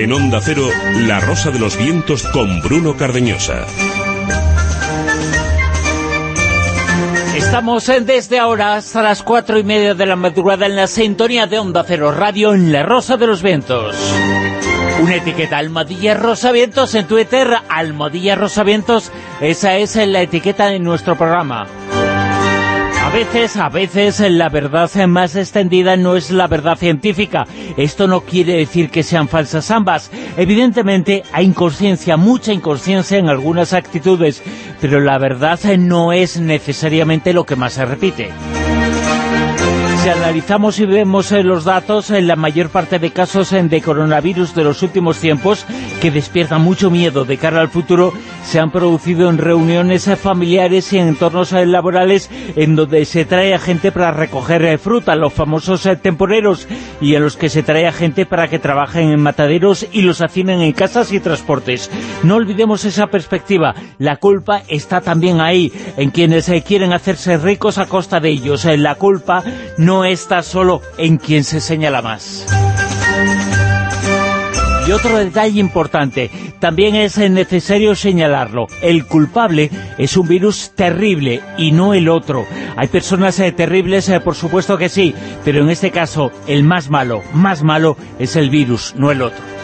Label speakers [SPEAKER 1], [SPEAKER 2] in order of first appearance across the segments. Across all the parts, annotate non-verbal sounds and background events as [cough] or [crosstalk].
[SPEAKER 1] En Onda Cero, La Rosa de los Vientos con Bruno Cardeñosa.
[SPEAKER 2] Estamos en desde ahora hasta las cuatro y media de la madrugada en la sintonía de Onda Cero Radio en La Rosa de los Vientos. Una etiqueta Almohadilla Rosa Vientos en Twitter, Almohadilla Rosa Vientos, esa es la etiqueta de nuestro programa. A veces, a veces la verdad más extendida no es la verdad científica. Esto no quiere decir que sean falsas ambas. Evidentemente hay inconsciencia, mucha inconsciencia en algunas actitudes, pero la verdad no es necesariamente lo que más se repite. Si analizamos y vemos eh, los datos, en la mayor parte de casos eh, de coronavirus de los últimos tiempos, que despiertan mucho miedo de cara al futuro, se han producido en reuniones eh, familiares y en entornos laborales en donde se trae a gente para recoger fruta, los famosos temporeros, y en los que se trae a gente para que trabajen en mataderos y los hacinen en casas y transportes. No olvidemos esa perspectiva. La culpa está también ahí, en quienes quieren hacerse ricos a costa de ellos. La culpa no no está solo en quien se señala más. Y otro detalle importante, también es necesario señalarlo, el culpable es un virus terrible y no el otro. Hay personas eh, terribles, eh, por supuesto que sí, pero en este caso el más malo, más malo es el virus, no el otro.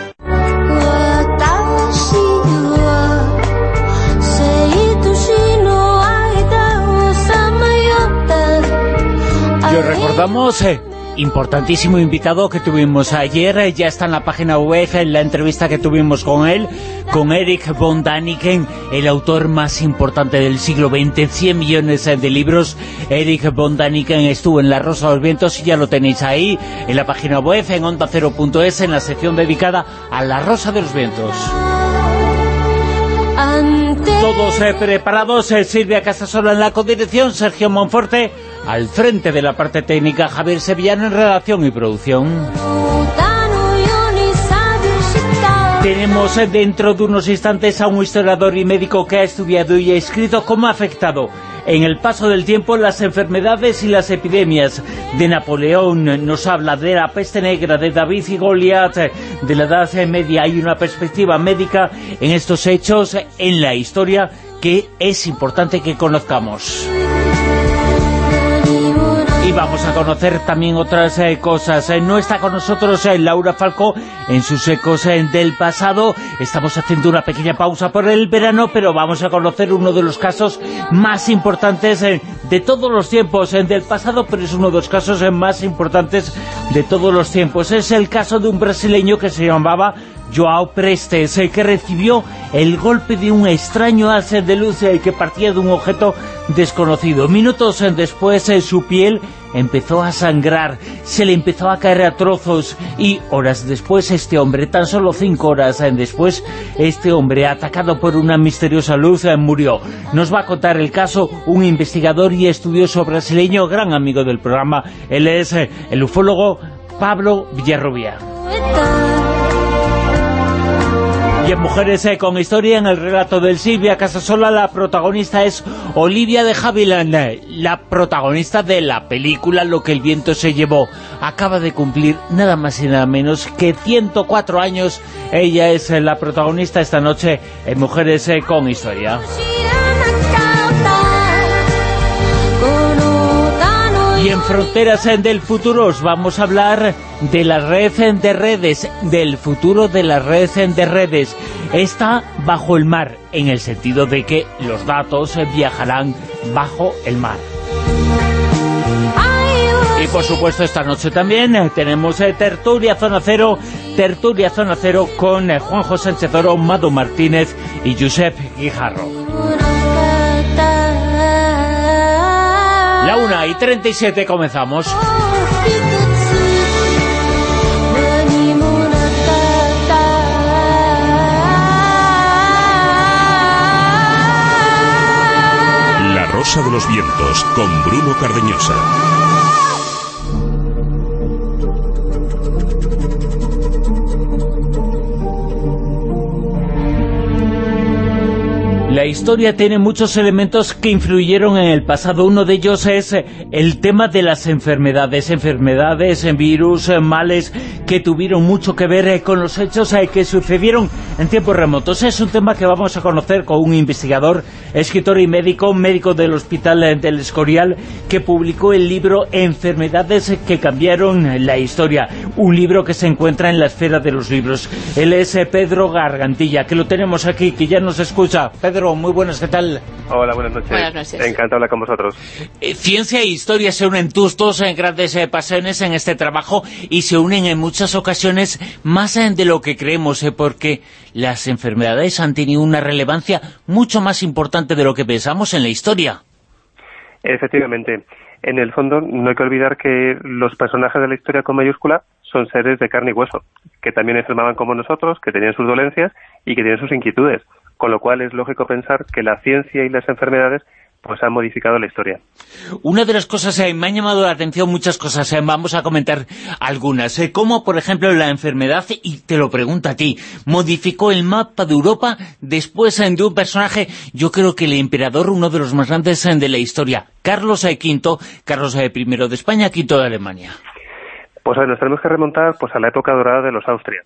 [SPEAKER 2] Vamos, eh, importantísimo invitado que tuvimos ayer, eh, ya está en la página web, en la entrevista que tuvimos con él, con Eric von Daniken, el autor más importante del siglo XX, 100 millones eh, de libros. Eric von Daniken estuvo en La Rosa de los Vientos y ya lo tenéis ahí, en la página web, en onda0.es, en la sección dedicada a La Rosa de los Vientos. Todos eh, preparados, Silvia Casasola en la codirección, Sergio Monforte al frente de la parte técnica, Javier Sevillano en redacción y producción. Tenemos dentro de unos instantes a un historiador y médico que ha estudiado y ha escrito cómo ha afectado en el paso del tiempo las enfermedades y las epidemias. De Napoleón nos habla de la peste negra, de David y Goliat, de la Edad Media. Hay una perspectiva médica en estos hechos, en la historia, que es importante que conozcamos vamos a conocer también otras eh, cosas. Eh, no está con nosotros eh, Laura Falco en sus ecos del pasado. Estamos haciendo una pequeña pausa por el verano, pero vamos a conocer uno de los casos más importantes de todos los tiempos del pasado, pero es uno de los casos más importantes de todos los tiempos. Es el caso de un brasileño que se llamaba Joao Prestes, que recibió el golpe de un extraño hacer de luz que partía de un objeto desconocido. Minutos después su piel empezó a sangrar, se le empezó a caer a trozos y horas después este hombre, tan solo cinco horas después, este hombre atacado por una misteriosa luz murió. Nos va a contar el caso un investigador y estudioso brasileño, gran amigo del programa, él es el ufólogo Pablo Villarrubia. Y en Mujeres eh, con Historia, en el relato del Silvia Casasola, la protagonista es Olivia de Havilland, eh, la protagonista de la película Lo que el viento se llevó. Acaba de cumplir nada más y nada menos que 104 años. Ella es eh, la protagonista esta noche en Mujeres con Historia. Y en Fronteras del Futuro os vamos a hablar de la red de redes, del futuro de la red de redes. Está bajo el mar, en el sentido de que los datos viajarán bajo el mar. Y por supuesto esta noche también tenemos eh, Tertulia Zona Cero, Tertulia Zona Cero con eh, Juanjo Sánchez Oro, Mado Martínez y Josep Guijarro. Y 37 comenzamos.
[SPEAKER 1] La Rosa de los Vientos con Bruno Cardeñosa.
[SPEAKER 2] La historia tiene muchos elementos que influyeron en el pasado. Uno de ellos es eh, el tema de las enfermedades. Enfermedades, eh, virus, eh, males que tuvieron mucho que ver con los hechos que sucedieron en tiempos remotos. Es un tema que vamos a conocer con un investigador, escritor y médico, médico del Hospital del Escorial, que publicó el libro Enfermedades que cambiaron la historia. Un libro que se encuentra en la esfera de los libros. Él es Pedro Gargantilla, que lo tenemos aquí, que ya nos escucha. Pedro, muy buenas, ¿qué tal?
[SPEAKER 3] Hola, buenas noches.
[SPEAKER 4] Buenas noches.
[SPEAKER 3] Encantado de hablar con vosotros.
[SPEAKER 2] Eh, ciencia e historia se unen tus dos en grandes eh, pasiones en este trabajo y se unen en muchas ocasiones más eh, de lo que creemos, porque las enfermedades han tenido una relevancia mucho más importante de lo que pensamos en la historia.
[SPEAKER 3] Efectivamente. En el fondo, no hay que olvidar que los personajes de la historia con mayúscula son seres de carne y hueso, que también enfermaban como nosotros, que tenían sus dolencias y que tenían sus inquietudes con lo cual es lógico pensar que la ciencia y las enfermedades pues han modificado la historia.
[SPEAKER 2] Una de las cosas, eh, me ha llamado la atención muchas cosas, eh, vamos a comentar algunas, eh, como por ejemplo la enfermedad, y te lo pregunto a ti, modificó el mapa de Europa después de un personaje, yo creo que el emperador, uno de los más grandes de la historia, Carlos V, Carlos I de España, V de Alemania.
[SPEAKER 3] Pues a nos tenemos que remontar pues a la época dorada de los Austria.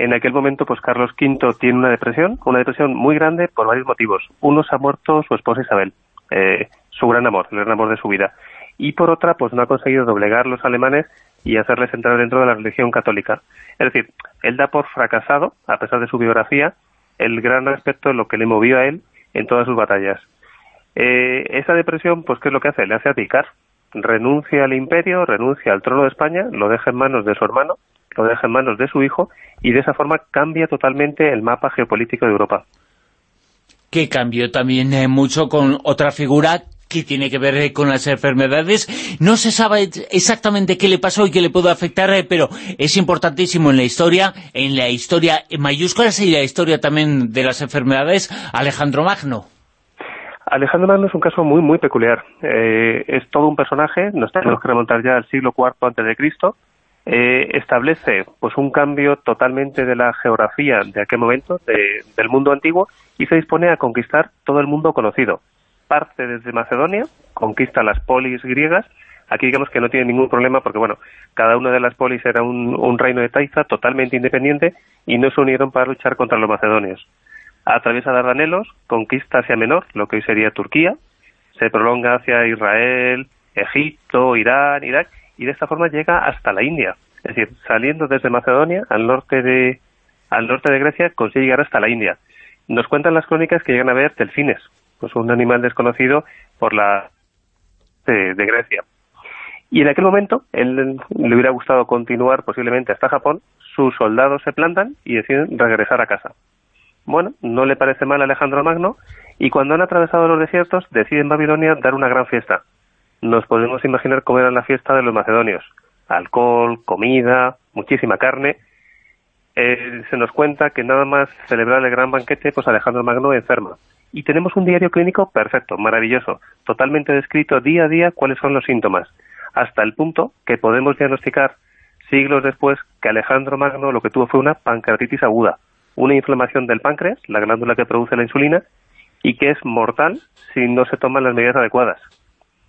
[SPEAKER 3] En aquel momento, pues Carlos V tiene una depresión, una depresión muy grande por varios motivos. Uno, se ha muerto su esposa Isabel, eh, su gran amor, el gran amor de su vida. Y por otra, pues no ha conseguido doblegar los alemanes y hacerles entrar dentro de la religión católica. Es decir, él da por fracasado, a pesar de su biografía, el gran respeto de lo que le movió a él en todas sus batallas. Eh, esa depresión, pues, ¿qué es lo que hace? Le hace apicar. Renuncia al imperio, renuncia al trono de España, lo deja en manos de su hermano, lo deja en manos de su hijo y de esa forma cambia totalmente el mapa geopolítico de Europa.
[SPEAKER 2] Que cambió también eh, mucho con otra figura que tiene que ver eh, con las enfermedades. No se sabe exactamente qué le pasó y qué le pudo afectar, eh, pero es importantísimo en la historia, en la historia en mayúsculas y la historia también de las enfermedades, Alejandro Magno.
[SPEAKER 3] Alejandro Magno es un caso muy, muy peculiar. es todo un personaje, nos tenemos que remontar ya al siglo IV antes de Cristo, eh, establece pues un cambio totalmente de la geografía de aquel momento, del mundo antiguo, y se dispone a conquistar todo el mundo conocido. Parte desde Macedonia, conquista las polis griegas, aquí digamos que no tiene ningún problema porque, bueno, cada una de las polis era un, reino de Taiza totalmente independiente y no se unieron para luchar contra los macedonios. Atraviesa Dardanelos, conquista hacia Menor, lo que hoy sería Turquía, se prolonga hacia Israel, Egipto, Irán, Irak, y de esta forma llega hasta la India. Es decir, saliendo desde Macedonia al norte de, al norte de Grecia, consigue llegar hasta la India. Nos cuentan las crónicas que llegan a ver delfines, pues un animal desconocido por la de, Grecia. Y en aquel momento, él le hubiera gustado continuar posiblemente hasta Japón, sus soldados se plantan y deciden regresar a casa. Bueno, no le parece mal a Alejandro Magno, y cuando han atravesado los desiertos, deciden Babilonia dar una gran fiesta nos podemos imaginar cómo era la fiesta de los macedonios. Alcohol, comida, muchísima carne. Eh, se nos cuenta que nada más celebrar el gran banquete, pues Alejandro Magno enferma. Y tenemos un diario clínico perfecto, maravilloso, totalmente descrito día a día cuáles son los síntomas, hasta el punto que podemos diagnosticar siglos después que Alejandro Magno lo que tuvo fue una pancreatitis aguda, una inflamación del páncreas, la glándula que produce la insulina, y que es mortal si no se toman las medidas adecuadas.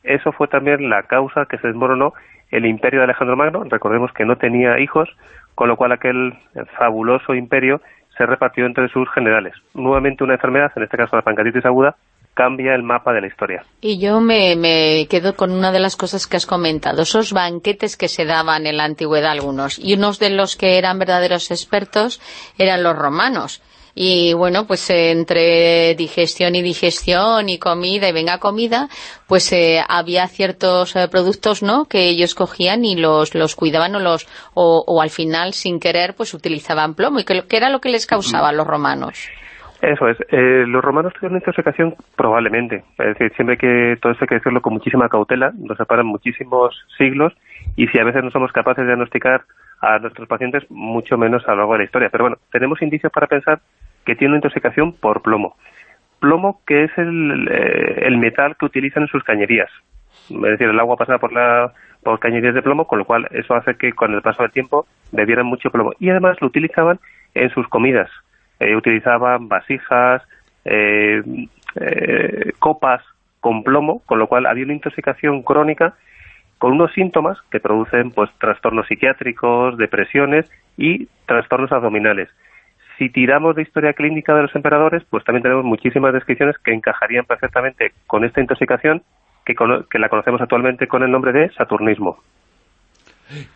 [SPEAKER 3] Eso fue también la causa que se desmoronó el imperio de Alejandro Magno. Recordemos que no tenía hijos, con lo cual aquel fabuloso imperio se repartió entre sus generales. Nuevamente una enfermedad, en este caso la pancreatitis aguda, cambia el mapa de la historia.
[SPEAKER 4] Y yo me, me, quedo con una de las cosas que has comentado, esos banquetes que se daban en la antigüedad algunos, y unos de los que eran verdaderos expertos eran los romanos y bueno, pues entre digestión y digestión y comida y venga comida, pues eh, había ciertos eh, productos, ¿no?, que ellos cogían y los, los cuidaban o, los, o, al final, sin querer, pues utilizaban plomo. ¿Y qué, era lo que les causaba a los romanos?
[SPEAKER 3] Eso es. Eh, los romanos tuvieron intoxicación probablemente. Es decir, siempre que todo esto hay que decirlo con muchísima cautela, nos separan muchísimos siglos y si a veces no somos capaces de diagnosticar a nuestros pacientes, mucho menos a lo largo de la historia. Pero bueno, tenemos indicios para pensar que tiene una intoxicación por plomo. Plomo que es el, eh, el metal que utilizan en sus cañerías. Es decir, el agua pasa por, la, por cañerías de plomo, con lo cual eso hace que con el paso del tiempo bebieran mucho plomo. Y además lo utilizaban en sus comidas. Eh, utilizaban vasijas, eh, copas con plomo, con lo cual había una intoxicación crónica con unos síntomas que producen pues trastornos psiquiátricos, depresiones y trastornos abdominales. Si tiramos de historia clínica de los emperadores, pues también tenemos muchísimas descripciones que encajarían perfectamente con esta intoxicación que, la conocemos actualmente con el nombre de saturnismo.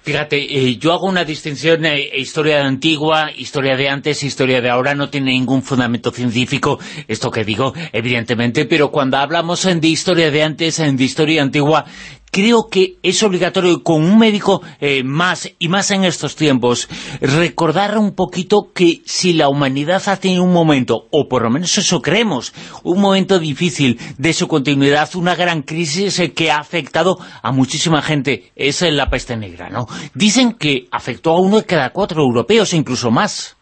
[SPEAKER 2] Fíjate, eh, yo hago una distinción, eh, historia de antigua, historia de antes, historia de ahora, no tiene ningún fundamento científico, esto que digo, evidentemente, pero cuando hablamos de historia de antes, de historia antigua, creo que es obligatorio con un médico eh, más, y más en estos tiempos, recordar un poquito que si la humanidad ha tenido un momento, o por lo menos eso creemos, un momento difícil de su continuidad, una gran crisis eh, que ha afectado a muchísima gente, es la peste negra, ¿no? Dicen que afectó a uno de cada cuatro europeos, incluso más.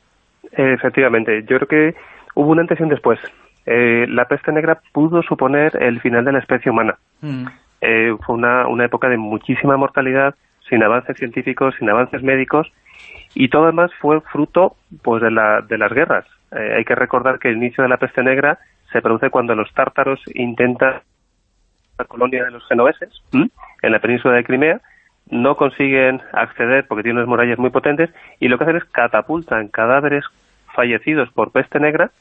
[SPEAKER 3] Efectivamente, yo creo que hubo una antes y un después. Eh, la peste negra pudo suponer el final de la especie humana. Mm. Eh, fue una, una época de muchísima mortalidad, sin avances científicos, sin avances médicos, y todo además fue fruto pues de, la, de las guerras. Eh, hay que recordar que el inicio de la peste negra se produce cuando los tártaros intentan la colonia de los genoveses en la península de Crimea, no consiguen acceder porque tienen unas murallas muy potentes y lo que hacen es catapultan cadáveres fallecidos por peste negra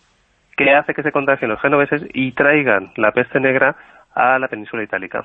[SPEAKER 3] que hace que se contagien los genoveses y traigan la peste negra a la península itálica.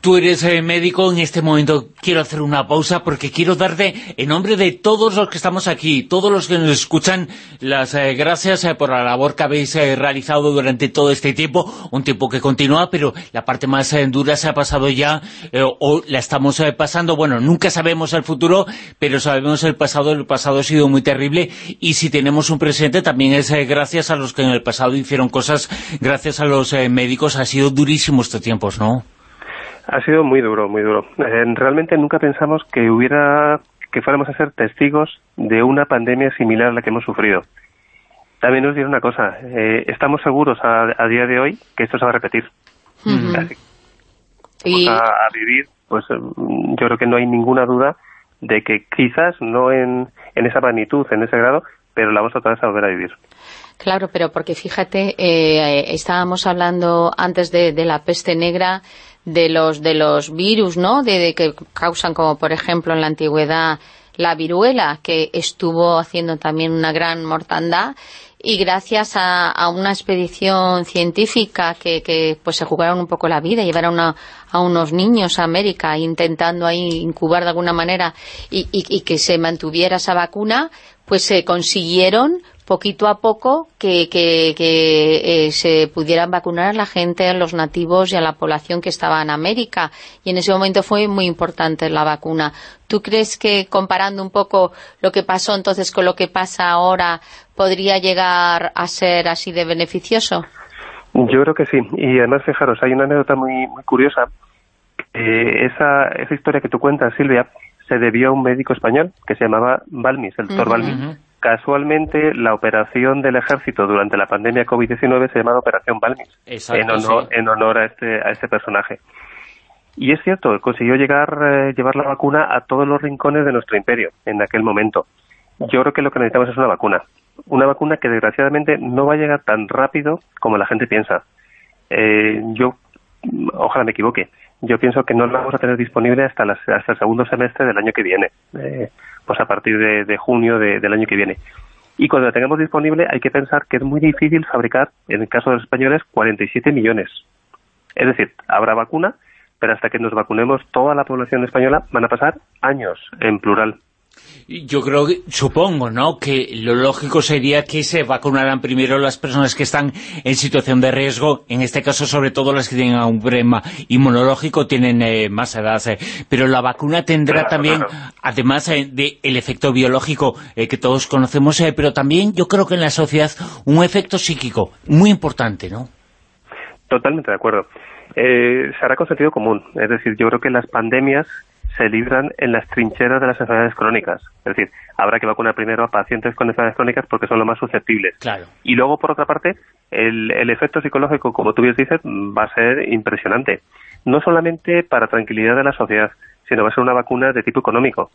[SPEAKER 2] Tú eres eh, médico, en este momento. Quiero hacer una pausa porque quiero darte, en nombre de todos los que estamos aquí, todos los que nos escuchan, las eh, gracias eh, por la labor que habéis realizado durante todo este tiempo, un tiempo que continúa, pero la parte más dura se ha pasado ya, o la estamos pasando, bueno, nunca sabemos el futuro, pero sabemos el pasado, el pasado ha sido muy terrible, y si tenemos un presente también es gracias a los que en el pasado hicieron cosas, gracias a los médicos, ha sido durísimo estos tiempos, ¿no?
[SPEAKER 3] Ha sido muy duro, muy duro. Eh, realmente nunca pensamos que hubiera que fuéramos a ser testigos de una pandemia similar a la que hemos sufrido. También nos diré una cosa, eh, estamos seguros a, día de hoy que esto se va a repetir. y... a, vivir, pues mm, yo creo que no hay ninguna duda de que quizás no en, en esa magnitud, en ese grado, pero la vamos a vez a volver a vivir.
[SPEAKER 4] Claro, pero porque fíjate, eh, estábamos hablando antes de, de la peste negra, de los de los virus, ¿no? De, que causan como por ejemplo en la antigüedad la viruela, que estuvo haciendo también una gran mortandad y gracias a, una expedición científica que, que, pues se jugaron un poco la vida, llevaron a, a unos niños a América intentando ahí incubar de alguna manera y, y que se mantuviera esa vacuna, pues se consiguieron poquito a poco que, que, eh, se pudieran vacunar a la gente, a los nativos y a la población que estaba en América. Y en ese momento fue muy importante la vacuna. ¿Tú crees que comparando un poco lo que pasó entonces con lo que pasa ahora, podría llegar a ser así de beneficioso?
[SPEAKER 3] Yo creo que sí. Y además, fijaros, hay una anécdota muy, muy curiosa. esa, esa historia que tú cuentas, Silvia, se debió a un médico español que se llamaba Balmis, el doctor Balmis casualmente la operación del ejército durante la pandemia COVID-19 se llamaba Operación Balmis, en, honor, en honor a este, a este personaje. Y es cierto, consiguió llegar, eh, llevar la vacuna a todos los rincones de nuestro imperio en aquel momento. Yo creo que lo que necesitamos es una vacuna. Una vacuna que desgraciadamente no va a llegar tan rápido como la gente piensa. Eh, yo, ojalá me equivoque, yo pienso que no la vamos a tener disponible hasta, hasta el segundo semestre del año que viene. Eh, pues a partir de, junio del año que viene. Y cuando la tengamos disponible hay que pensar que es muy difícil fabricar, en el caso de los españoles, 47 millones. Es decir, habrá vacuna, pero hasta que nos vacunemos toda la población española van a pasar años en plural.
[SPEAKER 2] Yo creo, que, supongo, ¿no?, que lo lógico sería que se vacunaran primero las personas que están en situación de riesgo, en este caso sobre todo las que tienen un problema inmunológico, tienen eh, más edad, eh. pero la vacuna tendrá también, además eh, del efecto biológico que todos conocemos, pero también yo creo que en la sociedad un efecto psíquico muy importante, ¿no?
[SPEAKER 3] Totalmente de acuerdo. se hará con sentido común, es decir, yo creo que las pandemias se libran en las trincheras de las enfermedades crónicas. Es decir, habrá que vacunar primero a pacientes con enfermedades crónicas porque son los más susceptibles.
[SPEAKER 2] Claro.
[SPEAKER 3] Y luego, por otra parte, el, el efecto psicológico, como tú bien dices, va a ser impresionante. No solamente para tranquilidad de la sociedad, sino va a ser una vacuna de tipo económico.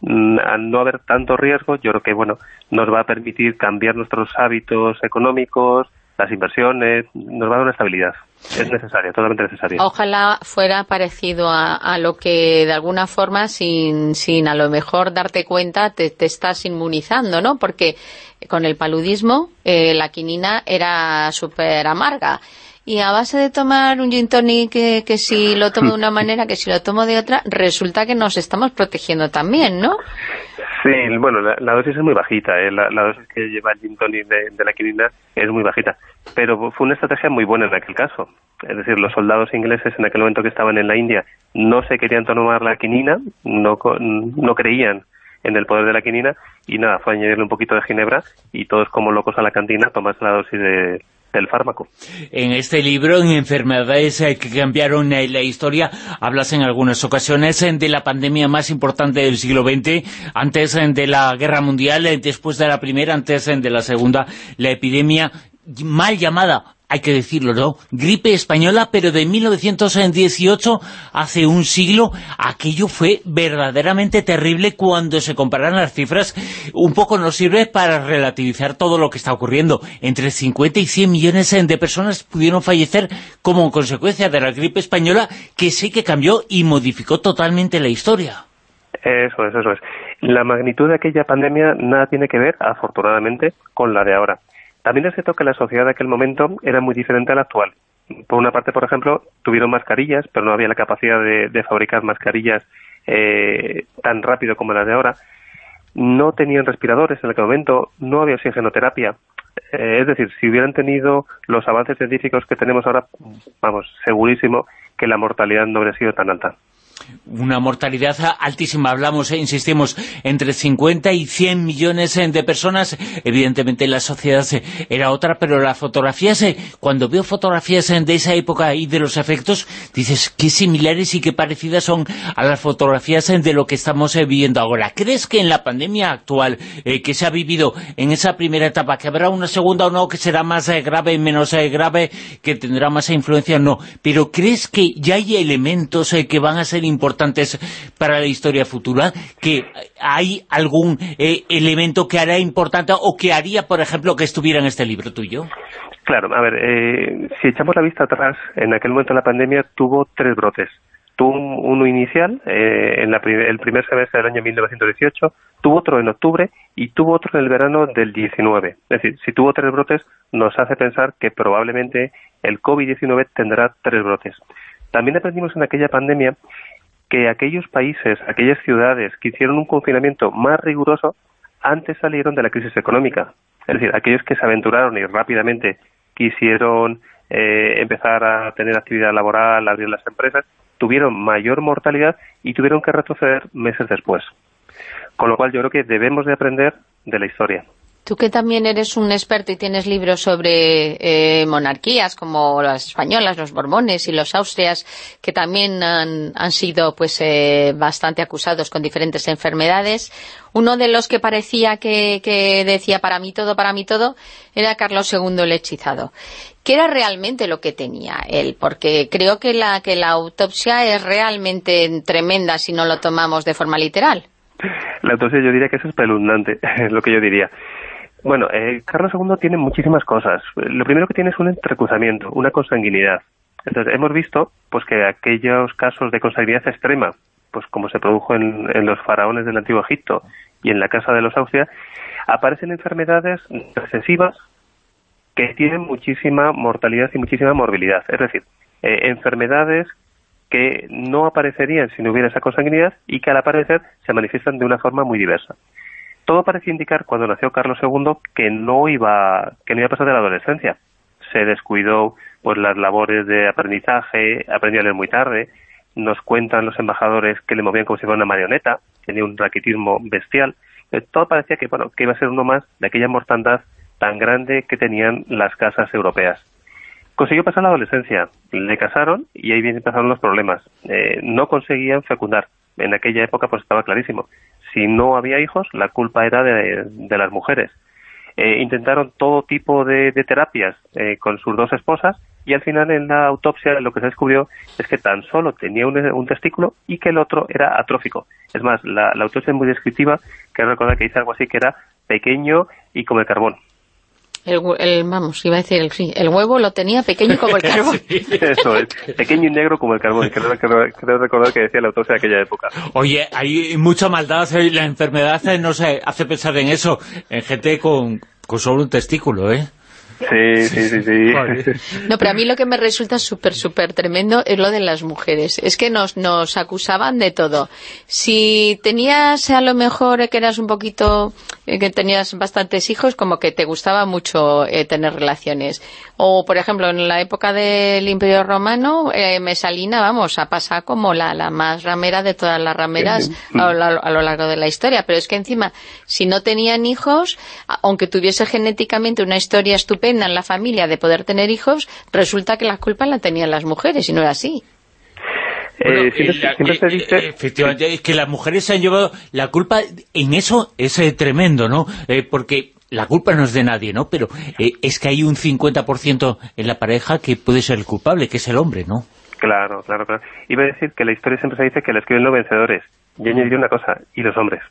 [SPEAKER 3] Mm, al no haber tanto riesgo, yo creo que bueno nos va a permitir cambiar nuestros hábitos económicos, las inversiones, nos va a dar una estabilidad. Es necesaria, totalmente necesaria.
[SPEAKER 4] Ojalá fuera parecido a, lo que de alguna forma, sin, sin a lo mejor darte cuenta, te, te estás inmunizando, ¿no? Porque con el paludismo eh, la quinina era súper amarga y a base de tomar un gin tonic que, si lo tomo de una [laughs] manera, que si lo tomo de otra, resulta que nos estamos protegiendo también, ¿no?
[SPEAKER 3] Sí, bueno, la, dosis es muy bajita, ¿eh? la, dosis que lleva el gin tonic de, la quinina es muy bajita, pero fue una estrategia muy buena en aquel caso. Es decir, los soldados ingleses en aquel momento que estaban en la India no se querían tomar la quinina, no, no creían en el poder de la quinina y nada, fue añadirle un poquito de ginebra y todos como locos a la cantina tomas la dosis de,
[SPEAKER 2] En este libro, en Enfermedades eh, que cambiaron eh, la historia, hablas en algunas ocasiones eh, de la pandemia más importante del siglo XX, antes de la Guerra Mundial, después de la Primera, antes de la Segunda, la epidemia mal llamada hay que decirlo, ¿no? Gripe española, pero de 1918, hace un siglo, aquello fue verdaderamente terrible cuando se comparan las cifras. Un poco nos sirve para relativizar todo lo que está ocurriendo. Entre 50 y 100 millones de personas pudieron fallecer como consecuencia de la gripe española, que sí que cambió y modificó totalmente la historia.
[SPEAKER 3] Eso es, eso es. La magnitud de aquella pandemia nada tiene que ver, afortunadamente, con la de ahora. También es cierto que la sociedad de aquel momento era muy diferente a la actual. Por una parte, por ejemplo, tuvieron mascarillas, pero no había la capacidad de, fabricar mascarillas eh, tan rápido como las de ahora. No tenían respiradores en aquel momento, no había oxigenoterapia. Eh, es decir, si hubieran tenido los avances científicos que tenemos ahora, vamos, segurísimo que la mortalidad no habría sido tan alta
[SPEAKER 2] una mortalidad altísima, hablamos, e insistimos, entre 50 y 100 millones eh, de personas, evidentemente la sociedad eh, era otra, pero las fotografías, cuando veo fotografías de esa época y de los efectos, dices qué similares y qué parecidas son a las fotografías de lo que estamos viviendo ahora. ¿Crees que en la pandemia actual que se ha vivido en esa primera etapa, que habrá una segunda o no, que será más grave, menos grave, que tendrá más influencia o no, pero crees que ya hay elementos que van a ser importantes para la historia futura, que hay algún eh, elemento que hará importante o que haría, por ejemplo, que estuviera en este libro tuyo?
[SPEAKER 3] Claro, a ver, eh, si echamos la vista atrás, en aquel momento de la pandemia tuvo tres brotes. Tuvo uno inicial, eh, en el primer semestre del año 1918, tuvo otro en octubre y tuvo otro en el verano del 19. Es decir, si tuvo tres brotes, nos hace pensar que probablemente el COVID-19 tendrá tres brotes. También aprendimos en aquella pandemia que aquellos países, aquellas ciudades que hicieron un confinamiento más riguroso, antes salieron de la crisis económica. Es decir, aquellos que se aventuraron y rápidamente quisieron eh, empezar a tener actividad laboral, abrir las empresas, tuvieron mayor mortalidad y tuvieron que retroceder meses después. Con lo cual yo creo que debemos de aprender de la historia.
[SPEAKER 4] Tú que también eres un experto y tienes libros sobre eh, monarquías como las españolas, los borbones y los austrias, que también han, sido pues eh, bastante acusados con diferentes enfermedades. Uno de los que parecía que, decía para mí todo, para mí todo, era Carlos II el hechizado. ¿Qué era realmente lo que tenía él? Porque creo que la, que la autopsia es realmente tremenda si no lo tomamos de forma literal.
[SPEAKER 3] La autopsia yo diría que es espeluznante, [laughs] es lo que yo diría. Bueno, eh, Carlos II tiene muchísimas cosas. Lo primero que tiene es un entrecruzamiento, una consanguinidad. Entonces, hemos visto pues que aquellos casos de consanguinidad extrema, pues como se produjo en, los faraones del Antiguo Egipto y en la Casa de los Austria, aparecen enfermedades recesivas que tienen muchísima mortalidad y muchísima morbilidad. Es decir, eh, enfermedades que no aparecerían si no hubiera esa consanguinidad y que al aparecer se manifiestan de una forma muy diversa todo parecía indicar cuando nació Carlos II que no iba que no iba a pasar de la adolescencia. Se descuidó pues las labores de aprendizaje, aprendió a leer muy tarde, nos cuentan los embajadores que le movían como si fuera una marioneta, tenía un raquitismo bestial. Eh, todo parecía que bueno que iba a ser uno más de aquella mortandad tan grande que tenían las casas europeas. Consiguió pasar la adolescencia, le casaron y ahí empezaron los problemas. Eh, no conseguían fecundar. En aquella época pues estaba clarísimo si no había hijos, la culpa era de, las mujeres. Eh, intentaron todo tipo de, terapias eh, con sus dos esposas y al final en la autopsia lo que se descubrió es que tan solo tenía un, testículo y que el otro era atrófico. Es más, la, autopsia es muy descriptiva, que recuerda que dice algo así que era pequeño y como el carbón.
[SPEAKER 4] El, vamos, iba a decir, el, el huevo lo tenía pequeño como el [laughs] carbón.
[SPEAKER 3] Eso es, pequeño y negro como el carbón. Creo, creo, recordar que decía el autor de aquella época.
[SPEAKER 2] Oye, hay mucha maldad, ¿eh? la enfermedad, eh, no sé, hace pensar en eso, en gente con, con solo un testículo, ¿eh?
[SPEAKER 3] Sí, sí, sí, sí. [laughs]
[SPEAKER 4] No, pero a mí lo que me resulta súper, súper tremendo es lo de las mujeres. Es que nos, nos acusaban de todo. Si tenías a lo mejor que eras un poquito, eh, que tenías bastantes hijos, como que te gustaba mucho eh, tener relaciones. O, por ejemplo, en la época del Imperio Romano, eh, Mesalina, vamos, a pasar como la, la más ramera de todas las rameras a lo, a lo largo de la historia. Pero es que encima, si no tenían hijos, aunque tuviese genéticamente una historia estupenda, en la familia de poder tener hijos, resulta que la culpa la tenían las mujeres y no era así.
[SPEAKER 3] Eh, siempre, se dice...
[SPEAKER 2] Efectivamente, es que las mujeres se han llevado... La culpa en eso es eh, tremendo, ¿no? Eh, porque la culpa no es de nadie, ¿no? Pero es que hay un 50% en la pareja que puede ser el culpable, que es el hombre, ¿no?
[SPEAKER 3] Claro, claro, claro. Iba a decir que la historia siempre se dice que la escriben los vencedores. Yo añadiría una cosa, y los hombres.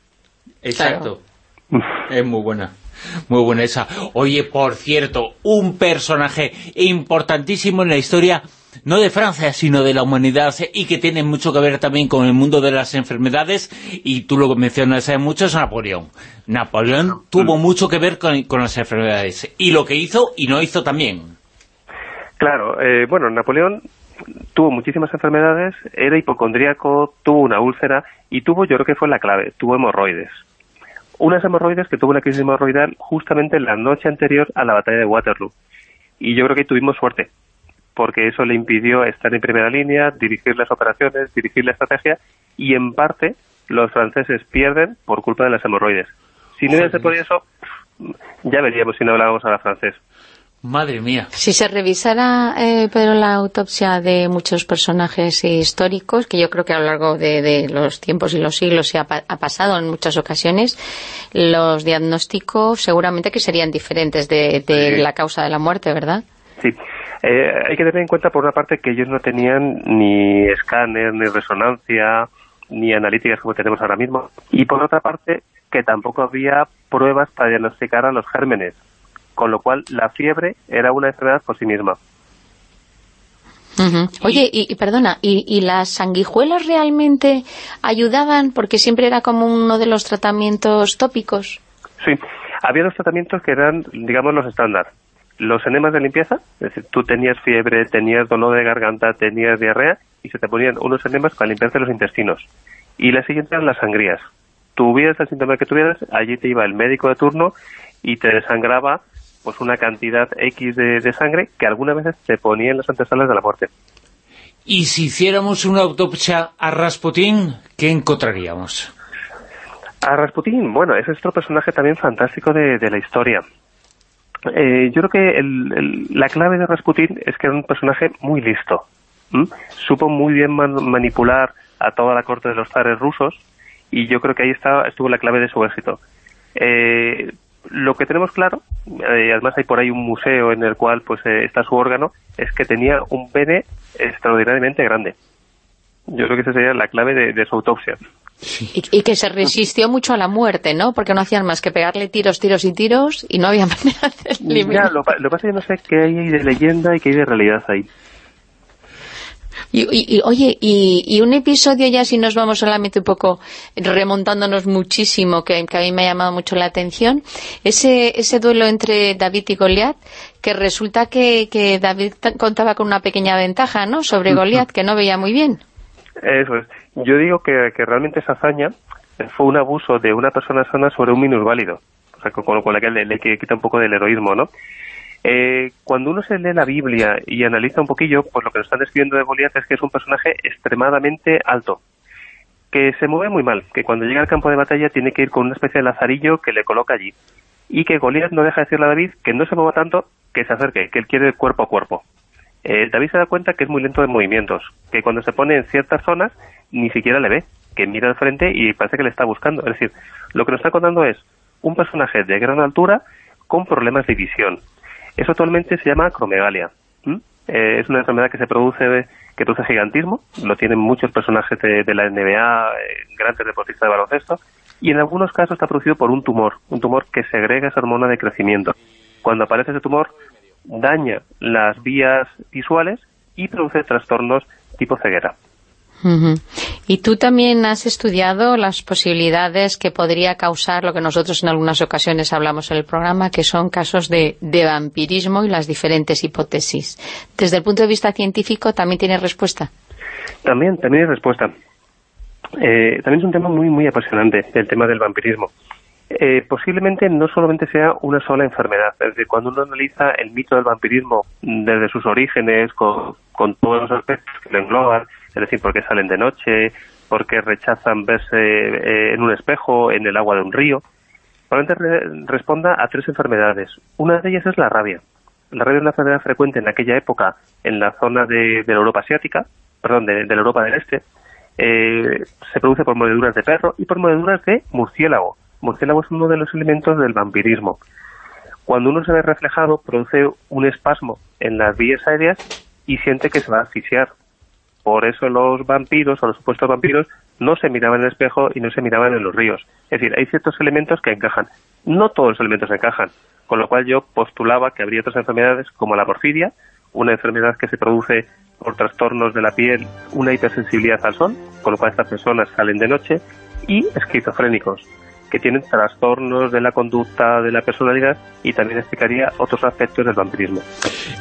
[SPEAKER 2] Exacto. Es muy buena. Muy buena esa. Oye, por cierto, un personaje importantísimo en la historia, no de Francia, sino de la humanidad, y que tiene mucho que ver también con el mundo de las enfermedades, y tú lo mencionas mucho, es Napoleón. Napoleón tuvo mucho que ver con, las enfermedades, y lo que hizo y no hizo también.
[SPEAKER 3] Claro, eh, bueno, Napoleón tuvo muchísimas enfermedades, era hipocondríaco, tuvo una úlcera, y tuvo, yo creo que fue la clave, tuvo hemorroides unas hemorroides que tuvo una crisis hemorroidal justamente la noche anterior a la batalla de Waterloo. Y yo creo que tuvimos suerte, porque eso le impidió estar en primera línea, dirigir las operaciones, dirigir la estrategia, y en parte los franceses pierden por culpa de las hemorroides. Si no hubiese por eso, ya veríamos si no hablábamos a la francés.
[SPEAKER 2] Madre mía.
[SPEAKER 4] Si se revisara, eh, Pedro, la autopsia de muchos personajes históricos, que yo creo que a lo largo de, los tiempos y los siglos se ha, pasado en muchas ocasiones, los diagnósticos seguramente que serían diferentes de, la causa de la muerte, ¿verdad?
[SPEAKER 3] Sí. Eh, hay que tener en cuenta, por una parte, que ellos no tenían ni escáner, ni resonancia, ni analíticas como tenemos ahora mismo. Y por otra parte, que tampoco había pruebas para diagnosticar a los gérmenes con lo cual la fiebre era una enfermedad por sí misma.
[SPEAKER 4] Oye, y, perdona, ¿y, las sanguijuelas realmente ayudaban? Porque siempre era como uno de los tratamientos tópicos.
[SPEAKER 3] Sí, había dos tratamientos que eran, digamos, los estándar. Los enemas de limpieza, es decir, tú tenías fiebre, tenías dolor de garganta, tenías diarrea, y se te ponían unos enemas para limpiarte los intestinos. Y la siguiente eran las sangrías. Tuvieras el síntoma que tuvieras, allí te iba el médico de turno y te desangraba pues una cantidad X de, sangre que algunas veces se ponía en las antesalas de la muerte.
[SPEAKER 2] Y si hiciéramos una autopsia a Rasputín, ¿qué encontraríamos?
[SPEAKER 3] A Rasputín, bueno, es otro personaje también fantástico de, la historia. Eh, yo creo que la clave de Rasputín es que era un personaje muy listo. Supo muy bien manipular a toda la corte de los zares rusos y yo creo que ahí está, estuvo la clave de su éxito. Eh, lo que tenemos claro, eh, además hay por ahí un museo en el cual pues eh, está su órgano, es que tenía un pene extraordinariamente grande. Yo creo que esa sería la clave de, su autopsia.
[SPEAKER 4] Y, que se resistió mucho a la muerte, ¿no? Porque no hacían más que pegarle tiros, tiros y tiros y no había [laughs] manera
[SPEAKER 3] de lo, lo, que pasa es que no sé qué hay de leyenda y qué hay de realidad ahí.
[SPEAKER 4] Y, oye, y, un episodio ya si nos vamos solamente un poco remontándonos muchísimo, que, a mí me ha llamado mucho la atención, ese, ese duelo entre David y Goliat, que resulta que, David contaba con una pequeña ventaja, ¿no?, sobre Goliat, que no veía muy bien.
[SPEAKER 3] Eso es. Yo digo que, realmente esa hazaña fue un abuso de una persona sana sobre un minusválido, o sea, con, con la que le, le quita un poco del heroísmo, ¿no? Eh, cuando uno se lee la Biblia y analiza un poquillo, pues lo que nos están describiendo de Goliat es que es un personaje extremadamente alto, que se mueve muy mal, que cuando llega al campo de batalla tiene que ir con una especie de lazarillo que le coloca allí, y que Goliat no deja de decirle a David que no se mueva tanto, que se acerque, que él quiere cuerpo a cuerpo. Eh, David se da cuenta que es muy lento de movimientos, que cuando se pone en ciertas zonas ni siquiera le ve, que mira al frente y parece que le está buscando. Es decir, lo que nos está contando es un personaje de gran altura con problemas de visión, eso actualmente se llama acromegalia. Eh, es una enfermedad que se produce que produce gigantismo, lo tienen muchos personajes de, la NBA, eh, grandes deportistas de baloncesto, y en algunos casos está producido por un tumor, un tumor que segrega esa hormona de crecimiento. Cuando aparece ese tumor, daña las vías visuales y produce trastornos tipo ceguera.
[SPEAKER 4] Y tú también has estudiado las posibilidades que podría causar lo que nosotros en algunas ocasiones hablamos en el programa, que son casos de, vampirismo y las diferentes hipótesis. Desde el punto de vista científico, ¿también tiene respuesta?
[SPEAKER 3] También, también hay respuesta. Eh, también es un tema muy, muy apasionante, el tema del vampirismo. Eh, posiblemente no solamente sea una sola enfermedad. Es decir, cuando uno analiza el mito del vampirismo desde sus orígenes, con, con todos los aspectos que lo engloban, es decir, por qué salen de noche, por qué rechazan verse eh, en un espejo, en el agua de un río, probablemente responda a tres enfermedades. Una de ellas es la rabia. La rabia es una enfermedad frecuente en aquella época en la zona de, la Europa asiática, perdón, de, la Europa del Este. Eh, se produce por mordeduras de perro y por mordeduras de murciélago. Murciélago es uno de los elementos del vampirismo. Cuando uno se ve reflejado, produce un espasmo en las vías aéreas y siente que se va a asfixiar. Por eso los vampiros o los supuestos vampiros no se miraban en el espejo y no se miraban en los ríos. Es decir, hay ciertos elementos que encajan. No todos los elementos encajan, con lo cual yo postulaba que habría otras enfermedades como la porfiria, una enfermedad que se produce por trastornos de la piel, una hipersensibilidad al sol, con lo cual estas personas salen de noche, y esquizofrénicos, que tienen trastornos de la conducta, de la personalidad y también explicaría otros aspectos del vampirismo.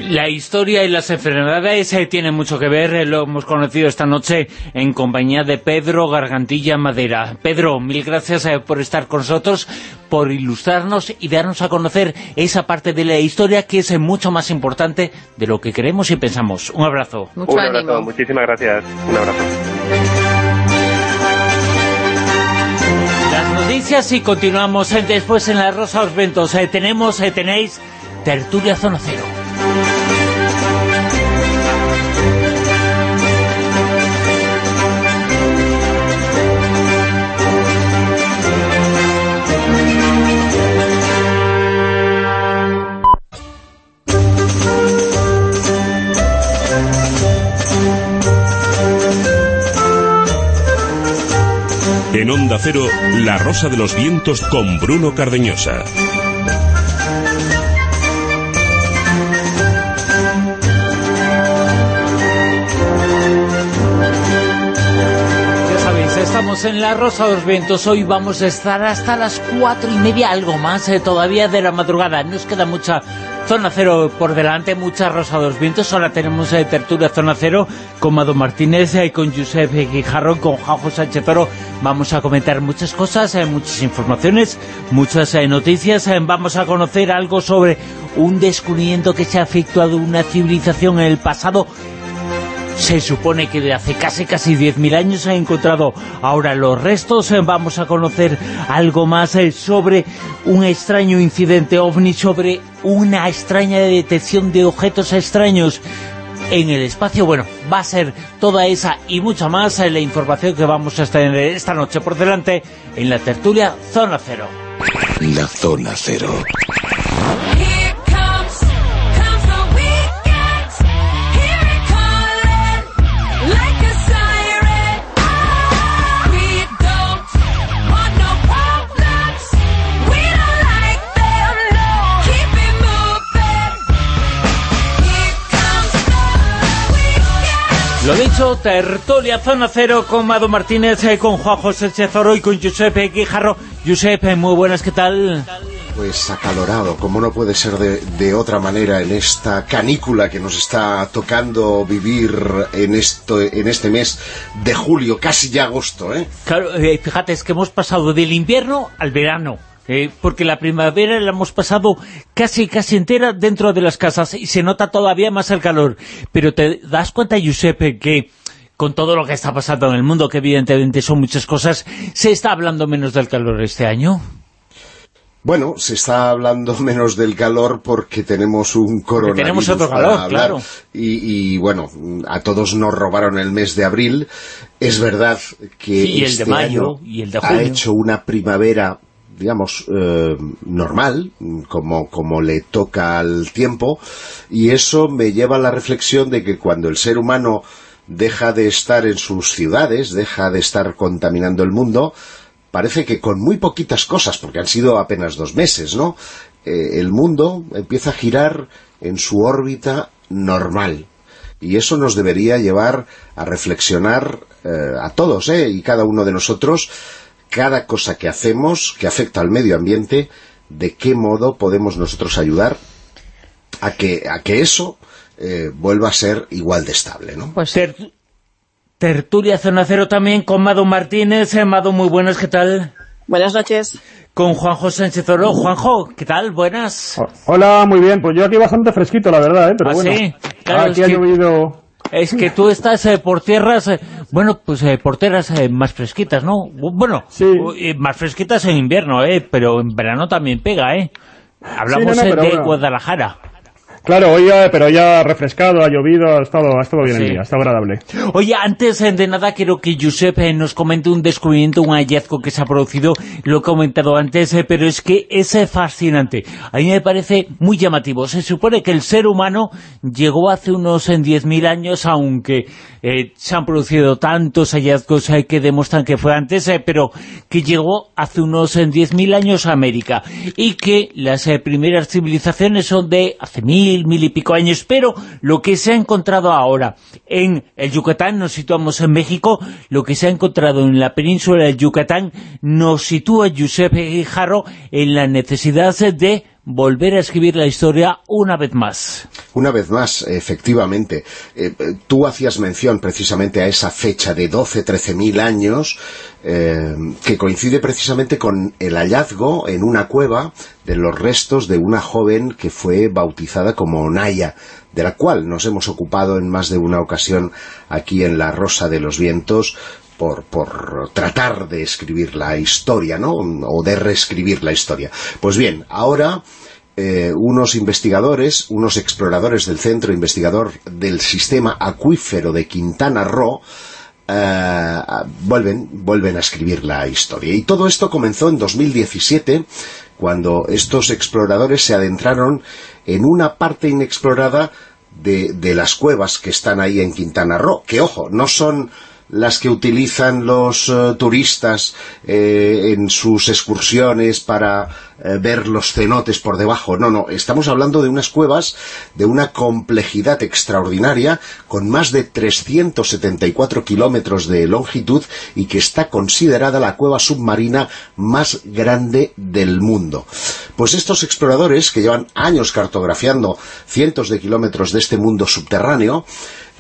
[SPEAKER 2] La historia y las enfermedades eh, tienen mucho que ver, eh, lo hemos conocido esta noche en compañía de Pedro Gargantilla Madera. Pedro, mil gracias eh, por estar con nosotros, por ilustrarnos y darnos a conocer esa parte de la historia que es mucho más importante de lo que creemos y pensamos. Un abrazo.
[SPEAKER 3] Un abrazo, muchísimas gracias. Un abrazo.
[SPEAKER 2] Noticias y continuamos después en la Rosa los Ventos. Eh, tenemos, eh, tenéis Tertulia Zona Cero.
[SPEAKER 1] En Onda Cero, La Rosa de los Vientos con Bruno Cardeñosa.
[SPEAKER 2] Ya sabéis, estamos en La Rosa de los Vientos. Hoy vamos a estar hasta las cuatro y media, algo más eh, todavía de la madrugada. Nos queda mucha Zona Cero por delante, muchas rosados vientos. Ahora tenemos eh, tertulia Zona Cero con Mado Martínez, eh, con Josep Guijarro, con Jajo Sánchez Toro. Vamos a comentar muchas cosas, eh, muchas informaciones, muchas eh, noticias. Eh, vamos a conocer algo sobre un descubrimiento que se ha efectuado una civilización en el pasado se supone que de hace casi casi 10.000 años se han encontrado ahora los restos. Vamos a conocer algo más sobre un extraño incidente ovni, sobre una extraña detección de objetos extraños en el espacio. Bueno, va a ser toda esa y mucha más la información que vamos a tener esta noche por delante en la tertulia Zona Cero.
[SPEAKER 1] La Zona Cero.
[SPEAKER 2] Lo dicho, tertulia Zona Cero con Mado Martínez, eh, con Juan José Chezoro y con Giuseppe Guijarro. Giuseppe, muy buenas, ¿qué tal?
[SPEAKER 5] Pues acalorado, como no puede ser de, otra manera en esta canícula que nos está tocando vivir en, esto, en este mes de julio, casi ya agosto, ¿eh?
[SPEAKER 2] Claro, eh, fíjate, es que hemos pasado del invierno al verano. Eh, porque la primavera la hemos pasado casi casi entera dentro de las casas y se nota todavía más el calor. Pero te das cuenta, Giuseppe, que con todo lo que está pasando en el mundo, que evidentemente son muchas cosas, ¿se está hablando menos del calor este año?
[SPEAKER 5] Bueno, se está hablando [laughs] menos del calor porque tenemos un coronavirus
[SPEAKER 2] tenemos otro calor, claro.
[SPEAKER 5] Y, bueno, a todos nos robaron el mes de abril. Es verdad que este
[SPEAKER 2] mayo, y el de
[SPEAKER 5] ha hecho una primavera digamos, eh, normal, como, como le toca al tiempo, y eso me lleva a la reflexión de que cuando el ser humano deja de estar en sus ciudades, deja de estar contaminando el mundo, parece que con muy poquitas cosas, porque han sido apenas dos meses, ¿no?, eh, el mundo empieza a girar en su órbita normal. Y eso nos debería llevar a reflexionar eh, a todos, ¿eh? y cada uno de nosotros, cada cosa que hacemos que afecta al medio ambiente, de qué modo podemos nosotros ayudar a que, a que eso eh, vuelva a ser igual de estable, ¿no?
[SPEAKER 2] Pues tertulia Zona Cero también con Mado Martínez. Mado, muy buenas, ¿qué tal?
[SPEAKER 6] Buenas noches.
[SPEAKER 2] Con Juanjo Sánchez Oro. Juanjo, ¿qué tal? Buenas.
[SPEAKER 7] Hola, muy bien. Pues yo aquí bastante fresquito, la verdad, ¿eh? Pero
[SPEAKER 2] ¿Ah,
[SPEAKER 7] bueno,
[SPEAKER 2] sí? Claro,
[SPEAKER 7] aquí ha
[SPEAKER 2] que-
[SPEAKER 7] llovido...
[SPEAKER 2] Es que tú estás eh, por tierras, eh, bueno, pues eh, por tierras eh, más fresquitas, ¿no? Bueno,
[SPEAKER 7] Sí.
[SPEAKER 2] más fresquitas en invierno, ¿eh? Pero en verano también pega, ¿eh? Hablamos
[SPEAKER 7] Sí, no, no, pero
[SPEAKER 2] de
[SPEAKER 7] bueno.
[SPEAKER 2] Guadalajara.
[SPEAKER 7] Claro, hoy ya, pero ya ha refrescado, ha llovido, ha estado, ha estado bien
[SPEAKER 2] Sí.
[SPEAKER 7] el día, ha estado agradable.
[SPEAKER 2] Oye, antes eh, de nada quiero que Josep eh, nos comente un descubrimiento, un hallazgo que se ha producido, lo he comentado antes, eh, pero es que es fascinante. A mí me parece muy llamativo. Se supone que el ser humano llegó hace unos en 10.000 años, aunque eh, se han producido tantos hallazgos eh, que demuestran que fue antes, eh, pero que llegó hace unos en 10.000 años a América y que las primeras civilizaciones son de hace mil, mil y pico años, pero lo que se ha encontrado ahora en el Yucatán, nos situamos en México, lo que se ha encontrado en la península del Yucatán nos sitúa Giuseppe Guijarro en la necesidad de volver a escribir la historia una vez más.
[SPEAKER 5] Una vez más, efectivamente, eh, tú hacías mención precisamente a esa fecha de 12, 13 mil años, eh, que coincide precisamente con el hallazgo en una cueva de los restos de una joven que fue bautizada como Naya, de la cual nos hemos ocupado en más de una ocasión aquí en La Rosa de los Vientos, por, por tratar de escribir la historia, ¿no? O de reescribir la historia. Pues bien, ahora eh, unos investigadores, unos exploradores del Centro Investigador del Sistema Acuífero de Quintana Roo, eh, vuelven, vuelven a escribir la historia. Y todo esto comenzó en 2017, cuando estos exploradores se adentraron en una parte inexplorada de, de las cuevas que están ahí en Quintana Roo, que ojo, no son las que utilizan los eh, turistas eh, en sus excursiones para eh, ver los cenotes por debajo. No, no, estamos hablando de unas cuevas de una complejidad extraordinaria con más de 374 kilómetros de longitud y que está considerada la cueva submarina más grande del mundo. Pues estos exploradores que llevan años cartografiando cientos de kilómetros de este mundo subterráneo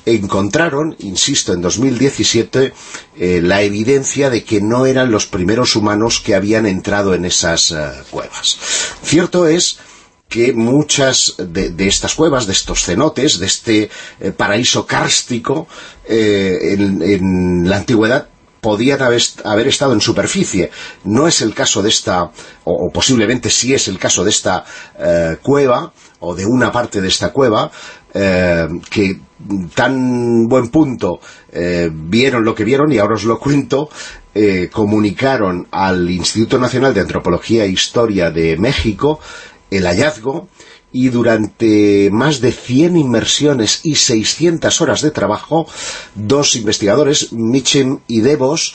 [SPEAKER 5] encontraron, insisto, en 2017 eh, la evidencia de que no eran los primeros humanos que habían entrado en esas eh, cuevas. Cierto es que muchas de, estas cuevas, de estos cenotes, de este eh, paraíso kárstico eh, en, la antigüedad podían haber, haber estado en superficie. No es el caso de esta, o, posiblemente sí es el caso de esta cueva, o de una parte de esta cueva, eh, que tan buen punto eh, vieron lo que vieron, y ahora os lo cuento, eh, comunicaron al Instituto Nacional de Antropología e Historia de México el hallazgo, y durante más de 100 inmersiones y 600 horas de trabajo, dos investigadores, Mitchem y Devos,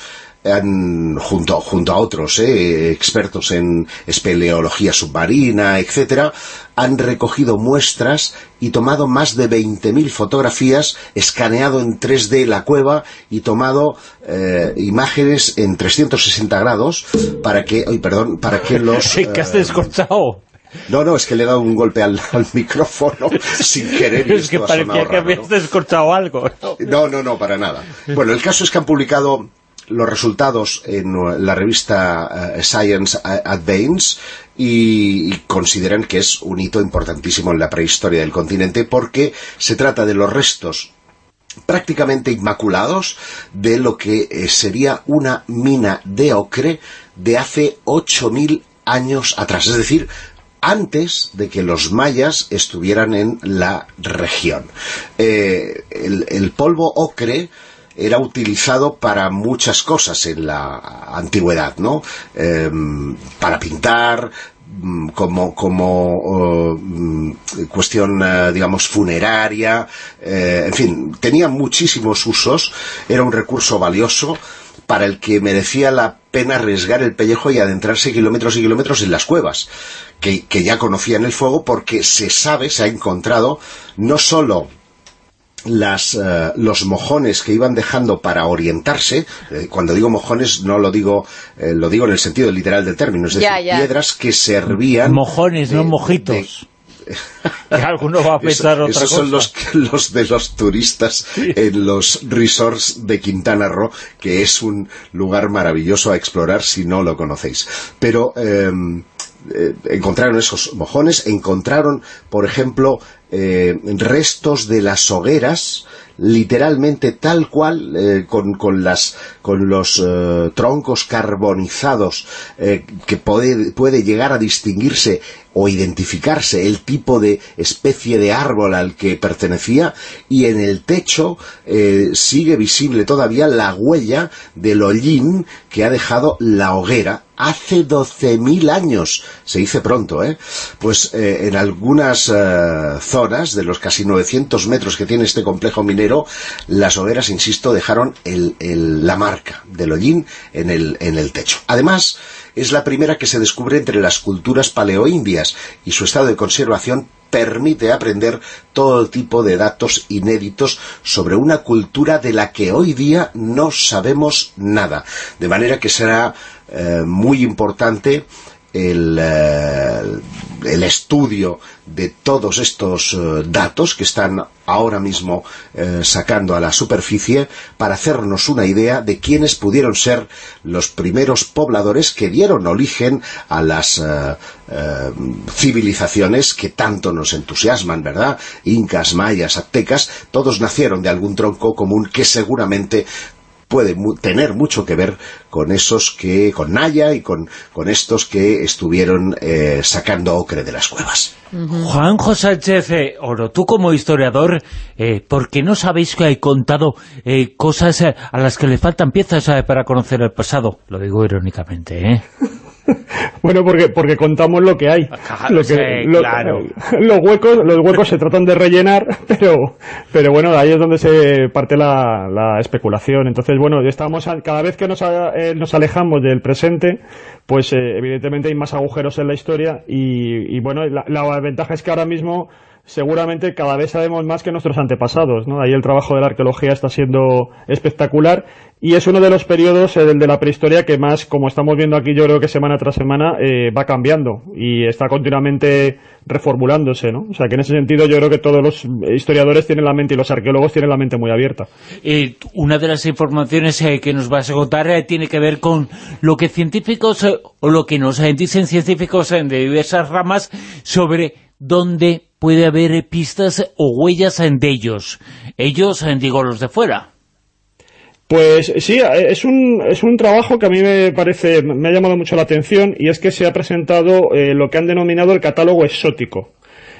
[SPEAKER 5] han, junto, junto a otros eh, expertos en espeleología submarina, etcétera, han recogido muestras y tomado más de 20.000 fotografías, escaneado en 3D la cueva y tomado eh, imágenes en 360 grados para que, ay, perdón, para que los... [laughs]
[SPEAKER 2] que has
[SPEAKER 5] eh,
[SPEAKER 2] descorchado.
[SPEAKER 5] no, no, es que le he dado un golpe al, al micrófono [laughs] sin querer
[SPEAKER 2] Es que parecía que habías
[SPEAKER 5] ¿no?
[SPEAKER 2] descorchado algo. ¿no?
[SPEAKER 5] No, no, no, para nada. Bueno, el caso es que han publicado los resultados en la revista eh, Science Advance y, consideran que es un hito importantísimo en la prehistoria del continente porque se trata de los restos prácticamente inmaculados de lo que eh, sería una mina de ocre de hace 8.000 años atrás, es decir, antes de que los mayas estuvieran en la región. Eh, el polvo ocre era utilizado para muchas cosas en la antigüedad, ¿no? Eh, para pintar, mm, como, como oh, mm, cuestión, eh, digamos, funeraria, eh, en fin, tenía muchísimos usos, era un recurso valioso, para el que merecía la pena arriesgar el pellejo y adentrarse kilómetros y kilómetros en las cuevas, que, ya conocían el fuego porque se sabe, se ha encontrado, no solo las, eh, los mojones que iban dejando para orientarse, eh, cuando digo mojones no lo digo eh, lo digo en el sentido literal del término, es decir, piedras que servían...
[SPEAKER 2] Mojones, no mojitos. que alguno va a [laughs] pensar otra
[SPEAKER 5] esos son los, los de los turistas en los resorts de Quintana Roo, que es un lugar maravilloso a explorar si no lo conocéis. Pero... Em, eh, encontraron esos mojones, encontraron, por ejemplo, eh, restos de las hogueras, literalmente tal cual, eh, con, con, las, con los troncos carbonizados, que puede, puede llegar a distinguirse o identificarse el tipo de especie de árbol al que pertenecía y en el techo eh, sigue visible todavía la huella del hollín que ha dejado la hoguera hace 12.000 años, se dice pronto, ¿eh? Pues eh, en algunas eh, zonas de los casi 900 metros que tiene este complejo minero, las hogueras, insisto, dejaron la marca del hollín en el, en el techo. Además, es la primera que se descubre entre las culturas paleoindias y su estado de conservación permite aprender todo tipo de datos inéditos sobre una cultura de la que hoy día no sabemos nada. De manera que será eh, muy importante el, eh, el estudio de todos estos eh, datos que están ahora mismo eh, sacando a la superficie para hacernos una idea de quiénes pudieron ser los primeros pobladores que dieron origen a las civilizaciones que tanto nos entusiasman, ¿verdad? Incas, mayas, aztecas, todos nacieron de algún tronco común que seguramente puede tener mucho que ver con esos que, con Naya y con, con estos que estuvieron eh, sacando ocre de las cuevas.
[SPEAKER 2] Juan José Sánchez eh, Oro, tú como historiador, eh, ¿por qué no sabéis que hay contado eh, cosas a las que le faltan piezas para conocer el pasado? Lo digo irónicamente, ¿eh? [laughs] [laughs]
[SPEAKER 7] bueno, porque porque contamos lo que hay.
[SPEAKER 2] Lo que, claro.
[SPEAKER 7] Los huecos los huecos se tratan de rellenar, [laughs] pero pero bueno, ahí es donde se parte la, la especulación. Entonces, bueno, estamos cada vez que nos, eh, nos alejamos del presente, pues eh, evidentemente hay más agujeros en la historia y, y bueno, la, la ventaja es que ahora mismo seguramente cada vez sabemos más que nuestros antepasados, ¿no? Ahí el trabajo de la arqueología está siendo espectacular y es uno de los periodos, el de la prehistoria, que más, como estamos viendo aquí, yo creo que semana tras semana eh, va cambiando y está continuamente reformulándose, ¿no? O sea, que en ese sentido yo creo que todos los historiadores tienen la mente y los arqueólogos tienen la mente muy abierta.
[SPEAKER 2] Eh, una de las informaciones eh, que nos vas a contar tiene que ver con lo que científicos, o lo que nos dicen científicos de diversas ramas sobre dónde puede haber pistas o huellas de ellos. Ellos, digo, los de fuera.
[SPEAKER 7] Pues sí, es un, es un trabajo que a mí me parece, me ha llamado mucho la atención y es que se ha presentado eh, lo que han denominado el catálogo exótico.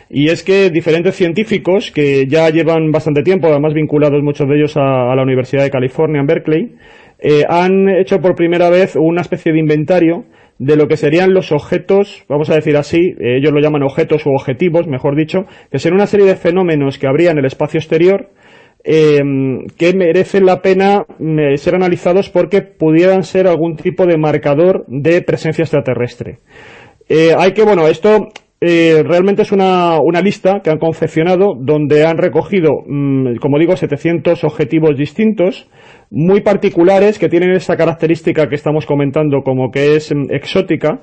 [SPEAKER 7] Y es que diferentes científicos que ya llevan bastante tiempo, además vinculados muchos de ellos a, la Universidad de California en Berkeley, eh, han hecho por primera vez una especie de inventario de lo que serían los objetos, vamos a decir así, eh, ellos lo llaman objetos o objetivos, mejor dicho, que serían una serie de fenómenos que habría en el espacio exterior Em, que merecen la pena eh, ser analizados porque pudieran ser algún tipo de marcador de presencia extraterrestre. Eh, hay que, bueno, esto eh, realmente es una, una, lista que han confeccionado donde han recogido, mm, como digo, 700 objetivos distintos, muy particulares, que tienen esa característica que estamos comentando como que es mm, exótica,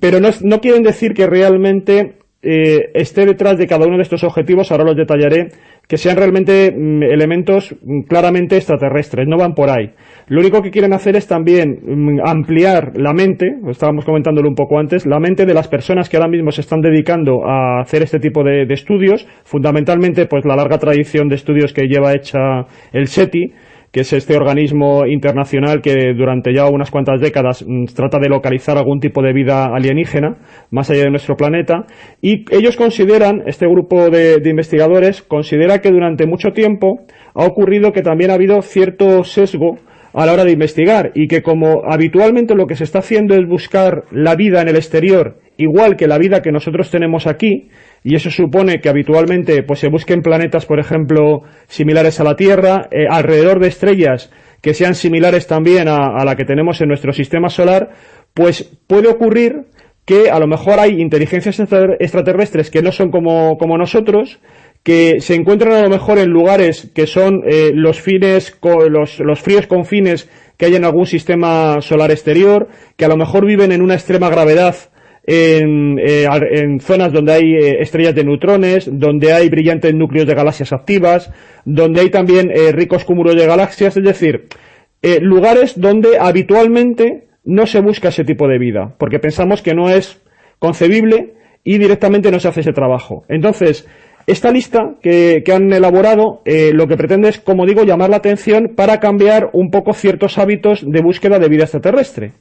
[SPEAKER 7] pero no, no quieren decir que realmente eh, esté detrás de cada uno de estos objetivos, ahora los detallaré, que sean realmente mm, elementos mm, claramente extraterrestres, no van por ahí. Lo único que quieren hacer es también mm, ampliar la mente, estábamos comentándolo un poco antes, la mente de las personas que ahora mismo se están dedicando a hacer este tipo de estudios, fundamentalmente pues la larga tradición de estudios que lleva hecha el SETI, que es este organismo internacional que durante ya unas cuantas décadas mm, trata de localizar algún tipo de vida alienígena más allá de nuestro planeta. Y ellos consideran, este grupo de, investigadores considera que durante mucho tiempo ha ocurrido que también ha habido cierto sesgo a la hora de investigar y que como habitualmente lo que se está haciendo es buscar la vida en el exterior igual que la vida que nosotros tenemos aquí y eso supone que habitualmente pues se busquen planetas, por ejemplo, similares a la Tierra, eh, alrededor de estrellas que sean similares también a, la que tenemos en nuestro sistema solar, pues puede ocurrir que a lo mejor hay inteligencias extraterrestres que no son como, nosotros, que se encuentran a lo mejor en lugares que son eh, los fines, los, los fríos confines que hay en algún sistema solar exterior, que a lo mejor viven en una extrema gravedad en, eh, en, zonas donde hay eh, estrellas de neutrones, donde hay brillantes núcleos de galaxias activas, donde hay también eh, ricos cúmulos de galaxias, es decir, lugares donde habitualmente no se busca ese tipo de vida, porque pensamos que no es concebible y directamente no se hace ese trabajo. Entonces, esta lista que, que han elaborado lo que pretende es, como digo, llamar la atención para cambiar un poco ciertos hábitos de búsqueda de vida extraterrestre.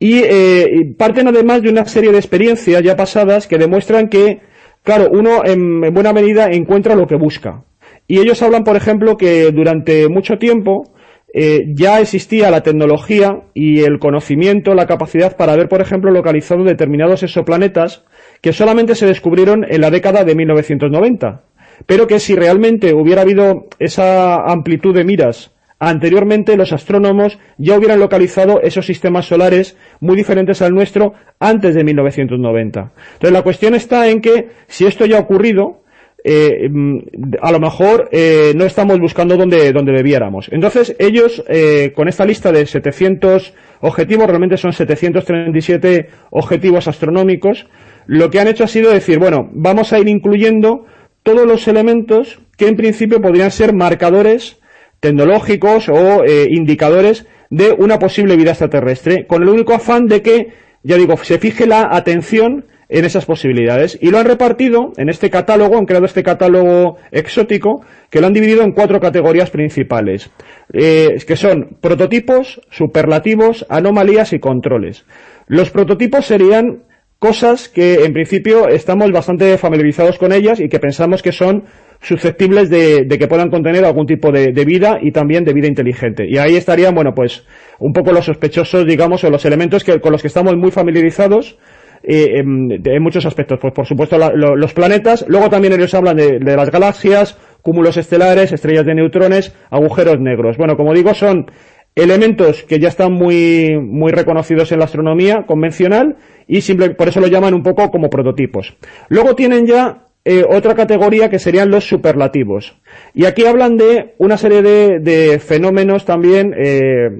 [SPEAKER 7] Eh, y parten además de una serie de experiencias ya pasadas que demuestran que, claro, uno en, buena medida encuentra lo que busca. Y ellos hablan, por ejemplo, que durante mucho tiempo eh, ya existía la tecnología y el conocimiento, la capacidad para haber, por ejemplo, localizado determinados exoplanetas que solamente se descubrieron en la década de 1990. Pero que si realmente hubiera habido esa amplitud de miras Anteriormente los astrónomos ya hubieran localizado esos sistemas solares muy diferentes al nuestro antes de 1990. Entonces la cuestión está en que si esto ya ha ocurrido, eh, mm, a lo mejor eh, no estamos buscando donde, donde debiéramos. Entonces ellos, eh, con esta lista de 700 objetivos, realmente son 737 objetivos astronómicos, lo que han hecho ha sido decir, bueno, vamos a ir incluyendo todos los elementos que en principio podrían ser marcadores tecnológicos o eh, indicadores de una posible vida extraterrestre, con el único afán de que, ya digo, se fije la atención en esas posibilidades. Y lo han repartido en este catálogo, han creado este catálogo exótico, que lo han dividido en cuatro categorías principales, eh, que son prototipos, superlativos, anomalías y controles. Los prototipos serían cosas que en principio estamos bastante familiarizados con ellas y que pensamos que son susceptibles de, que puedan contener algún tipo de, vida y también de vida inteligente. Y ahí estarían, bueno, pues un poco los sospechosos, digamos, o los elementos que, con los que estamos muy familiarizados eh, en, muchos aspectos. Pues por supuesto los planetas, luego también ellos hablan de, las galaxias, cúmulos estelares, estrellas de neutrones, agujeros negros. Bueno, como digo, son elementos que ya están muy, muy reconocidos en la astronomía convencional y simple, por eso lo llaman un poco como prototipos. Luego tienen ya eh, otra categoría que serían los superlativos. Y aquí hablan de una serie de, fenómenos también eh,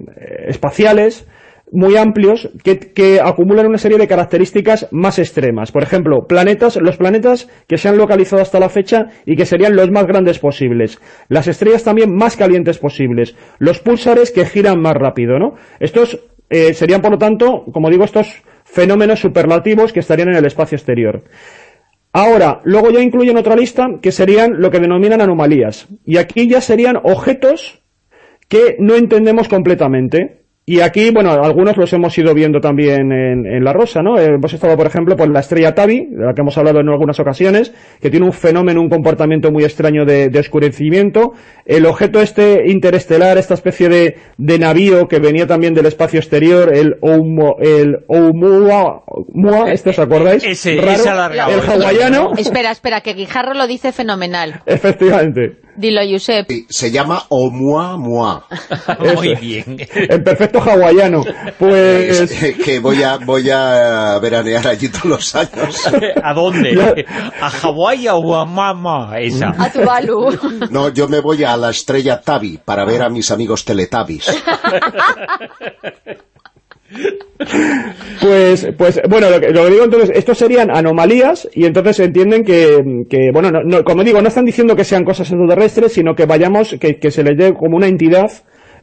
[SPEAKER 7] espaciales muy amplios que, acumulan una serie de características más extremas. Por ejemplo, planetas, los planetas que se han localizado hasta la fecha y que serían los más grandes posibles. Las estrellas también más calientes posibles. Los pulsares que giran más rápido, ¿no? Estos eh, serían, por lo tanto, como digo, estos fenómenos superlativos que estarían en el espacio exterior. Ahora, luego ya incluyen otra lista que serían lo que denominan anomalías. Y aquí ya serían objetos que no entendemos completamente. Y aquí, bueno, algunos los hemos ido viendo también en, La Rosa, ¿no? Eh, hemos estado, por ejemplo, por la estrella Tabi, de la que hemos hablado en algunas ocasiones, que tiene un fenómeno, un comportamiento muy extraño de, oscurecimiento. El objeto este interestelar, esta especie de, de, navío que venía también del espacio exterior, el Oumuamua, el Oumuamua, ¿este os acordáis?
[SPEAKER 2] Ese, Raro,
[SPEAKER 7] el hawaiano.
[SPEAKER 4] Espera, espera, que Guijarro lo dice fenomenal.
[SPEAKER 7] Efectivamente.
[SPEAKER 4] Dilo, Josep.
[SPEAKER 5] se llama Oumuamua. [laughs]
[SPEAKER 2] Muy bien.
[SPEAKER 7] En perfecto hawaiano. Pues...
[SPEAKER 5] que voy a, voy a veranear allí todos los años.
[SPEAKER 2] ¿A dónde? ¿A Hawái o a Mama? Esa.
[SPEAKER 4] A Tuvalu.
[SPEAKER 5] No, yo me voy a la estrella Tabi para ver a mis amigos Teletabis. [laughs]
[SPEAKER 7] Pues, pues bueno, lo que, digo entonces, estos serían anomalías y entonces entienden que, que bueno, no, como digo, no están diciendo que sean cosas extraterrestres, sino que vayamos, que, se les dé como una entidad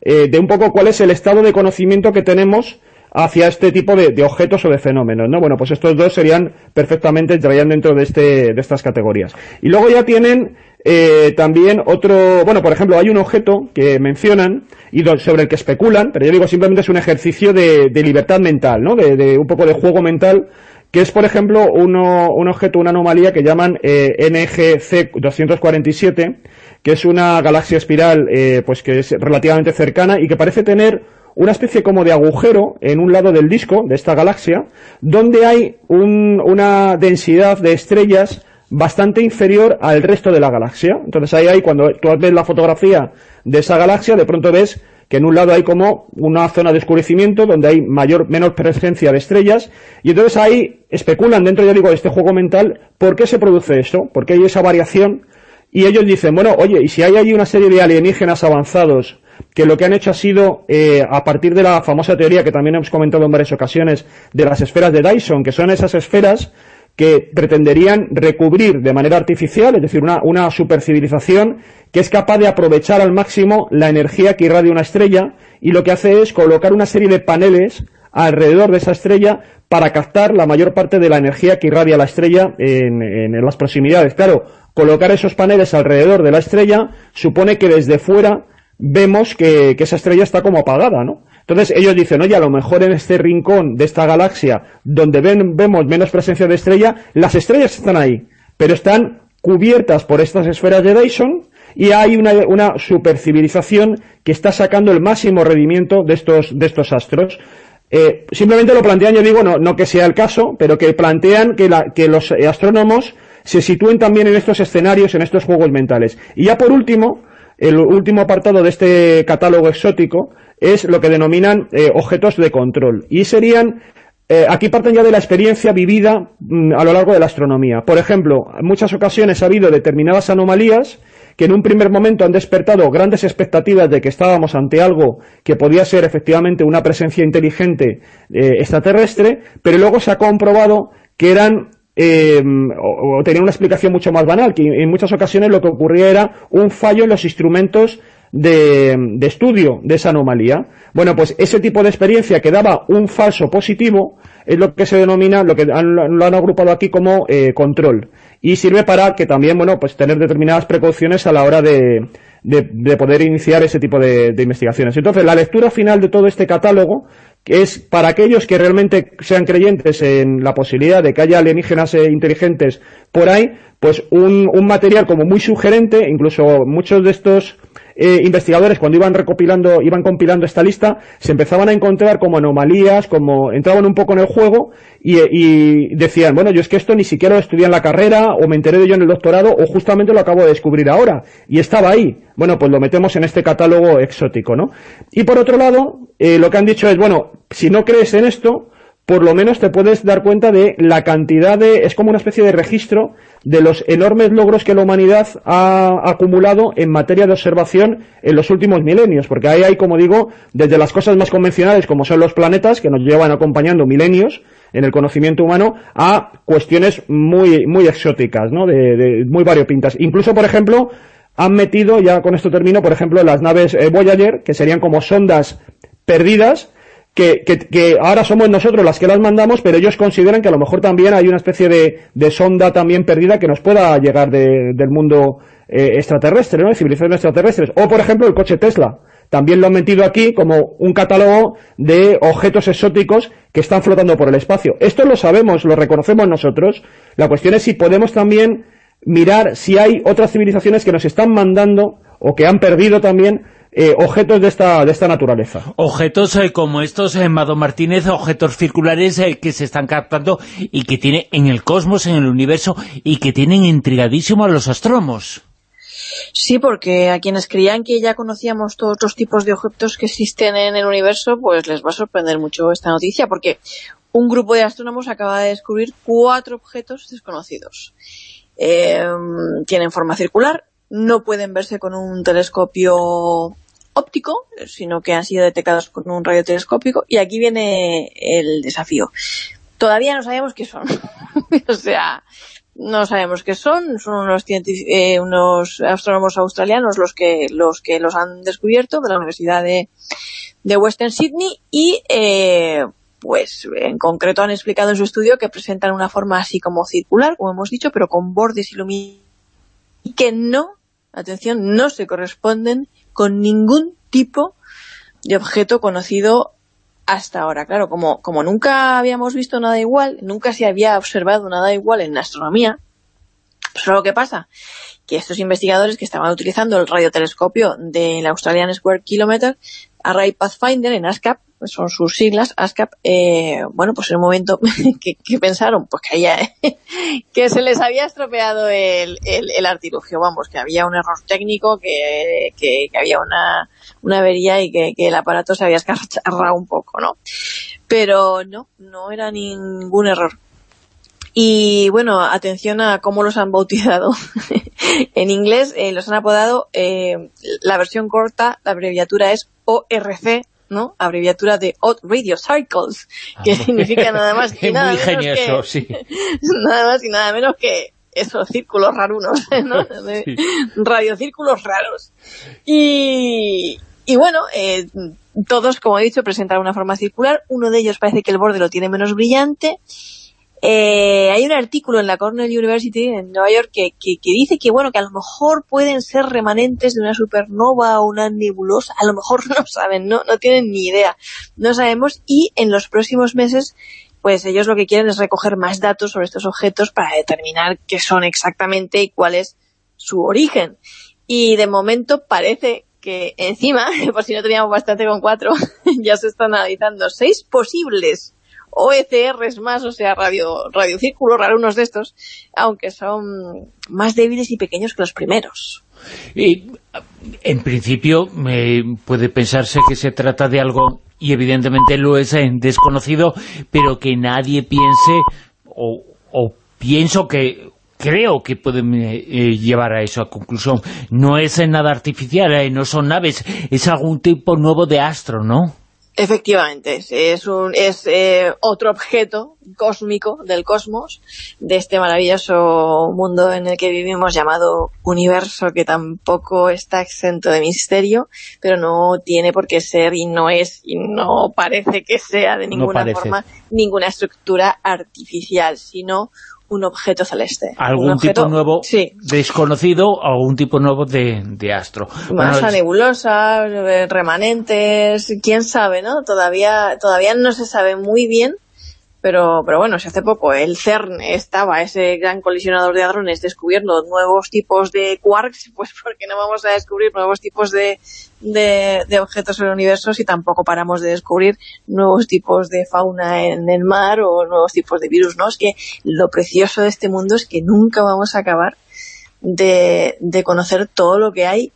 [SPEAKER 7] eh, de un poco cuál es el estado de conocimiento que tenemos hacia este tipo de, objetos o de fenómenos, ¿no? Bueno, pues estos dos serían perfectamente, entrarían dentro de, este, de estas categorías. Y luego ya tienen eh, también otro, bueno, por ejemplo, hay un objeto que mencionan y sobre el que especulan, pero yo digo simplemente es un ejercicio de, libertad mental, ¿no? De, un poco de juego mental, que es, por ejemplo, uno, un objeto, una anomalía que llaman eh, NGC 247, que es una galaxia espiral, eh, pues que es relativamente cercana y que parece tener una especie como de agujero en un lado del disco de esta galaxia, donde hay una densidad de estrellas bastante inferior al resto de la galaxia. Entonces ahí hay, cuando tú ves la fotografía de esa galaxia, de pronto ves que en un lado hay como una zona de oscurecimiento donde hay mayor, menos presencia de estrellas, y entonces ahí especulan dentro, ya digo, de este juego mental, ¿por qué se produce eso? ¿Por qué hay esa variación? Y ellos dicen, bueno, oye, y si hay ahí una serie de alienígenas avanzados que lo que han hecho ha sido, eh, a partir de la famosa teoría que también hemos comentado en varias ocasiones, de las esferas de Dyson, que son esas esferas que pretenderían recubrir de manera artificial, es decir, una, una supercivilización que es capaz de aprovechar al máximo la energía que irradia una estrella y lo que hace es colocar una serie de paneles alrededor de esa estrella para captar la mayor parte de la energía que irradia la estrella en, en las proximidades. Claro, colocar esos paneles alrededor de la estrella supone que desde fuera vemos que, esa estrella está como apagada, ¿no? Entonces ellos dicen, oye, a lo mejor en este rincón de esta galaxia donde vemos menos presencia de estrella, las estrellas están ahí, pero están cubiertas por estas esferas de Dyson y hay una, una supercivilización que está sacando el máximo rendimiento de estos, de estos astros. Eh, simplemente lo plantean, yo digo, no, no que sea el caso, pero que plantean que, la, que los astrónomos se sitúen también en estos escenarios, en estos juegos mentales. Y ya por último, el último apartado de este catálogo exótico es lo que denominan eh, objetos de control. Y serían, eh, aquí parten ya de la experiencia vivida mm, a lo largo de la astronomía. Por ejemplo, en muchas ocasiones ha habido determinadas anomalías que en un primer momento han despertado grandes expectativas de que estábamos ante algo que podía ser efectivamente una presencia inteligente eh, extraterrestre, pero luego se ha comprobado que eran eh, o, tenía una explicación mucho más banal, que en muchas ocasiones lo que ocurría era un fallo en los instrumentos de, estudio de esa anomalía. Bueno, pues ese tipo de experiencia que daba un falso positivo es lo que se denomina, lo que lo han agrupado aquí como eh, control. Y sirve para que también, bueno, pues tener determinadas precauciones a la hora de, de, poder iniciar ese tipo de, de, investigaciones. Entonces, la lectura final de todo este catálogo es para aquellos que realmente sean creyentes en la posibilidad de que haya alienígenas eh, inteligentes por ahí, pues un, un material como muy sugerente, incluso muchos de estos eh, investigadores cuando iban recopilando, iban compilando esta lista, se empezaban a encontrar como anomalías, como entraban un poco en el juego y, decían, bueno, yo es que esto ni siquiera lo estudié en la carrera o me enteré de ello en el doctorado o justamente lo acabo de descubrir ahora y estaba ahí. Bueno, pues lo metemos en este catálogo exótico, ¿no? Y por otro lado, eh, lo que han dicho es, bueno, si no crees en esto, por lo menos te puedes dar cuenta de la cantidad de... es como una especie de registro de los enormes logros que la humanidad ha acumulado en materia de observación en los últimos milenios, porque ahí hay, como digo, desde las cosas más convencionales como son los planetas, que nos llevan acompañando milenios en el conocimiento humano, a cuestiones muy, muy exóticas, ¿no? de, muy variopintas. Incluso, por ejemplo, han metido, ya con esto termino, por ejemplo, las naves eh, Voyager, que serían como sondas perdidas, que, que, ahora somos nosotros las que las mandamos, pero ellos consideran que a lo mejor también hay una especie de, sonda también perdida que nos pueda llegar del mundo eh, extraterrestre, ¿no? De civilizaciones extraterrestres. O, por ejemplo, el coche Tesla. También lo han metido aquí como un catálogo de objetos exóticos que están flotando por el espacio. Esto lo sabemos, lo reconocemos nosotros. La cuestión es si podemos también mirar si hay otras civilizaciones que nos están mandando o que han perdido también eh, objetos de esta, de esta naturaleza.
[SPEAKER 2] Objetos eh, como estos, eh, Mado Martínez, objetos circulares eh, que se están captando y que tiene en el cosmos, en el universo, y que tienen intrigadísimo a los astrónomos.
[SPEAKER 6] Sí, porque a quienes creían que ya conocíamos todos los tipos de objetos que existen en el universo, pues les va a sorprender mucho esta noticia, porque un grupo de astrónomos acaba de descubrir cuatro objetos desconocidos. tienen forma circular, no pueden verse con un telescopio óptico, sino que han sido detectados con un radiotelescópico, y aquí viene el desafío. Todavía no sabemos qué son. [laughs] o sea, no sabemos qué son, son unos, eh, unos astrónomos australianos los que, los que los han descubierto de la Universidad de, de Western Sydney y eh, pues en concreto han explicado en su estudio que presentan una forma así como circular, como hemos dicho, pero con bordes iluminados y que no, atención, no se corresponden con ningún tipo de objeto conocido hasta ahora. Claro, como, como nunca habíamos visto nada igual, nunca se había observado nada igual en astronomía, pues lo que pasa, que estos investigadores que estaban utilizando el radiotelescopio del Australian Square Kilometer Array Pathfinder en ASCAP, son sus siglas, ASCAP, eh, bueno, pues en un momento [laughs] que, pensaron, pues que, había, [laughs] que se les había estropeado el, el, artilugio, vamos, que había un error técnico, que, que, había una, una avería y que, el aparato se había escarchado un poco, ¿no? Pero no, no era ningún error. Y bueno, atención a cómo los han bautizado. [laughs] en inglés eh, los han apodado, eh, la versión corta, la abreviatura es ORC, ¿no? Abreviatura de Odd Radio Cycles, que significa nada más y [laughs] nada menos que... Sí. [laughs] nada más y nada menos que esos círculos rarunos, [laughs] ¿no? Radiocírculos raros. Y, y bueno, eh, todos, como he dicho, presentan una forma circular. Uno de ellos parece que el borde lo tiene menos brillante eh, hay un artículo en la Cornell University en Nueva York que, que, dice que bueno que a lo mejor pueden ser remanentes de una supernova o una nebulosa, a lo mejor [laughs] no saben, no, no tienen ni idea, no sabemos. Y en los próximos meses pues ellos lo que quieren es recoger más datos sobre estos objetos para determinar qué son exactamente y cuál es su origen. Y de momento parece que encima, [laughs] por si no teníamos bastante con cuatro, [laughs] ya se están analizando seis posibles OECRs más, o sea, radio, radiocírculos raros de estos, aunque son más débiles y pequeños que los primeros.
[SPEAKER 2] Y, en principio, puede pensarse que se trata de algo, y evidentemente lo es en desconocido, pero que nadie piense, o, pienso que creo que pueden eh, llevar a eso a conclusión. No es nada artificial, eh, no son naves, es algún tipo nuevo de astro, ¿no?
[SPEAKER 6] Efectivamente, es, un, es eh, otro objeto cósmico del cosmos, de este maravilloso mundo en el que vivimos llamado universo, que tampoco está exento de misterio, pero no tiene por qué ser y no es y no parece que sea de ninguna forma ninguna estructura artificial, sino un objeto celeste.
[SPEAKER 2] ¿Algún tipo nuevo sí. desconocido algún tipo nuevo de, de astro?
[SPEAKER 6] Masa nebulosa, eh, remanentes, quién sabe, ¿no? Todavía, todavía no se sabe muy bien pero, pero bueno, si hace poco el CERN estaba, ese gran colisionador de hadrones, descubriendo nuevos tipos de quarks, [laughs] pues porque no vamos a descubrir nuevos tipos de, de, objetos en el universo si tampoco paramos de descubrir nuevos tipos de fauna en el mar o nuevos tipos de virus, ¿no? Es que lo precioso de este mundo es que nunca vamos a acabar de, de conocer todo lo que hay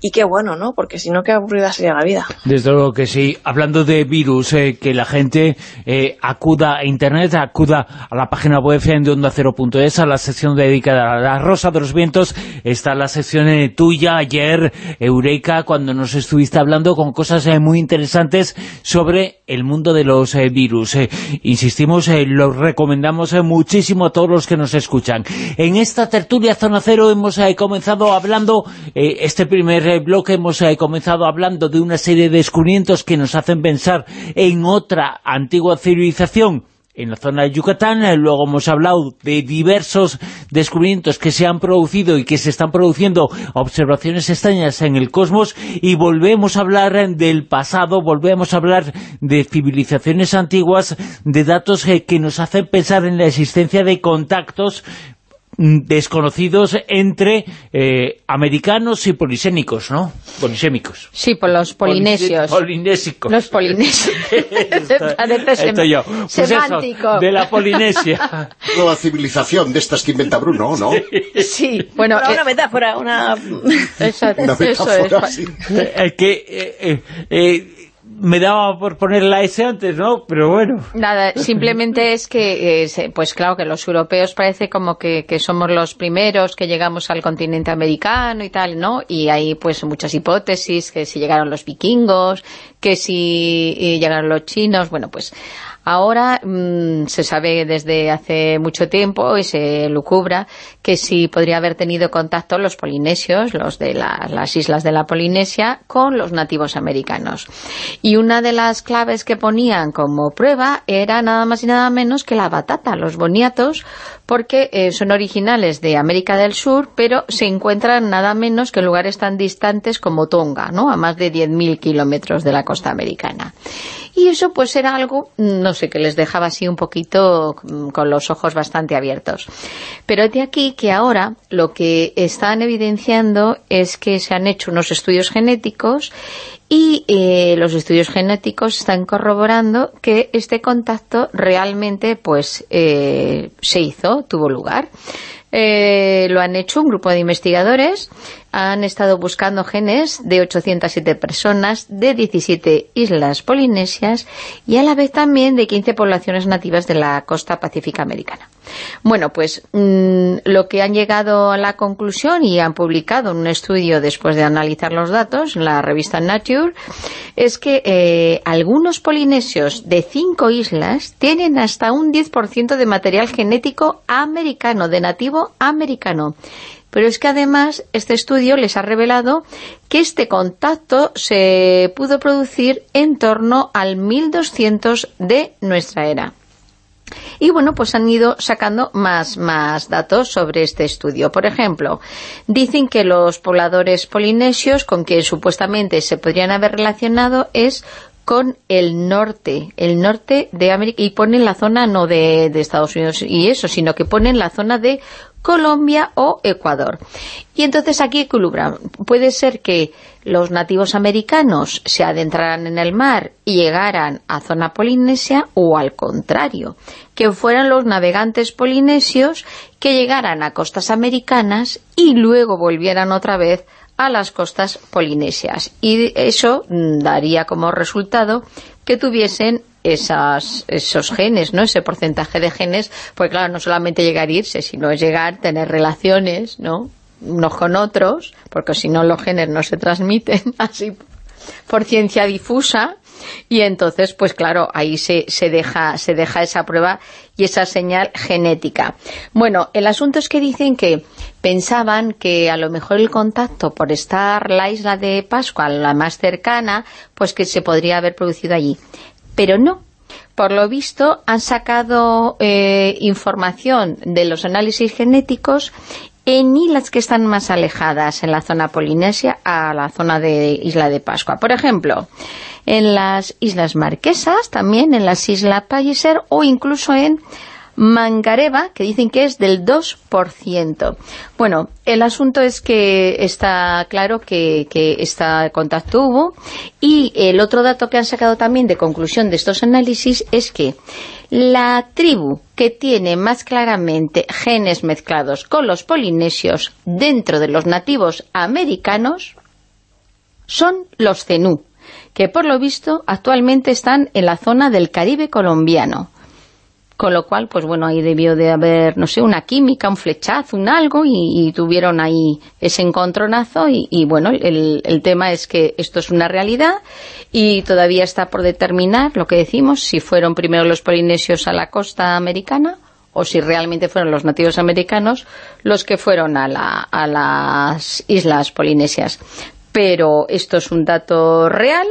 [SPEAKER 6] y qué bueno, ¿no? Porque si no, qué aburrida sería la vida.
[SPEAKER 2] Desde luego que sí. Hablando de virus, eh, que la gente eh, acuda a Internet, acuda a la página web de Onda Cero.es, a la sección dedicada a la Rosa de los Vientos, está la sección eh, tuya ayer, Eureka, cuando nos estuviste hablando con cosas muy interesantes sobre el mundo de los virus. insistimos, lo recomendamos muchísimo a todos los que nos escuchan. En esta tertulia Zona Cero hemos comenzado hablando este primer el bloque hemos eh, comenzado hablando de una serie de descubrimientos que nos hacen pensar en otra antigua civilización en la zona de Yucatán, eh, luego hemos hablado de diversos descubrimientos que se han producido y que se están produciendo observaciones extrañas en el cosmos. Y volvemos a hablar eh, del pasado, volvemos a hablar de civilizaciones antiguas, de datos que nos hacen pensar en la existencia de contactos desconocidos entre eh, americanos y polisémicos, ¿no? Polisémicos.
[SPEAKER 4] Sí, por los polinesios.
[SPEAKER 2] Polinésicos.
[SPEAKER 4] Los polinesios. [laughs] [laughs]
[SPEAKER 2] esto, yo. Pues semántico. de la Polinesia. [laughs]
[SPEAKER 5] Nueva civilización de estas que inventa Bruno, ¿no?
[SPEAKER 4] Sí, bueno...
[SPEAKER 6] una metáfora, una...
[SPEAKER 4] Exacto, una metáfora,
[SPEAKER 2] eso es. Eh, que... Me daba por poner la S antes, ¿no? Pero bueno.
[SPEAKER 4] Nada, [laughs] simplemente es que, eh, pues claro, que los europeos parece como que, que, somos los primeros que llegamos al continente americano y tal, ¿no? Y hay pues muchas hipótesis, que si llegaron los vikingos, que si eh, llegaron los chinos, bueno, pues Ahora mm, se sabe desde hace mucho tiempo y se lucubra que sí podría haber tenido contacto los polinesios, los de las islas de la Polinesia, con los nativos americanos. Y una de las claves que ponían como prueba era nada más y nada menos que la batata, los boniatos, porque eh, son originales de América del Sur, pero se encuentran nada menos que en lugares tan distantes como Tonga, ¿no? a más de 10.000 kilómetros de la costa americana. Y eso pues era algo, no sé, que les dejaba así un poquito mm, con los ojos bastante abiertos. Pero de aquí que ahora lo que están evidenciando es que se han hecho unos estudios genéticos y eh, los estudios genéticos están corroborando que este contacto realmente pues eh, se hizo, tuvo lugar. Eh, lo han hecho un grupo de investigadores han estado buscando genes de 807 personas de 17 islas polinesias y a la vez también de 15 poblaciones nativas de la costa pacífica americana. Bueno, pues mm, lo que han llegado a la conclusión y han publicado en un estudio después de analizar los datos en la revista Nature es que eh, algunos polinesios de cinco islas tienen hasta un 10% de material genético americano, de nativo americano pero es que además este estudio les ha revelado que este contacto se pudo producir en torno al 1200 de nuestra era. Y bueno, pues han ido sacando más, más datos sobre este estudio. Por ejemplo, dicen que los pobladores polinesios con quien supuestamente se podrían haber relacionado es con el norte, el norte de América, y ponen la zona no de, de, Estados Unidos y eso, sino que ponen la zona de Colombia o Ecuador. Y entonces aquí equilibran. Puede ser que los nativos americanos se adentraran en el mar y llegaran a zona polinesia o al contrario, que fueran los navegantes polinesios que llegaran a costas americanas y luego volvieran otra vez a las costas polinesias. Y eso daría como resultado que tuviesen esas, esos genes, ¿no? Ese porcentaje de genes, pues claro, no solamente llegar a irse, sino llegar, tener relaciones, ¿no? Unos con otros, porque si no los genes no se transmiten [laughs] así por ciencia difusa, y entonces, pues claro, ahí se, se, deja, se deja esa prueba y esa señal genética. Bueno, el asunto es que dicen que pensaban que a lo mejor el contacto por estar la isla de Pascua, la más cercana, pues que se podría haber producido allí pero no. Por lo visto, han sacado eh, información de los análisis genéticos en islas que están más alejadas en la zona polinesia a la zona de Isla de Pascua. Por ejemplo, en las Islas Marquesas, también en las Islas Palliser o incluso en Mangareva, que dicen que es del 2%. Bueno, el asunto es que está claro que, que este contacto hubo y el otro dato que han sacado también de conclusión de estos análisis es que la tribu que tiene más claramente genes mezclados con los polinesios dentro de los nativos americanos son los zenú, que por lo visto actualmente están en la zona del Caribe colombiano. Con lo cual, pues bueno, ahí debió de haber, no sé, una química, un flechazo, un algo, y, tuvieron ahí ese encontronazo, y, bueno, el, el, tema es que esto es una realidad, y todavía está por determinar, lo que decimos, si fueron primero los polinesios a la costa americana, o si realmente fueron los nativos americanos los que fueron a, la, a las islas polinesias. Pero esto es un dato real,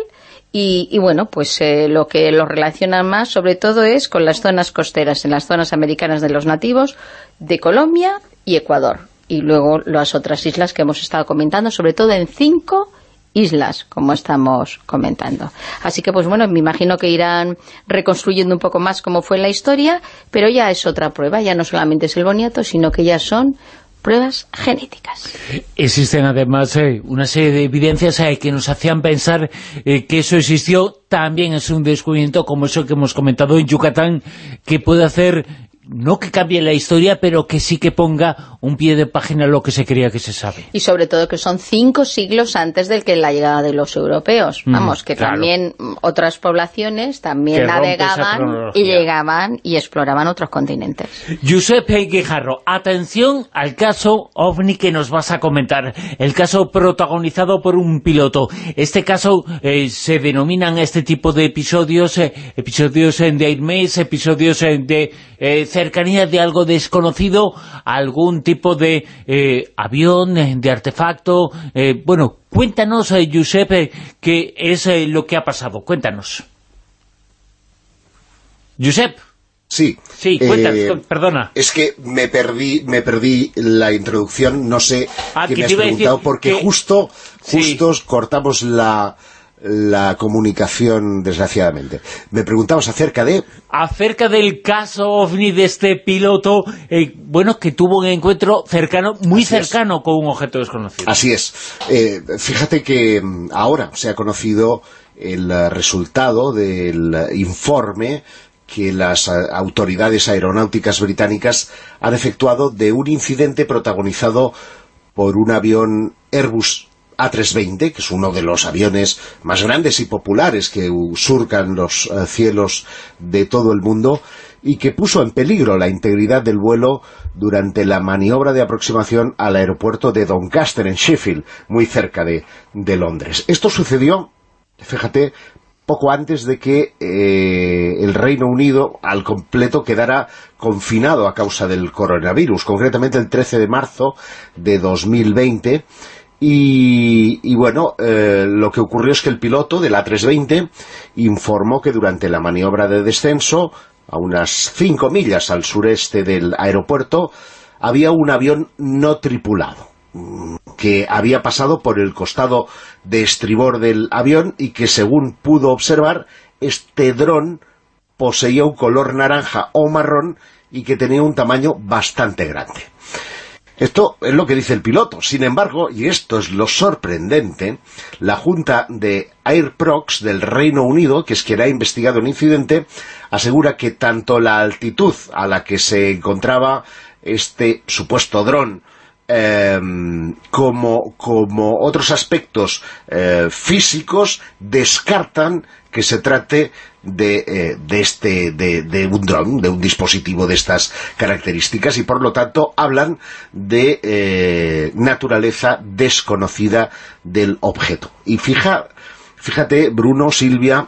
[SPEAKER 4] y, bueno, pues eh, lo que lo relaciona más sobre todo es con las zonas costeras, en las zonas americanas de los nativos de Colombia y Ecuador. Y luego las otras islas que hemos estado comentando, sobre todo en cinco islas, como estamos comentando. Así que, pues bueno, me imagino que irán reconstruyendo un poco más cómo fue la historia, pero ya es otra prueba, ya no solamente es el boniato, sino que ya son pruebas genéticas.
[SPEAKER 2] Existen además eh, una serie de evidencias eh, que nos hacían pensar eh, que eso existió. También es un descubrimiento como eso que hemos comentado en Yucatán, que puede hacer no que cambie la historia, pero que sí que ponga un pie de página lo que se creía que se sabe.
[SPEAKER 4] Y sobre todo que son cinco siglos antes de que la llegada de los europeos. Vamos, que también otras poblaciones también navegaban y llegaban y exploraban otros continentes.
[SPEAKER 2] Giuseppe Guijarro, atención al caso OVNI que nos vas a comentar. El caso protagonizado por un piloto. Este caso eh, se denominan este tipo de episodios, eh, episodios de Airmaze, episodios de eh, cercanía de algo desconocido, algún tipo de eh, avión, eh, de artefacto. bueno, cuéntanos, Giuseppe, qué es lo que ha pasado. Cuéntanos. Giuseppe.
[SPEAKER 5] Sí.
[SPEAKER 2] Sí, cuéntanos, perdona.
[SPEAKER 5] Es que me perdí me perdí la introducción, no sé ah, qué me has preguntado, porque justo, justo cortamos la la comunicación, desgraciadamente. Me preguntabas acerca de...
[SPEAKER 2] Acerca del caso OVNI de este piloto, eh, bueno, que tuvo un encuentro cercano, muy cercano con un objeto desconocido.
[SPEAKER 5] Así es. Eh, fíjate que mm, ahora se ha conocido el eh, resultado del informe que las autoridades aeronáuticas británicas han efectuado de un incidente protagonizado por un avión Airbus A320, que es uno de los aviones más grandes y populares que surcan los eh, cielos de todo el mundo y que puso en peligro la integridad del vuelo durante la maniobra de aproximación al aeropuerto de Doncaster, en Sheffield, muy cerca de, Londres. Esto sucedió, fíjate, poco antes de que eh, el Reino Unido al completo quedara confinado a causa del coronavirus, concretamente el 13 de marzo de 2020, y, bueno, eh, lo que ocurrió es que el piloto del A320 informó que durante la maniobra de descenso, a unas 5 millas al sureste del aeropuerto, había un avión no tripulado que había pasado por el costado de estribor del avión y que según pudo observar, este dron poseía un color naranja o marrón y que tenía un tamaño bastante grande. Esto es lo que dice el piloto. Sin embargo, y esto es lo sorprendente, la Junta de Airprox del Reino Unido, que es quien ha investigado el incidente, asegura que tanto la altitud a la que se encontraba este supuesto dron Em, como, otros aspectos eh, físicos descartan que se trate de, eh, de, este, de, de, un dron, de un dispositivo de estas características y por lo tanto hablan de eh, naturaleza desconocida del objeto. Y fija, fíjate, Bruno, Silvia,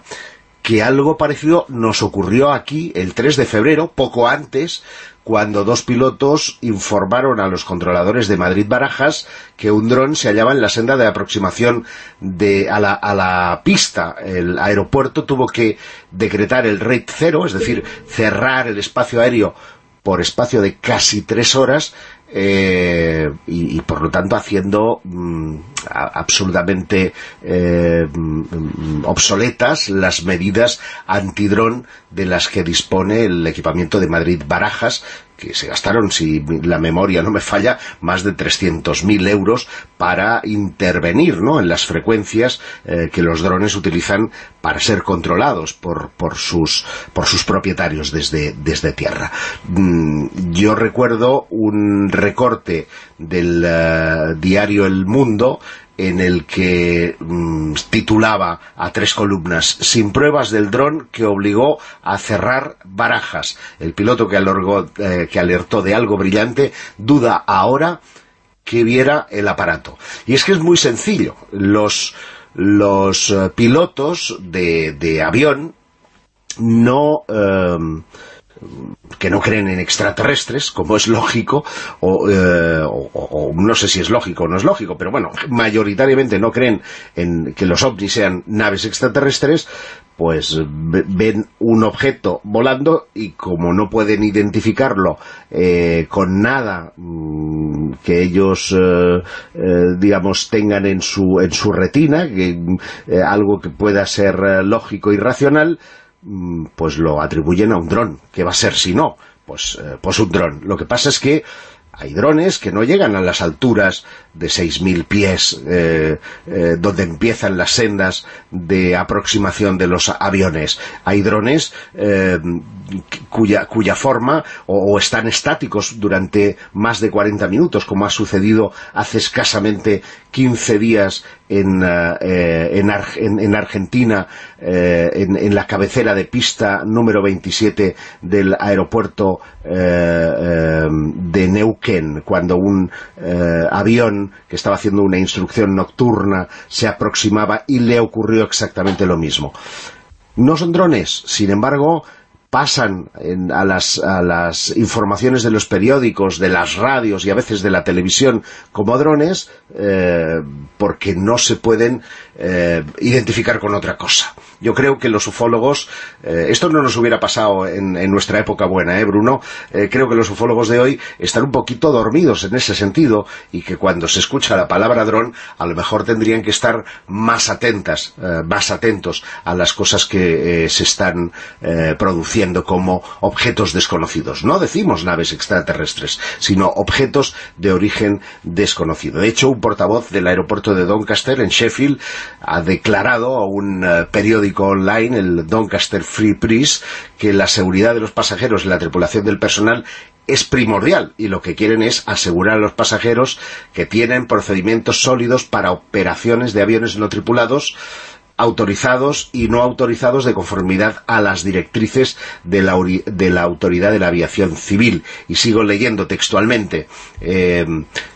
[SPEAKER 5] que algo parecido nos ocurrió aquí el 3 de febrero, poco antes, cuando dos pilotos informaron a los controladores de Madrid-Barajas que un dron se hallaba en la senda de aproximación de, a, la, a la pista. El aeropuerto tuvo que decretar el rate cero, es decir, cerrar el espacio aéreo por espacio de casi tres horas eh, y, por lo tanto haciendo mm, absolutamente eh, mm, obsoletas las medidas antidrón de las que dispone el equipamiento de Madrid Barajas que se gastaron, si la memoria no me falla, más de 300.000 euros para intervenir ¿no? en las frecuencias eh, que los drones utilizan para ser controlados por, por, sus, por sus propietarios desde, desde tierra. Mm, yo recuerdo un recorte del eh, diario El Mundo en el que mm, titulaba a tres columnas sin pruebas del dron que obligó a cerrar barajas. El piloto que, eh, que alertó de algo brillante duda ahora que viera el aparato. Y es que es muy sencillo. Los, los eh, pilotos de, de avión no... Eh, que no creen en extraterrestres, como es lógico, eh, o, no sé si es lógico o no es lógico, pero bueno, mayoritariamente no creen en que los ovnis sean naves extraterrestres, pues ven un objeto volando y como no pueden identificarlo eh, con nada mm, que ellos, eh, digamos, tengan en su, en su retina, algo que pueda ser lógico y racional, pues lo atribuyen a un dron. ¿Qué va a ser si no? Pues, eh, pues un dron. Lo que pasa es que hay drones que no llegan a las alturas de 6.000 pies, eh, eh, donde empiezan las sendas de aproximación de los aviones. Hay drones eh, cuya, cuya forma o, están estáticos durante más de 40 minutos, como ha sucedido hace escasamente 15 días en, en, en, Argentina, en, la cabecera de pista número 27 del aeropuerto de Neuquén, cuando un avión que estaba haciendo una instrucción nocturna se aproximaba y le ocurrió exactamente lo mismo. No son drones, sin embargo, pasan a, las, informaciones de los periódicos, de las radios y a veces de la televisión como drones eh, porque no se pueden eh, identificar con otra cosa. yo creo que los ufólogos, eh, esto no nos hubiera pasado en, nuestra época buena, ¿eh, Bruno? Eh, creo que los ufólogos de hoy están un poquito dormidos en ese sentido y que cuando se escucha la palabra dron, a lo mejor tendrían que estar más atentas, más atentos a las cosas que se están produciendo como objetos desconocidos. No decimos naves extraterrestres, sino objetos de origen desconocido. De hecho, un portavoz del aeropuerto de Doncaster, en Sheffield, ha declarado a un periódico online, el Doncaster Free Press, que la seguridad de los pasajeros y la tripulación del personal es primordial y lo que quieren es asegurar a los pasajeros que tienen procedimientos sólidos para operaciones de aviones no tripulados autorizados y no autorizados de conformidad a las directrices de la, de la Autoridad de la Aviación Civil. Y sigo leyendo textualmente. Eh,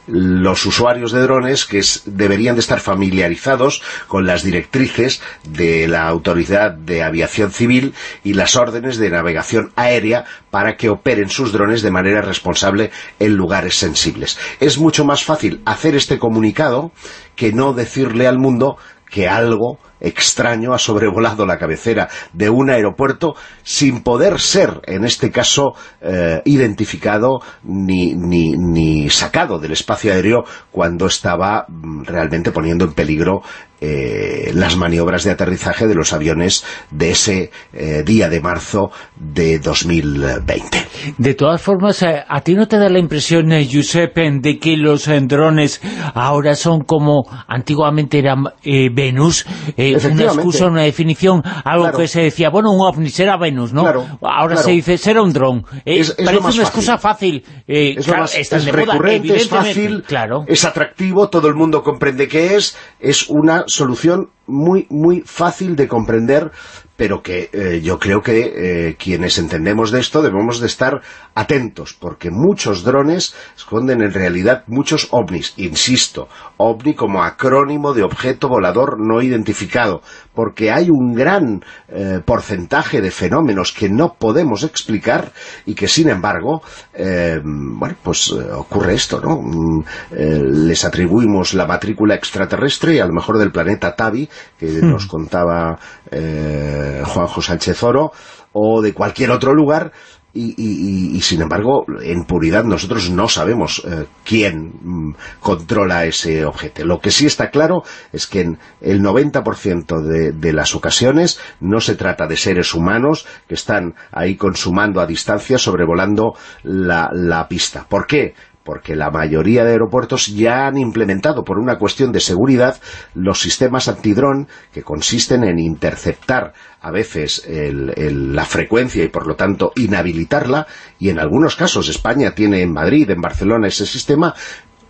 [SPEAKER 5] los usuarios de drones que deberían de estar familiarizados con las directrices de la Autoridad de Aviación Civil y las órdenes de navegación aérea para que operen sus drones de manera responsable en lugares sensibles. Es mucho más fácil hacer este comunicado que no decirle al mundo que algo extraño ha sobrevolado la cabecera de un aeropuerto sin poder ser, en este caso, eh, identificado ni, ni, sacado del espacio aéreo cuando estaba mm, realmente poniendo en peligro eh, las maniobras de aterrizaje de los aviones de ese eh, día de marzo de 2020.
[SPEAKER 2] De todas formas, ¿a ti no te da la impresión, Giuseppe, de que los drones ahora son como antiguamente eran Venus? Una excusa, una definición, algo que se decía, bueno, un ovni será Venus, ¿no? ahora se dice, será un dron. Es, parece una excusa fácil.
[SPEAKER 5] es, es recurrente, es fácil, claro. es atractivo, todo el mundo comprende qué es, es una solución muy, muy fácil de comprender pero que eh, yo creo que eh, quienes entendemos de esto debemos de estar atentos, porque muchos drones esconden en realidad muchos ovnis, insisto, ovni como acrónimo de objeto volador no identificado, porque hay un gran eh, porcentaje de fenómenos que no podemos explicar y que sin embargo, bueno, pues ocurre esto, ¿no? Mm, les atribuimos la matrícula extraterrestre y a lo mejor del planeta Tabi, que hmm. nos contaba Juanjo Sánchez Oro o de cualquier otro lugar y, sin embargo, en puridad nosotros no sabemos eh, quién mm, controla ese objeto. Lo que sí está claro es que en el 90% de, de, las ocasiones no se trata de seres humanos que están ahí consumando a distancia sobrevolando la, la pista. ¿Por qué? Porque la mayoría de aeropuertos ya han implementado por una cuestión de seguridad los sistemas antidrón que consisten en interceptar a veces la frecuencia y por lo tanto inhabilitarla. Y en algunos casos España tiene en Madrid, en Barcelona ese sistema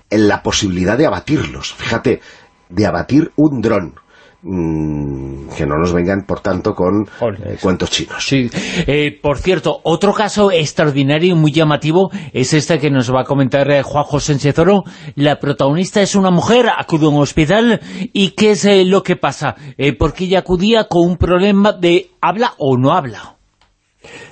[SPEAKER 5] la posibilidad de abatirlos, fíjate, de abatir un dron Mm, que no nos vengan, por tanto, con eh, cuentos chinos.
[SPEAKER 2] Sí. Eh, por cierto, otro caso extraordinario y muy llamativo es este que nos va a comentar eh, Juan José Oro. La protagonista es una mujer, acude a un hospital, ¿y qué es lo que pasa? porque ella acudía con un problema de habla o no habla.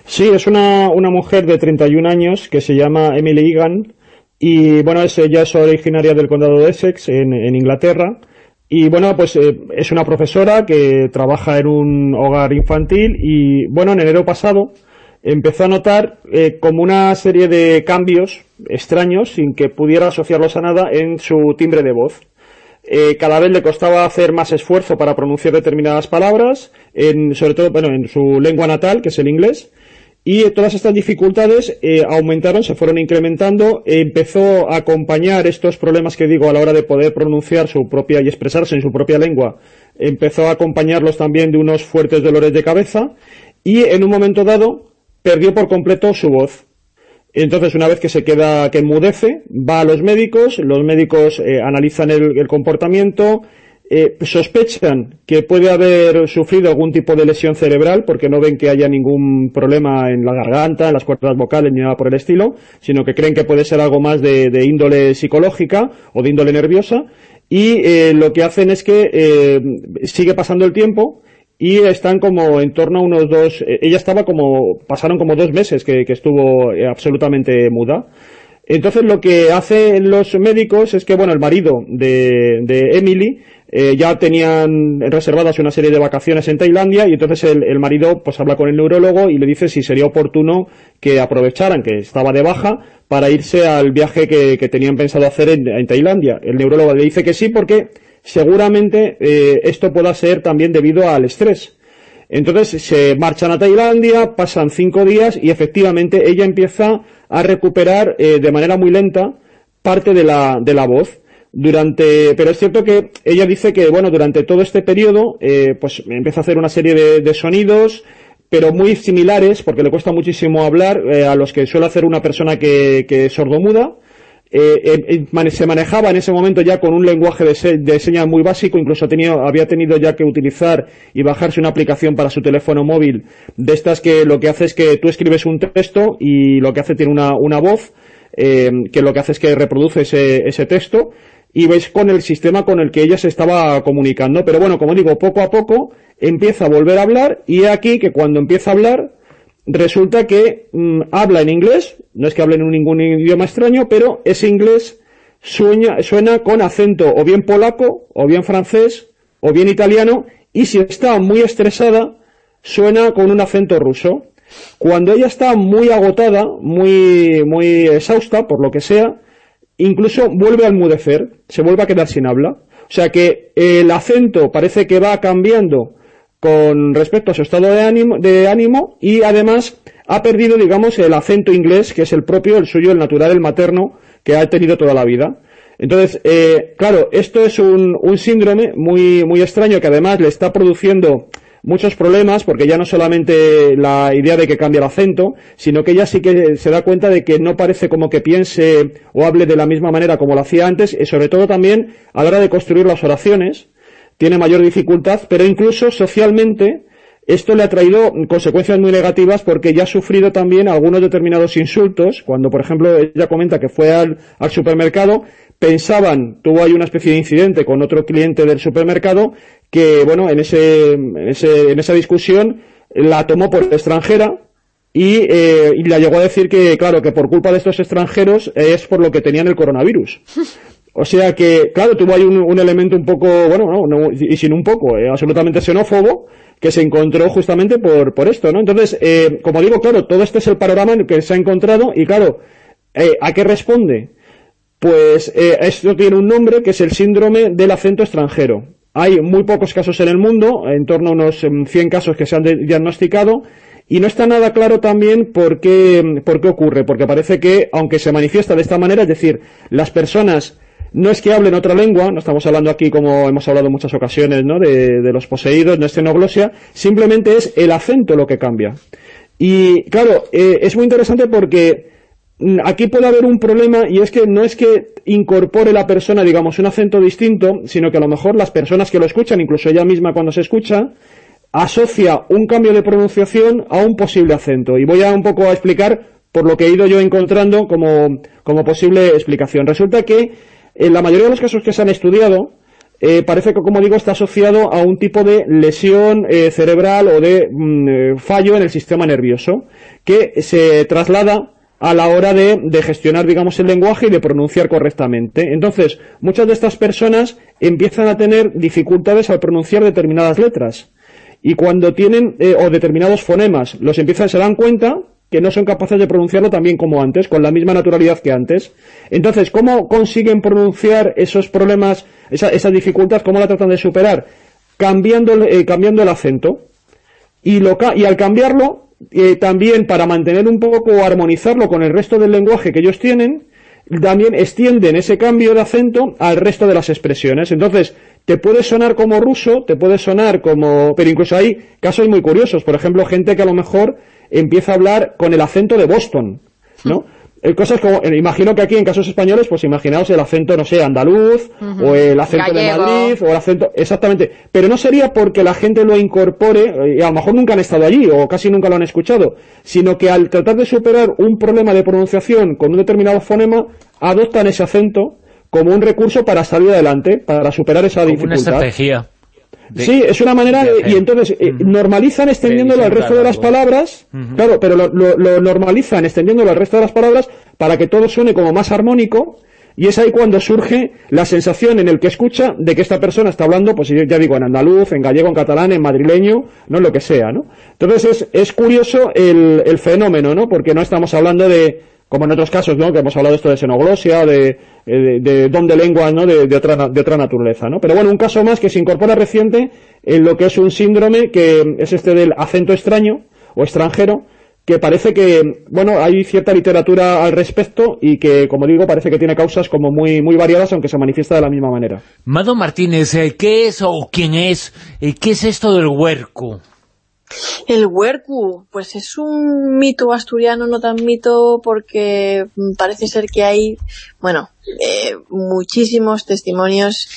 [SPEAKER 7] Sí, es una, una mujer de 31 años que se llama Emily Egan, y bueno, es, ella es originaria del condado de Essex, en, en Inglaterra, y bueno, pues eh, es una profesora que trabaja en un hogar infantil y bueno, en enero pasado empezó a notar eh, como una serie de cambios extraños sin que pudiera asociarlos a nada en su timbre de voz. Eh, cada vez le costaba hacer más esfuerzo para pronunciar determinadas palabras, en, sobre todo bueno, en su lengua natal, que es el inglés, y todas estas dificultades eh, aumentaron, se fueron incrementando, empezó a acompañar estos problemas que digo a la hora de poder pronunciar su propia y expresarse en su propia lengua, empezó a acompañarlos también de unos fuertes dolores de cabeza y en un momento dado perdió por completo su voz. Entonces, una vez que se queda, que enmudece, va a los médicos, los médicos eh, analizan el comportamiento, eh, sospechan que puede haber sufrido algún tipo de lesión cerebral porque no ven que haya ningún problema en la garganta, en las cuerdas vocales ni nada por el estilo, sino que creen que puede ser algo más de, índole psicológica o de índole nerviosa y eh, lo que hacen es que eh, sigue pasando el tiempo y están como en torno a unos dos, ella estaba como, pasaron como dos meses que, estuvo absolutamente muda. Entonces lo que hacen los médicos es que, bueno, el marido de, de Emily eh, ya tenían reservadas una serie de vacaciones en Tailandia y entonces el, marido pues habla con el neurólogo y le dice si sería oportuno que aprovecharan que estaba de baja para irse al viaje que, tenían pensado hacer en, Tailandia. El neurólogo le dice que sí porque seguramente eh, esto pueda ser también debido al estrés. Entonces se marchan a Tailandia, pasan cinco días y efectivamente ella empieza a recuperar eh, de manera muy lenta parte de la, de la voz durante, pero es cierto que ella dice que, bueno, durante todo este periodo, eh, pues empieza a hacer una serie de, sonidos, pero muy similares, porque le cuesta muchísimo hablar, eh, a los que suele hacer una persona que, que es sordomuda. Eh, se manejaba en ese momento ya con un lenguaje de, de señas muy básico, incluso había tenido ya que utilizar y bajarse una aplicación para su teléfono móvil de estas que lo que hace es que tú escribes un texto y lo que hace tiene una, una voz que lo que hace es que reproduce ese, ese texto y veis con el sistema con el que ella se estaba comunicando. Pero bueno, como digo, poco a poco empieza a volver a hablar y aquí que cuando empieza a hablar resulta que mm, habla en inglés, no es que hable en ningún idioma extraño, pero ese inglés suena con acento o bien polaco, o bien francés, o bien italiano, y si está muy estresada, suena con un acento ruso. Cuando ella está muy agotada, muy, muy exhausta, por lo que sea, incluso vuelve a enmudecer, se vuelve a quedar sin habla. O sea que el acento parece que va cambiando con respecto a su estado de ánimo, de ánimo y además ha perdido, digamos, el acento inglés, que es el propio, el suyo, el natural, el materno, que ha tenido toda la vida. Entonces, eh, claro, esto es un, un síndrome muy, muy extraño que además le está produciendo muchos problemas porque ya no solamente la idea de que cambia el acento, sino que ella sí que se da cuenta de que no parece como que piense o hable de la misma manera como lo hacía antes y sobre todo también a la hora de construir las oraciones tiene mayor dificultad, pero incluso socialmente esto le ha traído consecuencias muy negativas porque ya ha sufrido también algunos determinados insultos, cuando por ejemplo ella comenta que fue al, al supermercado, pensaban, tuvo ahí una especie de incidente con otro cliente del supermercado, que bueno, en, ese, en, ese, en esa discusión la tomó por extranjera y, eh, y la llegó a decir que, claro, que por culpa de estos extranjeros es por lo que tenían el coronavirus. O sea que, claro, tuvo ahí un, elemento un poco, bueno, no, y sin un poco, eh, absolutamente xenófobo, que se encontró justamente por, por esto, ¿no? Entonces, eh, como digo, claro, todo este es el panorama en que se ha encontrado y, claro, eh, ¿a qué responde? Pues esto tiene un nombre que es el síndrome del acento extranjero. Hay muy pocos casos en el mundo, en torno a unos 100 em, casos que se han diagnosticado, y no está nada claro también por qué, em, por qué ocurre, porque parece que, aunque se manifiesta de esta manera, es decir, las personas no es que hablen otra lengua, no estamos hablando aquí como hemos hablado en muchas ocasiones, ¿no? de, los poseídos, no es xenoglosia, simplemente es el acento lo que cambia. Y claro, eh, es muy interesante porque aquí puede haber un problema y es que no es que incorpore la persona, digamos, un acento distinto, sino que a lo mejor las personas que lo escuchan, incluso ella misma cuando se escucha, asocia un cambio de pronunciación a un posible acento. Y voy a un poco a explicar por lo que he ido yo encontrando como, como posible explicación. Resulta que en la mayoría de los casos que se han estudiado, eh, parece que, como digo, está asociado a un tipo de lesión eh, cerebral o de mm, eh, fallo en el sistema nervioso, que se traslada a la hora de, gestionar, digamos, el lenguaje y de pronunciar correctamente. Entonces, muchas de estas personas empiezan a tener dificultades al pronunciar determinadas letras. Y cuando tienen, eh, o determinados fonemas, los empiezan, se dan cuenta que no son capaces de pronunciarlo tan bien como antes, con la misma naturalidad que antes. Entonces, ¿cómo consiguen pronunciar esos problemas, esa, esa dificultad, cómo la tratan de superar? Cambiando, eh, cambiando el acento. Y, lo, y al cambiarlo, eh, también para mantener un poco armonizarlo con el resto del lenguaje que ellos tienen, también extienden ese cambio de acento al resto de las expresiones. Entonces, te puede sonar como ruso, te puede sonar como... Pero incluso hay casos muy curiosos. Por ejemplo, gente que a lo mejor empieza a hablar con el acento de Boston, ¿no? Eh, cosas como, eh, imagino que aquí en casos españoles, pues imaginaos el acento, no sé, andaluz, o el acento de Madrid, o el acento, exactamente. Pero no sería porque la gente lo incorpore, eh, y a lo mejor nunca han estado allí, o casi nunca lo han escuchado, sino que al tratar de superar un problema de pronunciación con un determinado fonema, adoptan ese acento como un recurso para salir adelante, para superar esa dificultad. Una
[SPEAKER 2] estrategia
[SPEAKER 7] sí, es una manera, y entonces eh, normalizan extendiéndolo al resto de las palabras, claro, pero lo, normalizan extendiéndolo al resto de las palabras para que todo suene como más armónico, y es ahí cuando surge la sensación en el que escucha de que esta persona está hablando, pues ya digo, en andaluz, en gallego, en catalán, en madrileño, no lo que sea, ¿no? Entonces es, es curioso el, el fenómeno, ¿no? Porque no estamos hablando de como en otros casos, ¿no? Que hemos hablado esto de xenoglosia, de, de, de don de lenguas, ¿no? De, de, otra, de otra naturaleza, ¿no? Pero bueno, un caso más que se incorpora reciente en lo que es un síndrome que es este del acento extraño o extranjero, que parece que, bueno, hay cierta literatura al respecto y que, como digo, parece que tiene causas como muy, muy variadas, aunque se manifiesta de la misma manera.
[SPEAKER 2] Mado Martínez, eh, ¿qué es o quién es? Eh, ¿Qué es esto del huerco?
[SPEAKER 6] El huercu, pues es un mito asturiano, no tan mito, porque parece ser que hay, bueno, eh, muchísimos testimonios.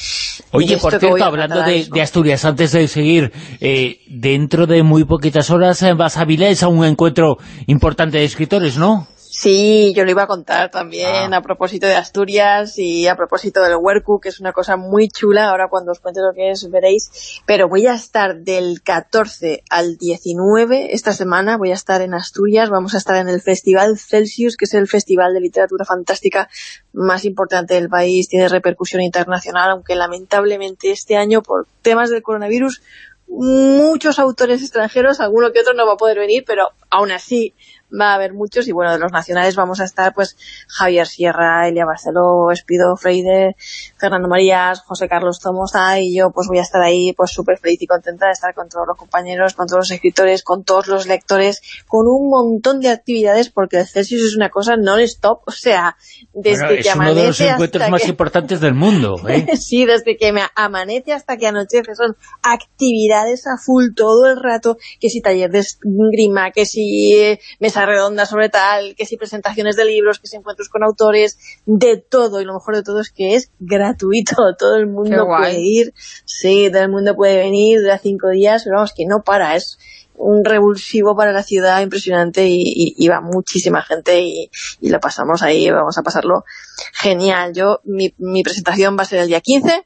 [SPEAKER 2] Oye, por cierto, hablando de, de, Asturias, antes de seguir, eh, dentro de muy poquitas horas eh, vas a Vilés a un encuentro importante de escritores, ¿no?
[SPEAKER 6] Sí, yo lo iba a contar también ah. a propósito de Asturias y a propósito del Huercu, que es una cosa muy chula, ahora cuando os cuente lo que es veréis, pero voy a estar del 14 al 19 esta semana, voy a estar en Asturias, vamos a estar en el Festival Celsius, que es el festival de literatura fantástica más importante del país, tiene repercusión internacional, aunque lamentablemente este año por temas del coronavirus muchos autores extranjeros, alguno que otro no va a poder venir, pero aún así va a haber muchos y bueno, de los nacionales vamos a estar pues Javier Sierra, Elia Barceló, Espido Freire, Fernando Marías, José Carlos Tomosa y yo pues voy a estar ahí pues súper feliz y contenta de estar con todos los compañeros, con todos los escritores, con todos los lectores, con un montón de actividades porque el Celsius es una cosa non-stop, o sea, desde
[SPEAKER 2] bueno,
[SPEAKER 6] que
[SPEAKER 2] es
[SPEAKER 6] amanece
[SPEAKER 2] uno de los encuentros más importantes del mundo, ¿eh? [laughs]
[SPEAKER 6] sí, desde que me amanece hasta que anochece, son actividades a full todo el rato, que si taller de grima, que si eh, mesa redonda sobre tal, que si presentaciones de libros, que si encuentros con autores, de todo, y lo mejor de todo es que es gratuito, [laughs] todo el mundo puede ir, sí, todo el mundo puede venir, dura cinco días, pero vamos, que no para, es un revulsivo para la ciudad impresionante y, y, y va muchísima gente y, y, lo pasamos ahí, vamos a pasarlo genial. Yo, mi, mi presentación va a ser el día 15,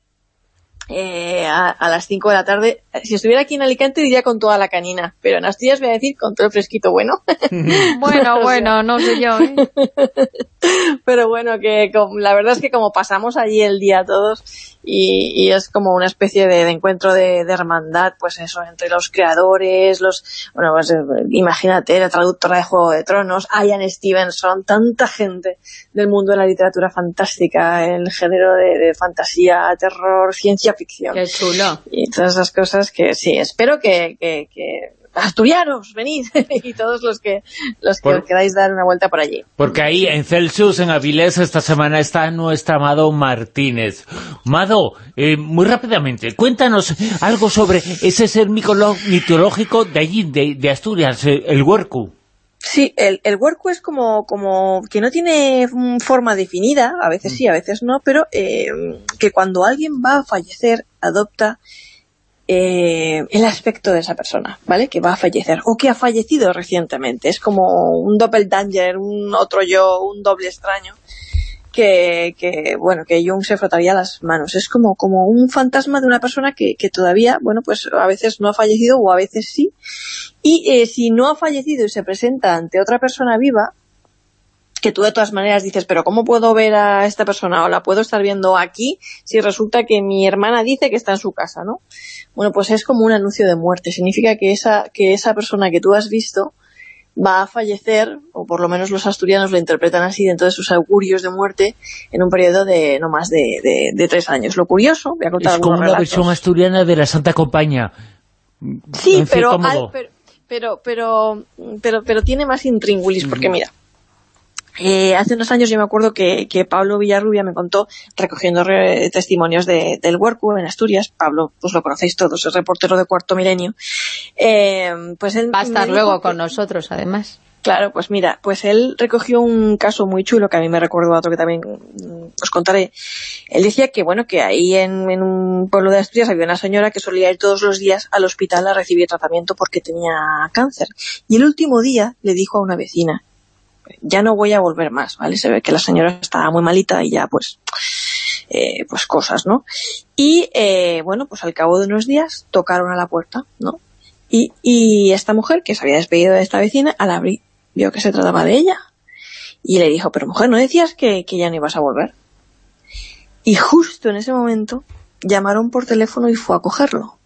[SPEAKER 6] eh, a, a, las 5 de la tarde. Si estuviera aquí en Alicante diría con toda la canina, pero en Asturias voy a decir con todo el fresquito bueno. [laughs]
[SPEAKER 4] bueno, [laughs] bueno, no sé yo. ¿eh? [laughs]
[SPEAKER 6] pero bueno, que la verdad es que como pasamos allí el día todos y, y es como una especie de, de encuentro de, de, hermandad, pues eso, entre los creadores, los, bueno, pues imagínate, la traductora de Juego de Tronos, Ian Stevenson, tanta gente del mundo de la literatura fantástica, el género de, de fantasía, terror, ciencia ficción.
[SPEAKER 4] Qué chulo.
[SPEAKER 6] Y todas esas cosas que sí, espero que, que, que asturianos, venid, [laughs] y todos los que los que por, queráis dar una vuelta por allí.
[SPEAKER 2] Porque ahí en Celsius, en Avilés, esta semana está nuestra Amado Martínez. Mado, eh, muy rápidamente, cuéntanos algo sobre ese ser mitológico de allí, de, de Asturias, el Huercu.
[SPEAKER 6] Sí, el, el huerco es como, como que no tiene forma definida, a veces sí, a veces no, pero eh, que cuando alguien va a fallecer, adopta eh, el aspecto de esa persona, ¿vale? Que va a fallecer, o que ha fallecido recientemente. Es como un doppelganger, un otro yo, un doble extraño, que, que, bueno, que Jung se frotaría las manos. Es como, como un fantasma de una persona que, que todavía, bueno, pues a veces no ha fallecido o a veces sí. Y eh, si no ha fallecido y se presenta ante otra persona viva, que tú de todas maneras dices, pero ¿cómo puedo ver a esta persona o la puedo estar viendo aquí si resulta que mi hermana dice que está en su casa, ¿no? Bueno, pues es como un anuncio de muerte. Significa que esa, que esa persona que tú has visto va a fallecer, o por lo menos los asturianos lo interpretan así dentro de sus augurios de muerte, en un periodo de no más de, de, de tres años. Lo curioso, voy a contar
[SPEAKER 2] Es como una versión asturiana de la Santa Compañía.
[SPEAKER 6] Sí, pero, al, pero, pero, pero, pero, pero, tiene más intríngulis, porque mira, eh, hace unos años yo me acuerdo que, que Pablo Villarrubia me contó, recogiendo re testimonios de, del Huercu en Asturias, Pablo, pues lo conocéis todos, es reportero de Cuarto Milenio, eh, pues él
[SPEAKER 4] Va a estar luego con nosotros, además.
[SPEAKER 6] Claro, pues mira, pues él recogió un caso muy chulo que a mí me recuerdo a otro que también os contaré. Él decía que, bueno, que ahí en, en, un pueblo de Asturias había una señora que solía ir todos los días al hospital a recibir tratamiento porque tenía cáncer. Y el último día le dijo a una vecina, ya no voy a volver más, ¿vale? Se ve que la señora estaba muy malita y ya, pues, eh, pues cosas, ¿no? Y, eh, bueno, pues al cabo de unos días tocaron a la puerta, ¿no? Y, y esta mujer, que se había despedido de esta vecina, al abrir, vio que se trataba de ella. Y le dijo, pero mujer, ¿no decías que, que ya no ibas a volver? Y justo en ese momento llamaron por teléfono y fue a cogerlo.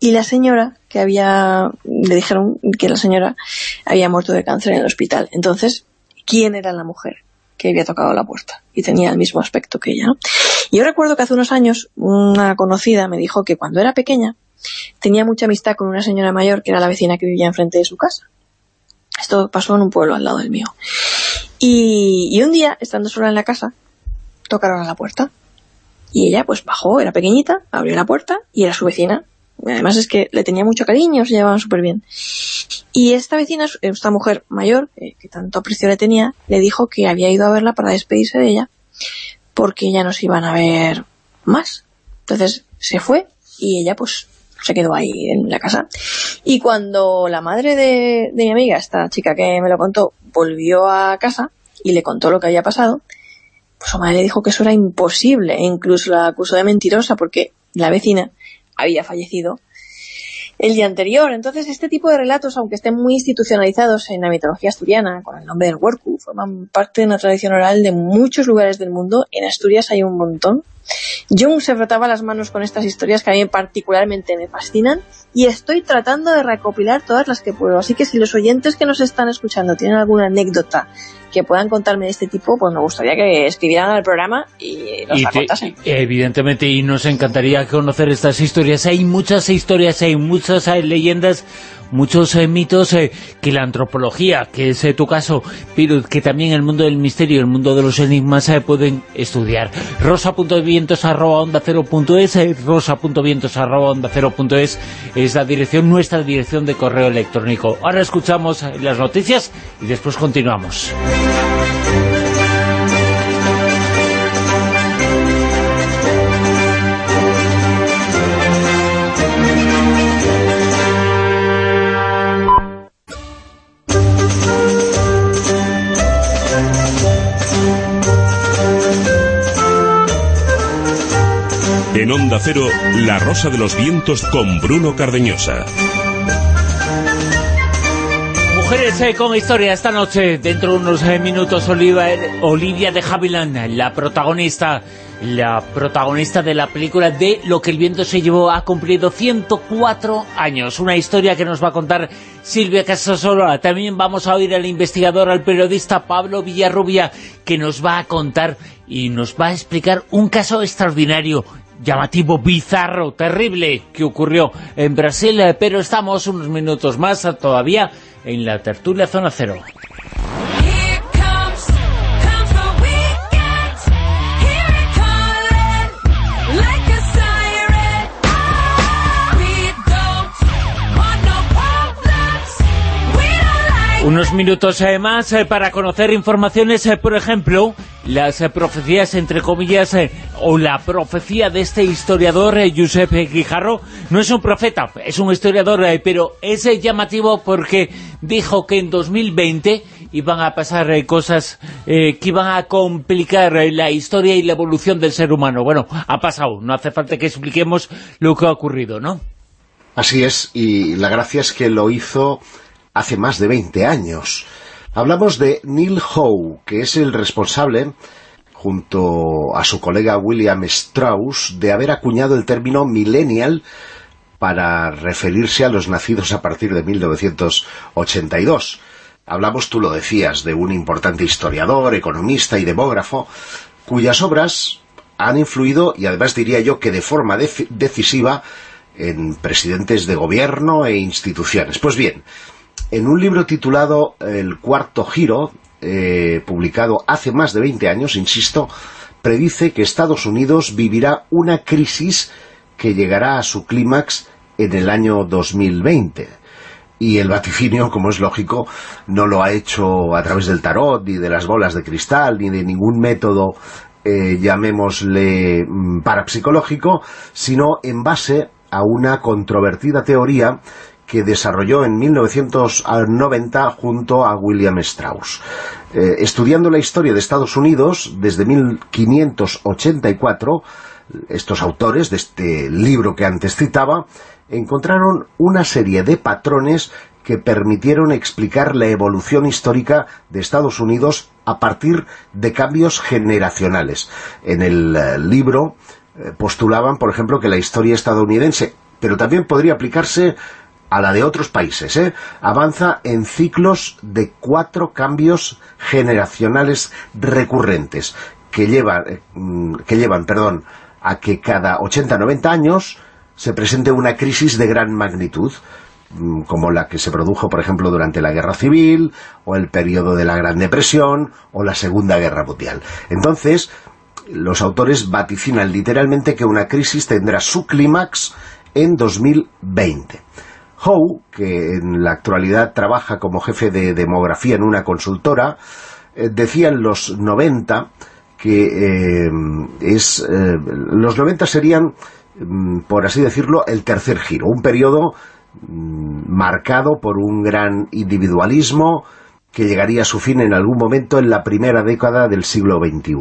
[SPEAKER 6] Y la señora, que había, le dijeron que la señora había muerto de cáncer en el hospital. Entonces, ¿quién era la mujer que había tocado la puerta? Y tenía el mismo aspecto que ella, ¿no? Yo recuerdo que hace unos años una conocida me dijo que cuando era pequeña tenía mucha amistad con una señora mayor que era la vecina que vivía enfrente de su casa. Esto pasó en un pueblo al lado del mío. Y, y un día, estando sola en la casa, tocaron a la puerta. Y ella pues bajó, era pequeñita, abrió la puerta y era su vecina. Además es que le tenía mucho cariño, se llevaban súper bien. Y esta vecina, esta mujer mayor, eh, que tanto aprecio le tenía, le dijo que había ido a verla para despedirse de ella, porque ya no se iban a ver más. Entonces se fue y ella pues se quedó ahí en la casa. Y cuando la madre de, de mi amiga, esta chica que me lo contó, volvió a casa y le contó lo que había pasado, pues su madre le dijo que eso era imposible e incluso la acusó de mentirosa porque la vecina había fallecido el día anterior. Entonces, este tipo de relatos, aunque estén muy institucionalizados en la mitología asturiana, con el nombre del Huercu, forman parte de una tradición oral de muchos lugares del mundo. En Asturias hay un montón. Jung se frotaba las manos con estas historias que a mí particularmente me fascinan y estoy tratando de recopilar todas las que puedo. Así que si los oyentes que nos están escuchando tienen alguna anécdota que puedan contarme de este tipo, pues me gustaría que escribieran al programa y nos
[SPEAKER 2] Y
[SPEAKER 6] la
[SPEAKER 2] te-
[SPEAKER 6] contasen.
[SPEAKER 2] evidentemente, y nos encantaría conocer estas historias. Hay muchas historias, hay muchas eh, leyendas, muchos eh, mitos eh, que la antropología, que es eh, tu caso, pero que también el mundo del misterio, el mundo de los enigmas pueden estudiar. rosa.vientos arroba onda cero punto es, cero es, es la dirección, nuestra dirección de correo electrónico. Ahora escuchamos las noticias y después continuamos.
[SPEAKER 1] En Onda Cero, La Rosa de los Vientos con Bruno Cardeñosa.
[SPEAKER 2] Mujeres eh, con historia esta noche, dentro de unos eh, minutos, Oliva- Olivia de Havilland, la protagonista, la protagonista de la película de Lo que el viento se llevó, ha cumplido 104 años. Una historia que nos va a contar Silvia Casasola. También vamos a oír al investigador, al periodista Pablo Villarrubia, que nos va a contar y nos va a explicar un caso extraordinario llamativo, bizarro, terrible que ocurrió en Brasil, eh, pero estamos unos minutos más todavía en la tertulia Zona Cero. Unos minutos eh, más eh, para conocer informaciones, eh, por ejemplo, las eh, profecías, entre comillas, o la profecía de este historiador, Josep Guijarro, no es un profeta, es un historiador, pero es llamativo porque dijo que en 2020 iban a pasar cosas que iban a complicar la historia y la evolución del ser humano. Bueno, ha pasado, no hace falta que expliquemos lo que ha ocurrido, ¿no?
[SPEAKER 5] Así es, y la gracia es que lo hizo hace más de 20 años. Hablamos de Neil Howe, que es el responsable, junto a su colega William Strauss, de haber acuñado el término millennial para referirse a los nacidos a partir de 1982. Hablamos, tú lo decías, de un importante historiador, economista y demógrafo, cuyas obras han influido, y además diría yo que de forma deci- decisiva, en presidentes de gobierno e instituciones. Pues bien, en un libro titulado El cuarto giro, eh, publicado hace más de 20 años, insisto, predice que Estados Unidos vivirá una crisis que llegará a su clímax en el año 2020. Y el vaticinio, como es lógico, no lo ha hecho a través del tarot, ni de las bolas de cristal, ni de ningún método, eh, llamémosle, mm, parapsicológico, sino en base a una controvertida teoría que desarrolló en 1990 junto a William Strauss. Eh, estudiando la historia de Estados Unidos desde 1584, estos autores de este libro que antes citaba, encontraron una serie de patrones que permitieron explicar la evolución histórica de Estados Unidos a partir de cambios generacionales. En el eh, libro eh, postulaban, por ejemplo, que la historia estadounidense, pero también podría aplicarse a la de otros países, ¿eh? avanza en ciclos de cuatro cambios generacionales recurrentes que llevan, eh, mm, que llevan perdón, a que cada 80-90 años se presente una crisis de gran magnitud, mm, como la que se produjo, por ejemplo, durante la Guerra Civil, o el periodo de la Gran Depresión, o la Segunda Guerra Mundial. Entonces, los autores vaticinan literalmente que una crisis tendrá su clímax en 2020. Howe, que en la actualidad trabaja como jefe de demografía en una consultora, eh, decía en los 90 que eh, es eh, los 90 serían, mm, por así decirlo, el tercer giro, un periodo mm, marcado por un gran individualismo que llegaría a su fin en algún momento en la primera década del siglo XXI.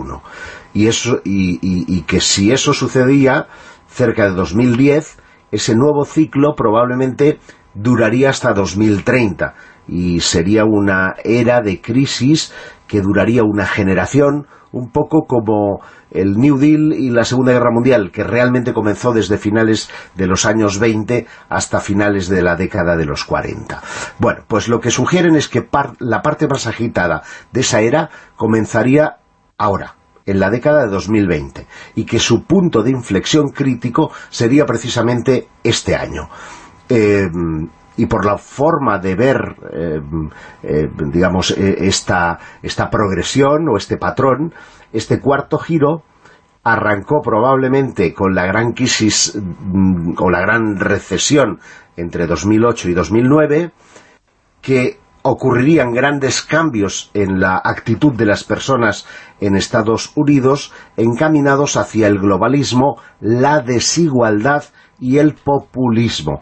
[SPEAKER 5] Y, eso, y, que si eso sucedía cerca de 2010, ese nuevo ciclo probablemente duraría hasta 2030 y sería una era de crisis que duraría una generación, un poco como el New Deal y la Segunda Guerra Mundial, que realmente comenzó desde finales de los años 20 hasta finales de la década de los 40. Bueno, pues lo que sugieren es que la parte más agitada de esa era comenzaría ahora, en la década de 2020, y que su punto de inflexión crítico sería precisamente este año. Eh, y por la forma de ver, eh, eh, digamos, esta, esta progresión o este patrón, este cuarto giro arrancó probablemente con la gran crisis mm, o la gran recesión entre 2008 y 2009, que ocurrirían grandes cambios en la actitud de las personas en Estados Unidos encaminados hacia el globalismo, la desigualdad y el populismo.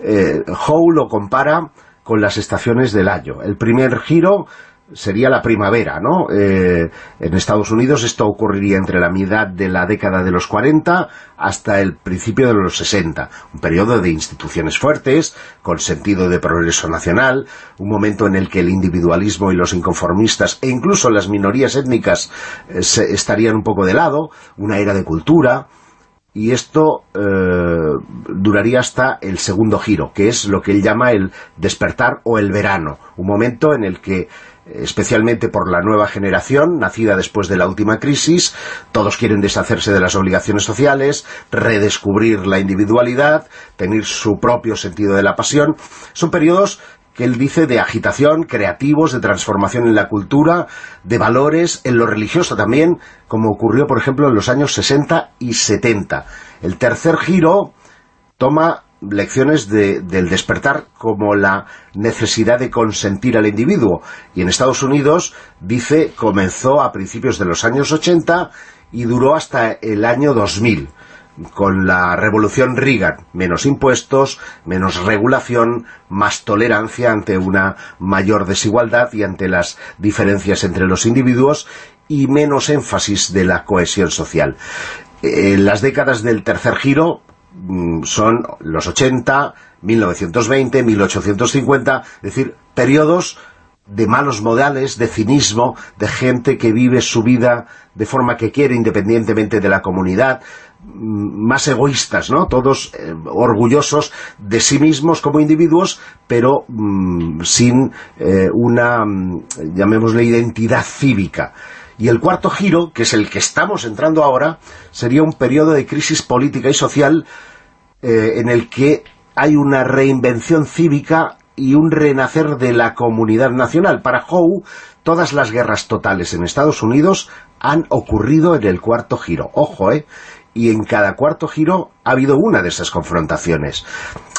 [SPEAKER 5] Eh, Howe lo compara con las estaciones del año. El primer giro sería la primavera, ¿no? Eh, en Estados Unidos esto ocurriría entre la mitad de la década de los 40 hasta el principio de los 60, un periodo de instituciones fuertes, con sentido de progreso nacional, un momento en el que el individualismo y los inconformistas e incluso las minorías étnicas eh, se- estarían un poco de lado, una era de cultura, y esto eh, duraría hasta el segundo giro, que es lo que él llama el despertar o el verano, un momento en el que especialmente por la nueva generación, nacida después de la última crisis, todos quieren deshacerse de las obligaciones sociales, redescubrir la individualidad, tener su propio sentido de la pasión. Son periodos que él dice de agitación, creativos, de transformación en la cultura, de valores, en lo religioso también, como ocurrió, por ejemplo, en los años 60 y 70. El tercer giro toma lecciones de- del despertar como la necesidad de consentir al individuo. Y en Estados Unidos, dice, comenzó a principios de los años 80 y duró hasta el año 2000 con la revolución Reagan, menos impuestos, menos regulación, más tolerancia ante una mayor desigualdad y ante las diferencias entre los individuos y menos énfasis de la cohesión social. Eh, las décadas del tercer giro son los 80, 1920, 1850, es decir, periodos de malos modales, de cinismo, de gente que vive su vida de forma que quiere independientemente de la comunidad, mm, más egoístas, ¿no? Todos eh, orgullosos de sí mismos como individuos, pero mm, sin eh, una, mm, llamémosle, identidad cívica. Y el cuarto giro, que es el que estamos entrando ahora, sería un periodo de crisis política y social eh, en el que hay una reinvención cívica y un renacer de la comunidad nacional. Para Howe, todas las guerras totales en Estados Unidos han ocurrido en el cuarto giro. Ojo, ¿eh? Y en cada cuarto giro ha habido una de esas confrontaciones.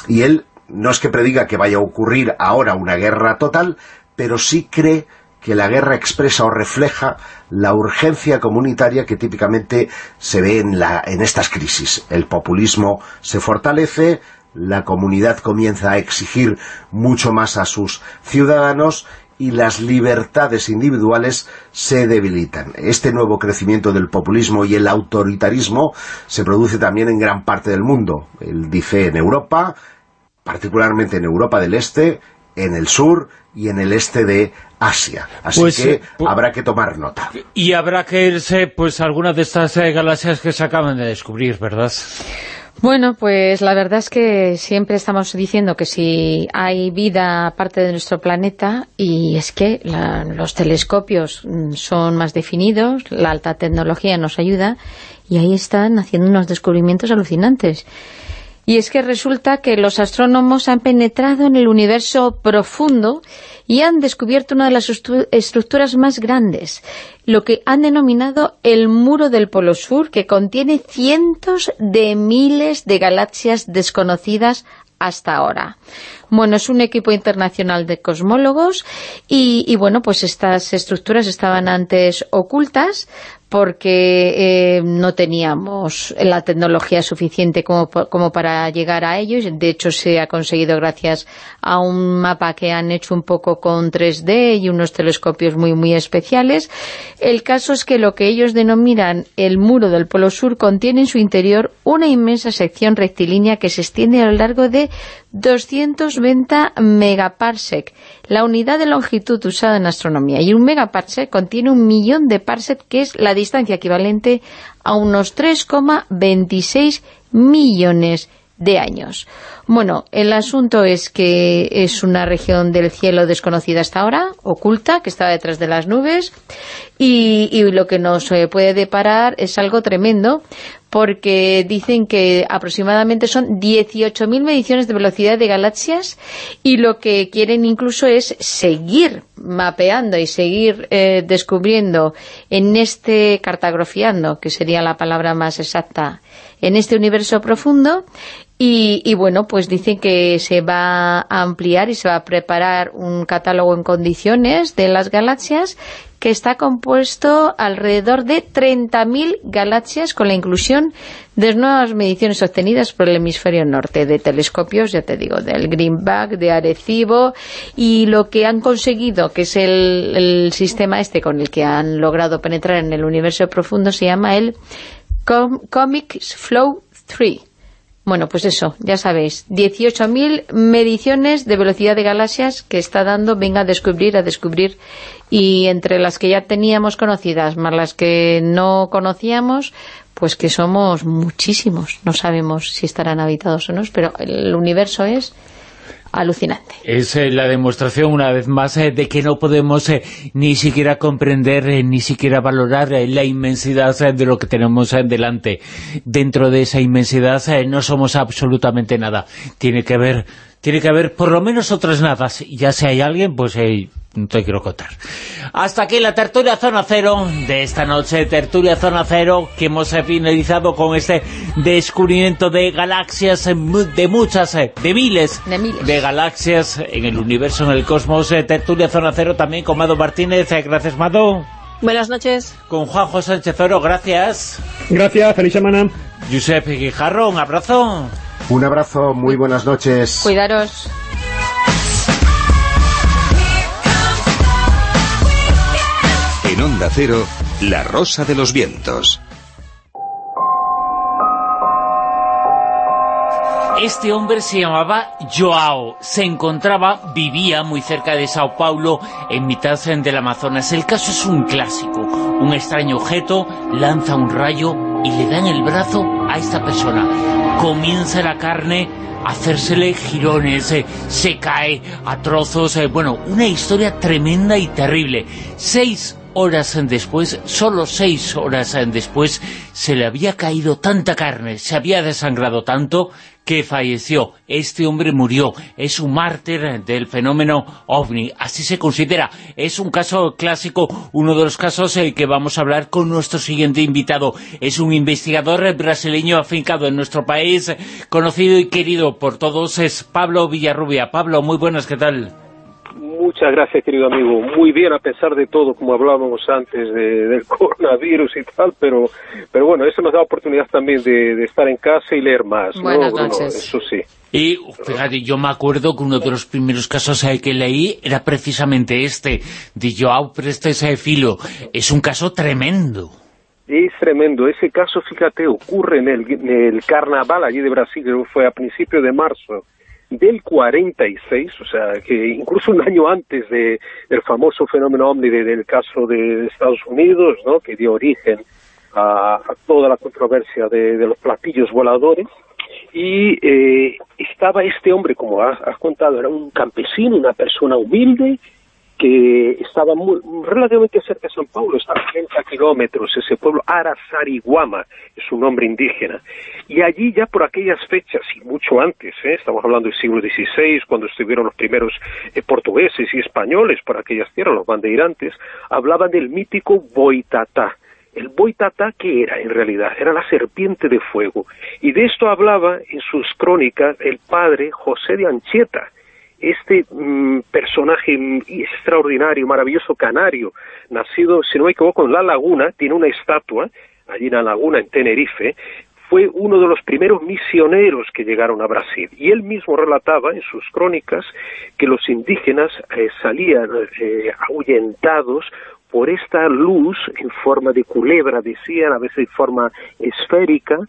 [SPEAKER 5] Y él no es que prediga que vaya a ocurrir ahora una guerra total, pero sí cree que la guerra expresa o refleja la urgencia comunitaria que típicamente se ve en, la, en estas crisis. El populismo se fortalece, la comunidad comienza a exigir mucho más a sus ciudadanos y las libertades individuales se debilitan. Este nuevo crecimiento del populismo y el autoritarismo se produce también en gran parte del mundo. Él dice en Europa, particularmente en Europa del Este, en el sur y en el este de Asia. Así
[SPEAKER 2] Pues,
[SPEAKER 5] que
[SPEAKER 2] eh,
[SPEAKER 5] habrá que tomar nota.
[SPEAKER 2] Y habrá que irse, pues, a algunas de estas eh, galaxias que se acaban de descubrir, ¿verdad?
[SPEAKER 4] Bueno, pues la verdad es que siempre estamos diciendo que si hay vida aparte de nuestro planeta, y es que la- los telescopios mm, son más definidos, la alta tecnología nos ayuda, y ahí están haciendo unos descubrimientos alucinantes. Y es que resulta que los astrónomos han penetrado en el universo profundo y han descubierto una de las estru- estructuras más grandes, lo que han denominado el muro del Polo Sur, que contiene cientos de miles de galaxias desconocidas hasta ahora. Bueno, es un equipo internacional de cosmólogos y, y, bueno, pues estas estructuras estaban antes ocultas porque eh, no teníamos la tecnología suficiente como, como para llegar a ellos. De hecho, se ha conseguido gracias a un mapa que han hecho un poco con 3D y unos telescopios muy, muy especiales. El caso es que lo que ellos denominan el muro del Polo Sur contiene en su interior una inmensa sección rectilínea que se extiende a lo largo de 220 megaparsec, la unidad de longitud usada en astronomía. Y un megaparsec contiene un millón de parsec, que es la distancia equivalente a unos 3,26 millones de años. Bueno, el asunto es que es una región del cielo desconocida hasta ahora, oculta, que está detrás de las nubes, y, y lo que nos eh, puede deparar es algo tremendo, porque dicen que aproximadamente son 18.000 mediciones de velocidad de galaxias y lo que quieren incluso es seguir mapeando y seguir eh, descubriendo en este, cartografiando, que sería la palabra más exacta, en este universo profundo. Y, y, bueno, pues dicen que se va a ampliar y se va a preparar un catálogo en condiciones de las galaxias que está compuesto alrededor de 30.000 galaxias con la inclusión de nuevas mediciones obtenidas por el hemisferio norte de telescopios, ya te digo, del Greenback, de Arecibo y lo que han conseguido, que es el, sistema este con el que han logrado penetrar en el universo profundo, se llama el Com Comics Flow 3 bueno, pues eso, ya sabéis, 18.000 mediciones de velocidad de galaxias que está dando, venga a descubrir, a descubrir, y entre las que ya teníamos conocidas, más las que no conocíamos, pues que somos muchísimos. No sabemos si estarán habitados o no, pero el universo es alucinante.
[SPEAKER 2] Es eh, la demostración, una vez más, eh, de que no podemos eh, ni siquiera comprender, ni siquiera valorar la inmensidad de lo que tenemos delante. Dentro de esa inmensidad no somos absolutamente nada. Tiene que haber, tiene que haber por lo menos otras nadas. Ya si hay alguien, pues no te quiero contar. Hasta aquí la tertulia Zona Cero de esta noche, tertulia Zona Cero, que hemos finalizado con este descubrimiento de galaxias, eh, de muchas, eh, de miles,
[SPEAKER 4] De miles.
[SPEAKER 2] de galaxias en el universo, en el cosmos, eh, tertulia Zona Cero también con Mado Martínez, gracias Mado,
[SPEAKER 6] Buenas noches.
[SPEAKER 2] con Juanjo Sánchez Oro, gracias,
[SPEAKER 7] Gracias, feliz semana.
[SPEAKER 2] Josep Guijarro, un abrazo.
[SPEAKER 5] Un abrazo, muy buenas noches.
[SPEAKER 4] Cuidaros.
[SPEAKER 1] En Onda Cero, La Rosa de los Vientos.
[SPEAKER 2] Este hombre se llamaba Joao, se encontraba, vivía muy cerca de Sao Paulo, en mitad del Amazonas. El caso es un clásico. Un extraño objeto lanza un rayo y le da en el brazo a esta persona. Comienza la carne a hacérsele girones, eh, se cae a trozos. eh, bueno, una historia tremenda y terrible. Seis horas después, solo seis horas después, se le había caído tanta carne, se había desangrado tanto que falleció. Este hombre murió. Es un mártir del fenómeno OVNI. Así se considera. Es un caso clásico, uno de los casos eh, que vamos a hablar con nuestro siguiente invitado. Es un investigador brasileño afincado en nuestro país, conocido y querido por todos. Es Pablo Villarrubia. Pablo, muy buenas, ¿qué tal?
[SPEAKER 8] Muchas gracias, querido amigo. Muy bien, a pesar de todo, como hablábamos antes de- del [laughs] coronavirus y tal, pero, pero bueno, eso nos da oportunidad también de, de estar en casa y leer más, ¿no,
[SPEAKER 4] Buenas
[SPEAKER 8] Bruno?
[SPEAKER 4] noches.
[SPEAKER 8] Eso sí.
[SPEAKER 2] Y fíjate, yo me acuerdo que uno de los primeros casos que leí era precisamente este, de Joao Prestes eh, Filo. Es un caso tremendo.
[SPEAKER 8] Es tremendo. Ese caso, fíjate, ocurre en el, en el carnaval allí de Brasil, que fue a principios de marzo del 46, o sea, que incluso un año antes de, del famoso fenómeno OVNI de- del caso de Estados Unidos, ¿no?, que dio origen a, toda la controversia de, de los platillos voladores. Y eh, estaba este hombre, como has, has contado, era un campesino, una persona humilde, que estaba muy, relativamente cerca de San Paulo, estaba a 30 kilómetros, ese pueblo Arasariguama, es un nombre indígena. Y allí ya por aquellas fechas, y mucho antes, ¿eh? estamos hablando del siglo XVI, cuando estuvieron los primeros eh, portugueses y españoles por aquellas tierras, los bandeirantes, hablaban del mítico Boitatá. El Boitatá, ¿qué era en realidad? Era la serpiente de fuego. Y de esto hablaba en sus crónicas el padre José de Anchieta, este mm, personaje extraordinario, maravilloso canario, nacido, si no me equivoco, en La Laguna, tiene una estatua, allí en La Laguna, en Tenerife, fue uno de los primeros misioneros que llegaron a Brasil. Y él mismo relataba en sus crónicas que los indígenas eh, salían eh, ahuyentados por esta luz en forma de culebra, decían, a veces en forma esférica,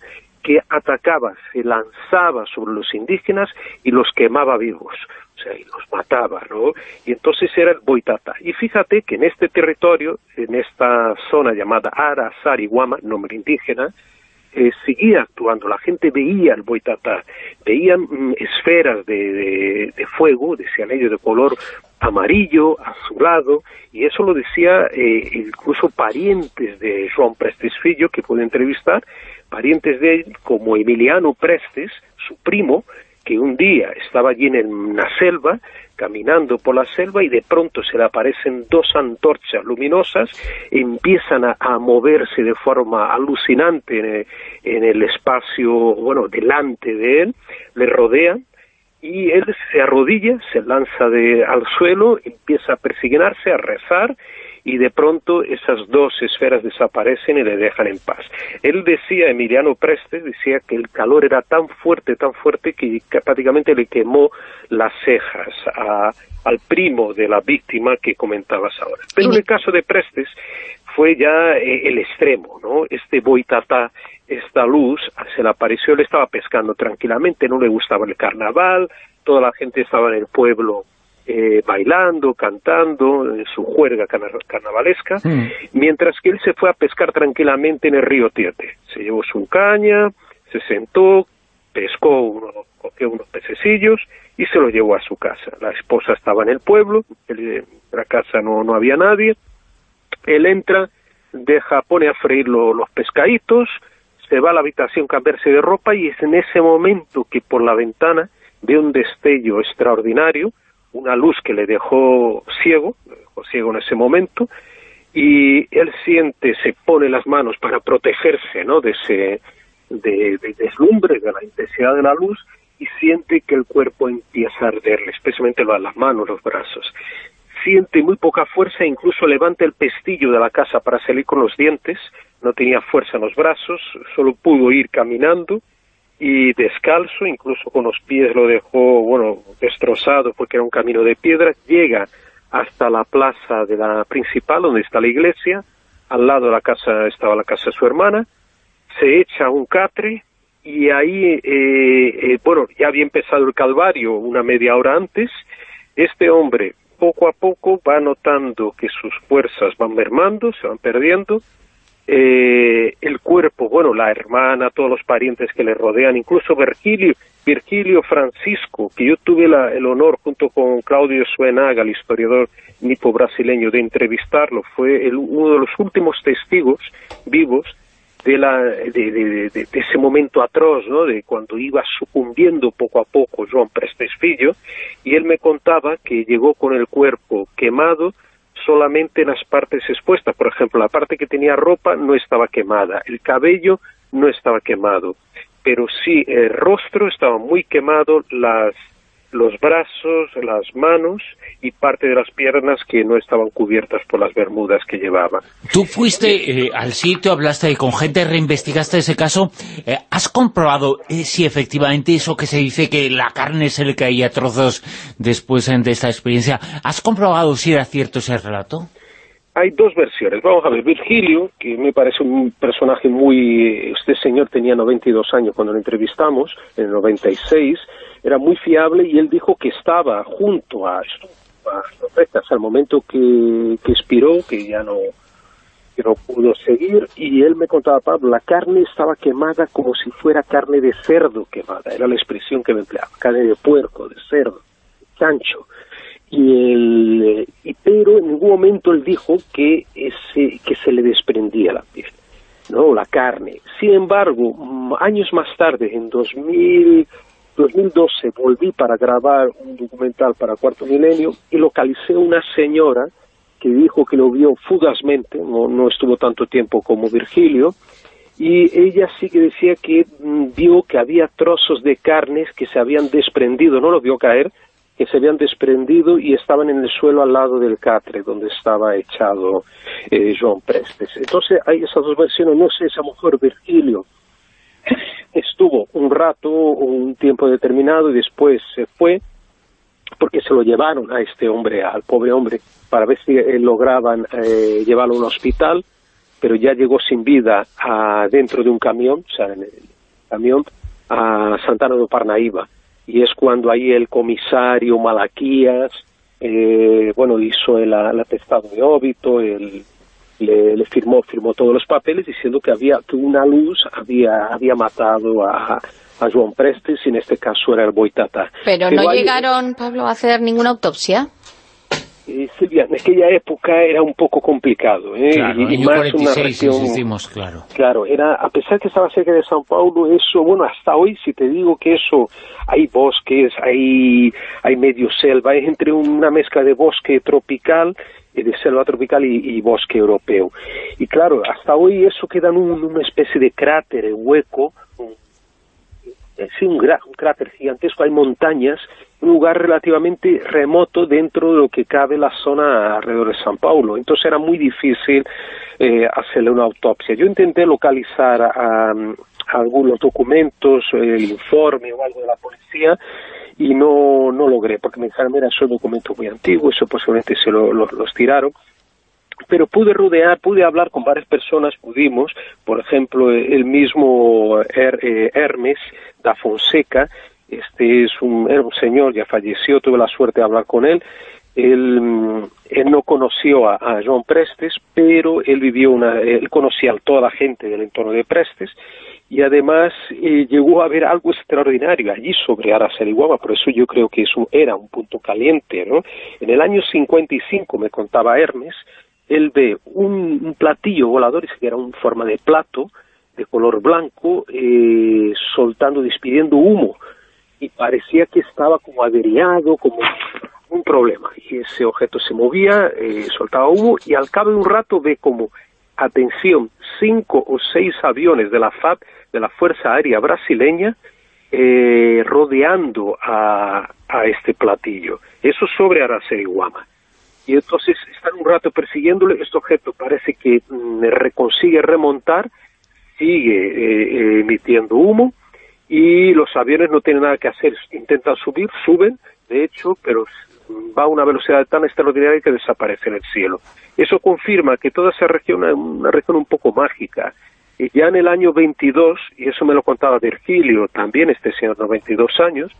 [SPEAKER 8] que atacaba, se lanzaba sobre los indígenas y los quemaba vivos, sea, y los mataba, ¿no? Y entonces era el Boitata. Y fíjate que en este territorio, en esta zona llamada Arasariguama, nombre indígena, eh, seguía actuando, la gente veía el Boitatá, veían mm, esferas de, de, de fuego, decían ellos, de color amarillo, azulado, y eso lo decía eh, incluso parientes de Joan Prestes Filho, que pude entrevistar, parientes de él, como Emiliano Prestes, su primo, que un día estaba allí en una selva, caminando por la selva y de pronto se le aparecen dos antorchas luminosas, empiezan a, moverse de forma alucinante en el, en el espacio, bueno, delante de él, le rodean y él se arrodilla, se lanza de, al suelo, empieza a persignarse, a rezar y de pronto esas dos esferas desaparecen y le dejan en paz. Él decía, Emiliano Prestes, decía que el calor era tan fuerte, tan fuerte que, prácticamente le quemó las cejas a- al primo de la víctima que comentabas ahora. Pero en el caso de Prestes fue ya eh, el extremo, ¿no? Este boitatá, esta luz, se le apareció, él estaba pescando tranquilamente, no le gustaba el carnaval, toda la gente estaba en el pueblo eh, bailando, cantando, en su juerga carna- carnavalesca, mientras que él se fue a pescar tranquilamente en el río Tiete. Se llevó su caña, se sentó, pescó uno, cogió unos pececillos y se los llevó a su casa. La esposa estaba en el pueblo, él, en la casa no, no había nadie, él entra, deja, pone a freír lo- los pescaditos, se va a la habitación a cambiarse de ropa y es en ese momento que por la ventana ve un destello extraordinario, una luz que le dejó ciego, dejó ciego en ese momento, y él siente, se pone las manos para protegerse ¿no? de ese de, de deslumbre, de la intensidad de la luz, y siente que el cuerpo empieza a arderle, especialmente las manos, los brazos. Siente muy poca fuerza incluso levanta el pestillo de la casa para salir con los dientes, no tenía fuerza en los brazos, solo pudo ir caminando y descalzo, incluso con los pies lo dejó, bueno, destrozado porque era un camino de piedra, llega hasta la plaza de la principal donde está la iglesia, al lado de la casa estaba la casa de su hermana, se echa un catre y ahí, eh, eh, bueno, ya había empezado el calvario una media hora antes, este hombre poco a poco va notando que sus fuerzas van mermando, se van perdiendo, eh, el cuerpo, bueno, la hermana, todos los parientes que le rodean, incluso Virgilio, Virgilio Francisco, que yo tuve la- el honor junto con Claudio Suenaga, el historiador nipo brasileño, de entrevistarlo, fue el- uno de los últimos testigos vivos de, la, de, ese momento atroz, ¿no? de cuando iba sucumbiendo poco a poco Joan Prestes Filho, y él me contaba que llegó con el cuerpo quemado solamente en las partes expuestas. Por ejemplo, la parte que tenía ropa no estaba quemada, el cabello no estaba quemado, pero sí el rostro estaba muy quemado, las, los brazos, las manos y parte de las piernas que no estaban cubiertas por las bermudas que llevaba.
[SPEAKER 2] Tú fuiste eh, al sitio, hablaste con gente, reinvestigaste ese caso. Eh, ¿Has comprobado eh, si efectivamente eso que se dice que la carne se le caía a trozos después de esta experiencia, ¿has comprobado si era cierto ese relato?
[SPEAKER 8] Hay dos versiones. Vamos a ver, Virgilio, que me parece un personaje muy... Este señor tenía 92 años cuando lo entrevistamos, en el 96, era muy fiable y él dijo que estaba junto a, a hasta el momento que, que expiró, que ya no, que no pudo seguir, y él me contaba, Pablo, la carne estaba quemada como si fuera carne de cerdo quemada, era la expresión que me empleaba, carne de puerco, de cerdo, chancho y el y pero en ningún momento él dijo que ese que se le desprendía la piel no la carne. Sin embargo años más tarde en 2000 2012 volví para grabar un documental para Cuarto Milenio y localicé una señora que dijo que lo vio fugazmente no, no estuvo tanto tiempo como Virgilio y ella sí que decía que mm, vio que había trozos de carnes que se habían desprendido, no lo vio caer, que se habían desprendido y estaban en el suelo al lado del catre donde estaba echado eh, Joan Prestes. Entonces hay esas dos versiones, no sé, esa mujer Virgilio estuvo un rato, un tiempo determinado y después se fue porque se lo llevaron a este hombre, al pobre hombre, para ver si eh, lograban eh, llevarlo a un hospital, pero ya llegó sin vida a, dentro de un camión, o sea, en el camión, a Santana do Parnaíba. Y es cuando ahí el comisario Malaquías, eh, bueno, hizo el, el atestado de óbito, el, le, le firmó firmó todos los papeles diciendo que había que una luz había había matado a, a Joan Prestes y en este caso era el Boitata.
[SPEAKER 4] Pero no
[SPEAKER 8] hay-
[SPEAKER 4] llegaron, Pablo, a hacer ninguna autopsia.
[SPEAKER 8] Eh, Silvia, en aquella época era un poco complicado, ¿eh?
[SPEAKER 2] Claro,
[SPEAKER 8] y, y más
[SPEAKER 2] 46,
[SPEAKER 8] una región
[SPEAKER 2] insistimos, claro.
[SPEAKER 8] Claro, era, a pesar que estaba cerca de Sao Paulo, eso, bueno, hasta hoy, si te digo que eso, hay bosques, hay, hay medio selva, es entre una mezcla de bosque tropical, eh, de selva tropical y, y bosque europeo. Y claro, hasta hoy eso queda en un- una especie de cráter hueco, un- sí, un, un cráter gigantesco, hay montañas, lugar relativamente remoto dentro de lo que cabe la zona alrededor de San Paulo. Entonces era muy difícil eh, hacerle una autopsia. Yo intenté localizar algunos documentos, el informe o algo de la policía, y no, no logré, porque me dijeron, mira, esos documentos muy antiguos, eso posiblemente se lo- lo- los tiraron pero pude rodear, pude hablar con varias personas, pudimos, por ejemplo, el mismo eh, Hermes da Fonseca, este es un, señor, ya falleció, tuve la suerte de hablar con él, él, mm, no conoció a, John Prestes, pero él vivió una, él conocía a toda la gente del entorno de Prestes, y además eh, llegó a ver algo extraordinario allí sobre Araceli-Guama, por eso yo creo que eso era un punto caliente, ¿no? En el año 55, me contaba Hermes, él ve un, un platillo volador, que era en forma de plato, de color blanco, eh, soltando, despidiendo humo, y parecía que estaba como averiado, como un problema. Y ese objeto se movía, eh, soltaba humo, y al cabo de un rato ve como, atención, cinco o seis aviones de la FAB, de la Fuerza Aérea Brasileña, eh, rodeando a, a este platillo. Eso sobre Araceli-Guama y entonces están un rato persiguiéndole, este objeto parece que mm, consigue remontar, sigue eh, eh, emitiendo humo y los aviones no tienen nada que hacer, intentan subir, suben, de hecho, pero va a una velocidad tan extraordinaria que desaparece en el cielo. Eso confirma que toda esa región es una región un poco mágica. Y ya en el año 22, y eso me lo contaba Virgilio, también este señor, 92 años,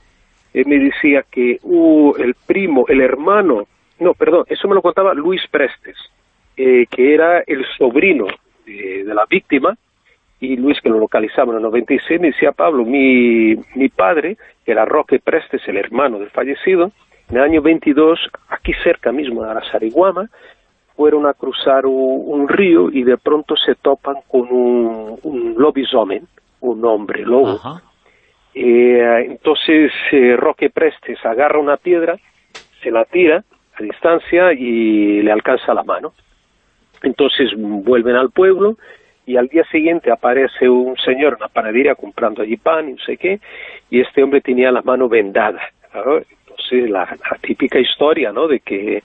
[SPEAKER 8] él me decía que uh, el primo, el hermano, no, perdón, eso me lo contaba Luis Prestes, eh, que era el sobrino de, de la víctima, y Luis que lo localizaba en el 96 me decía, Pablo, mi, mi padre, que era Roque Prestes, el hermano del fallecido, en el año 22, aquí cerca mismo de Arasariguama, fueron a cruzar un, un río y de pronto se topan con un, un lobisomén, un hombre lobo, eh, entonces eh, Roque Prestes agarra una piedra, se la tira a distancia y le alcanza la mano. Entonces vuelven al pueblo y al día siguiente aparece un señor en la panadería comprando allí pan y no sé qué, y este hombre tenía la mano vendada. ¿no? entonces la, típica historia, ¿no?, de que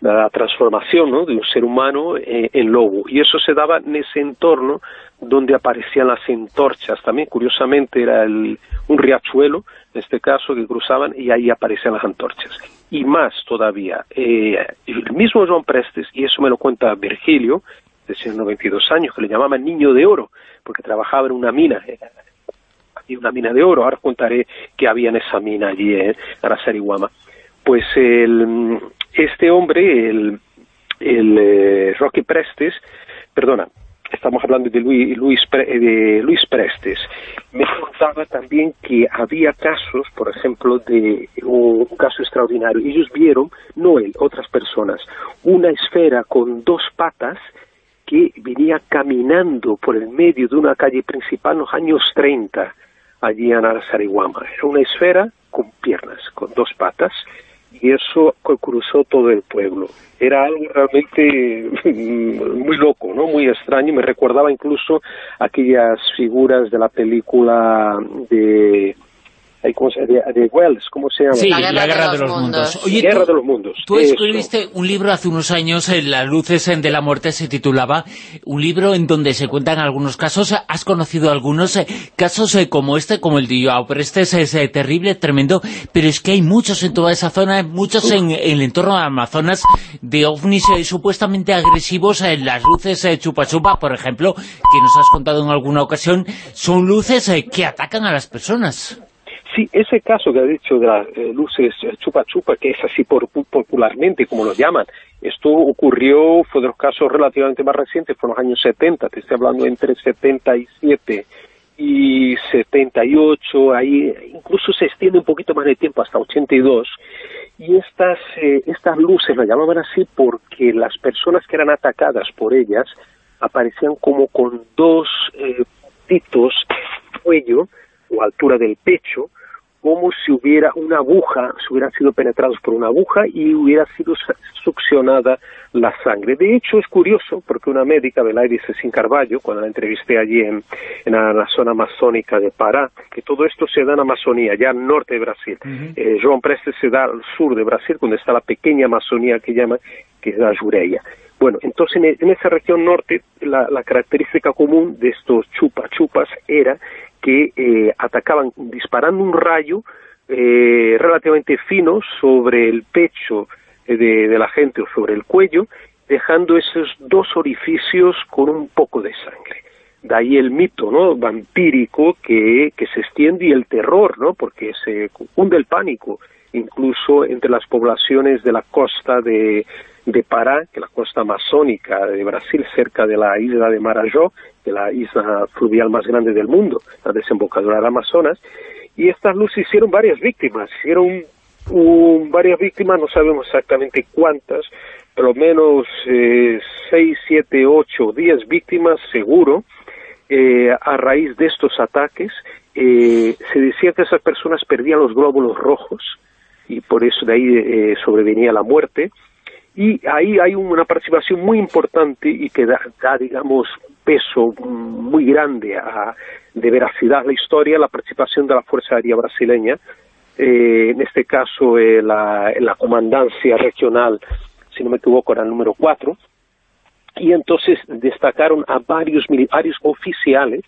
[SPEAKER 8] la transformación ¿no? de un ser humano eh, en lobo. Y eso se daba en ese entorno donde aparecían las antorchas. También, curiosamente, era el, un riachuelo, en este caso, que cruzaban y ahí aparecían las antorchas. Y más todavía, eh, el mismo Joan Prestes, y eso me lo cuenta Virgilio, de 92 años, que le llamaban Niño de Oro, porque trabajaba en una mina, eh, había una mina de oro, ahora contaré qué había en esa mina allí en Arasariguama. Pues el, este hombre, el, el eh, Rocky Prestes, perdona, estamos hablando de Luis, Luis, eh, de Luis Prestes, me contaba también que había casos, por ejemplo, de un caso extraordinario. Ellos vieron, no él, otras personas, una esfera con dos patas que venía caminando por el medio de una calle principal en los años 30, allí en Arasariguama. Era una esfera con piernas, con dos patas, y eso cruzó todo el pueblo. Era algo realmente mm, muy loco, ¿no? Muy extraño. Me recordaba incluso aquellas figuras de la película de... ay, ¿Cómo se de, de Wells, ¿cómo se llama?
[SPEAKER 2] Sí, La Guerra de los Mundos. Oye,
[SPEAKER 8] Guerra
[SPEAKER 2] tú-
[SPEAKER 8] de los Mundos.
[SPEAKER 2] Tú
[SPEAKER 8] eso.
[SPEAKER 2] escribiste un libro hace unos años, en Las luces de la muerte se titulaba, un libro en donde se cuentan algunos casos, has conocido algunos eh, casos eh, como este, como el de Joao Prestes, es eh, terrible, tremendo, pero es que hay muchos en toda esa zona, muchos en, en el entorno de Amazonas, de ovnis eh, supuestamente agresivos, eh, las luces eh, chupa chupa, por ejemplo, que nos has contado en alguna ocasión, son luces eh, que atacan a las personas.
[SPEAKER 8] Sí, ese caso que ha dicho de las eh, luces eh, chupa chupa, que es así por, popularmente, como lo llaman, esto ocurrió, fue de los casos relativamente más recientes, fue en los años 70, te estoy hablando entre 77 y 78, ahí incluso se extiende un poquito más de tiempo, hasta 82, y estas, eh, estas luces las llamaban así porque las personas que eran atacadas por ellas aparecían como con dos eh, puntitos cuello o altura del pecho, como si hubiera una aguja, si hubieran sido penetrados por una aguja y hubiera sido succionada la sangre. De hecho, es curioso, porque una médica, Belaire Cecín Carballo, cuando la entrevisté allí en, en la, la zona amazónica de Pará, que todo esto se da en Amazonía, ya al norte de Brasil. Eh, João Prestes se da al sur de Brasil, donde está la pequeña Amazonía que llaman, que es la Jureia. Bueno, entonces en, en esa región norte la, la característica común de estos chupa chupas era que eh, atacaban disparando un rayo eh, relativamente fino sobre el pecho eh, de, de la gente o sobre el cuello, dejando esos dos orificios con un poco de sangre. De ahí el mito ¿no? vampírico que, se extiende y el terror, ¿no? porque se hunde el pánico, incluso entre las poblaciones de la costa de, de Pará, que es la costa amazónica de Brasil, cerca de la isla de Marajó, de la isla fluvial más grande del mundo, la desembocadura del Amazonas, y estas luces hicieron varias víctimas, hicieron varias víctimas, no sabemos exactamente cuántas, por lo menos eh, seis, siete, ocho, diez víctimas seguro, eh, a raíz de estos ataques, eh, se decía que esas personas perdían los glóbulos rojos y por eso de ahí eh, sobrevenía la muerte. Y ahí hay una participación muy importante y que da, da, digamos, peso muy grande a, de veracidad la historia, la participación de la Fuerza Aérea Brasileña, eh, en este caso eh, la, la comandancia regional, si no me equivoco, era el número 4, y entonces destacaron a varios militares oficiales,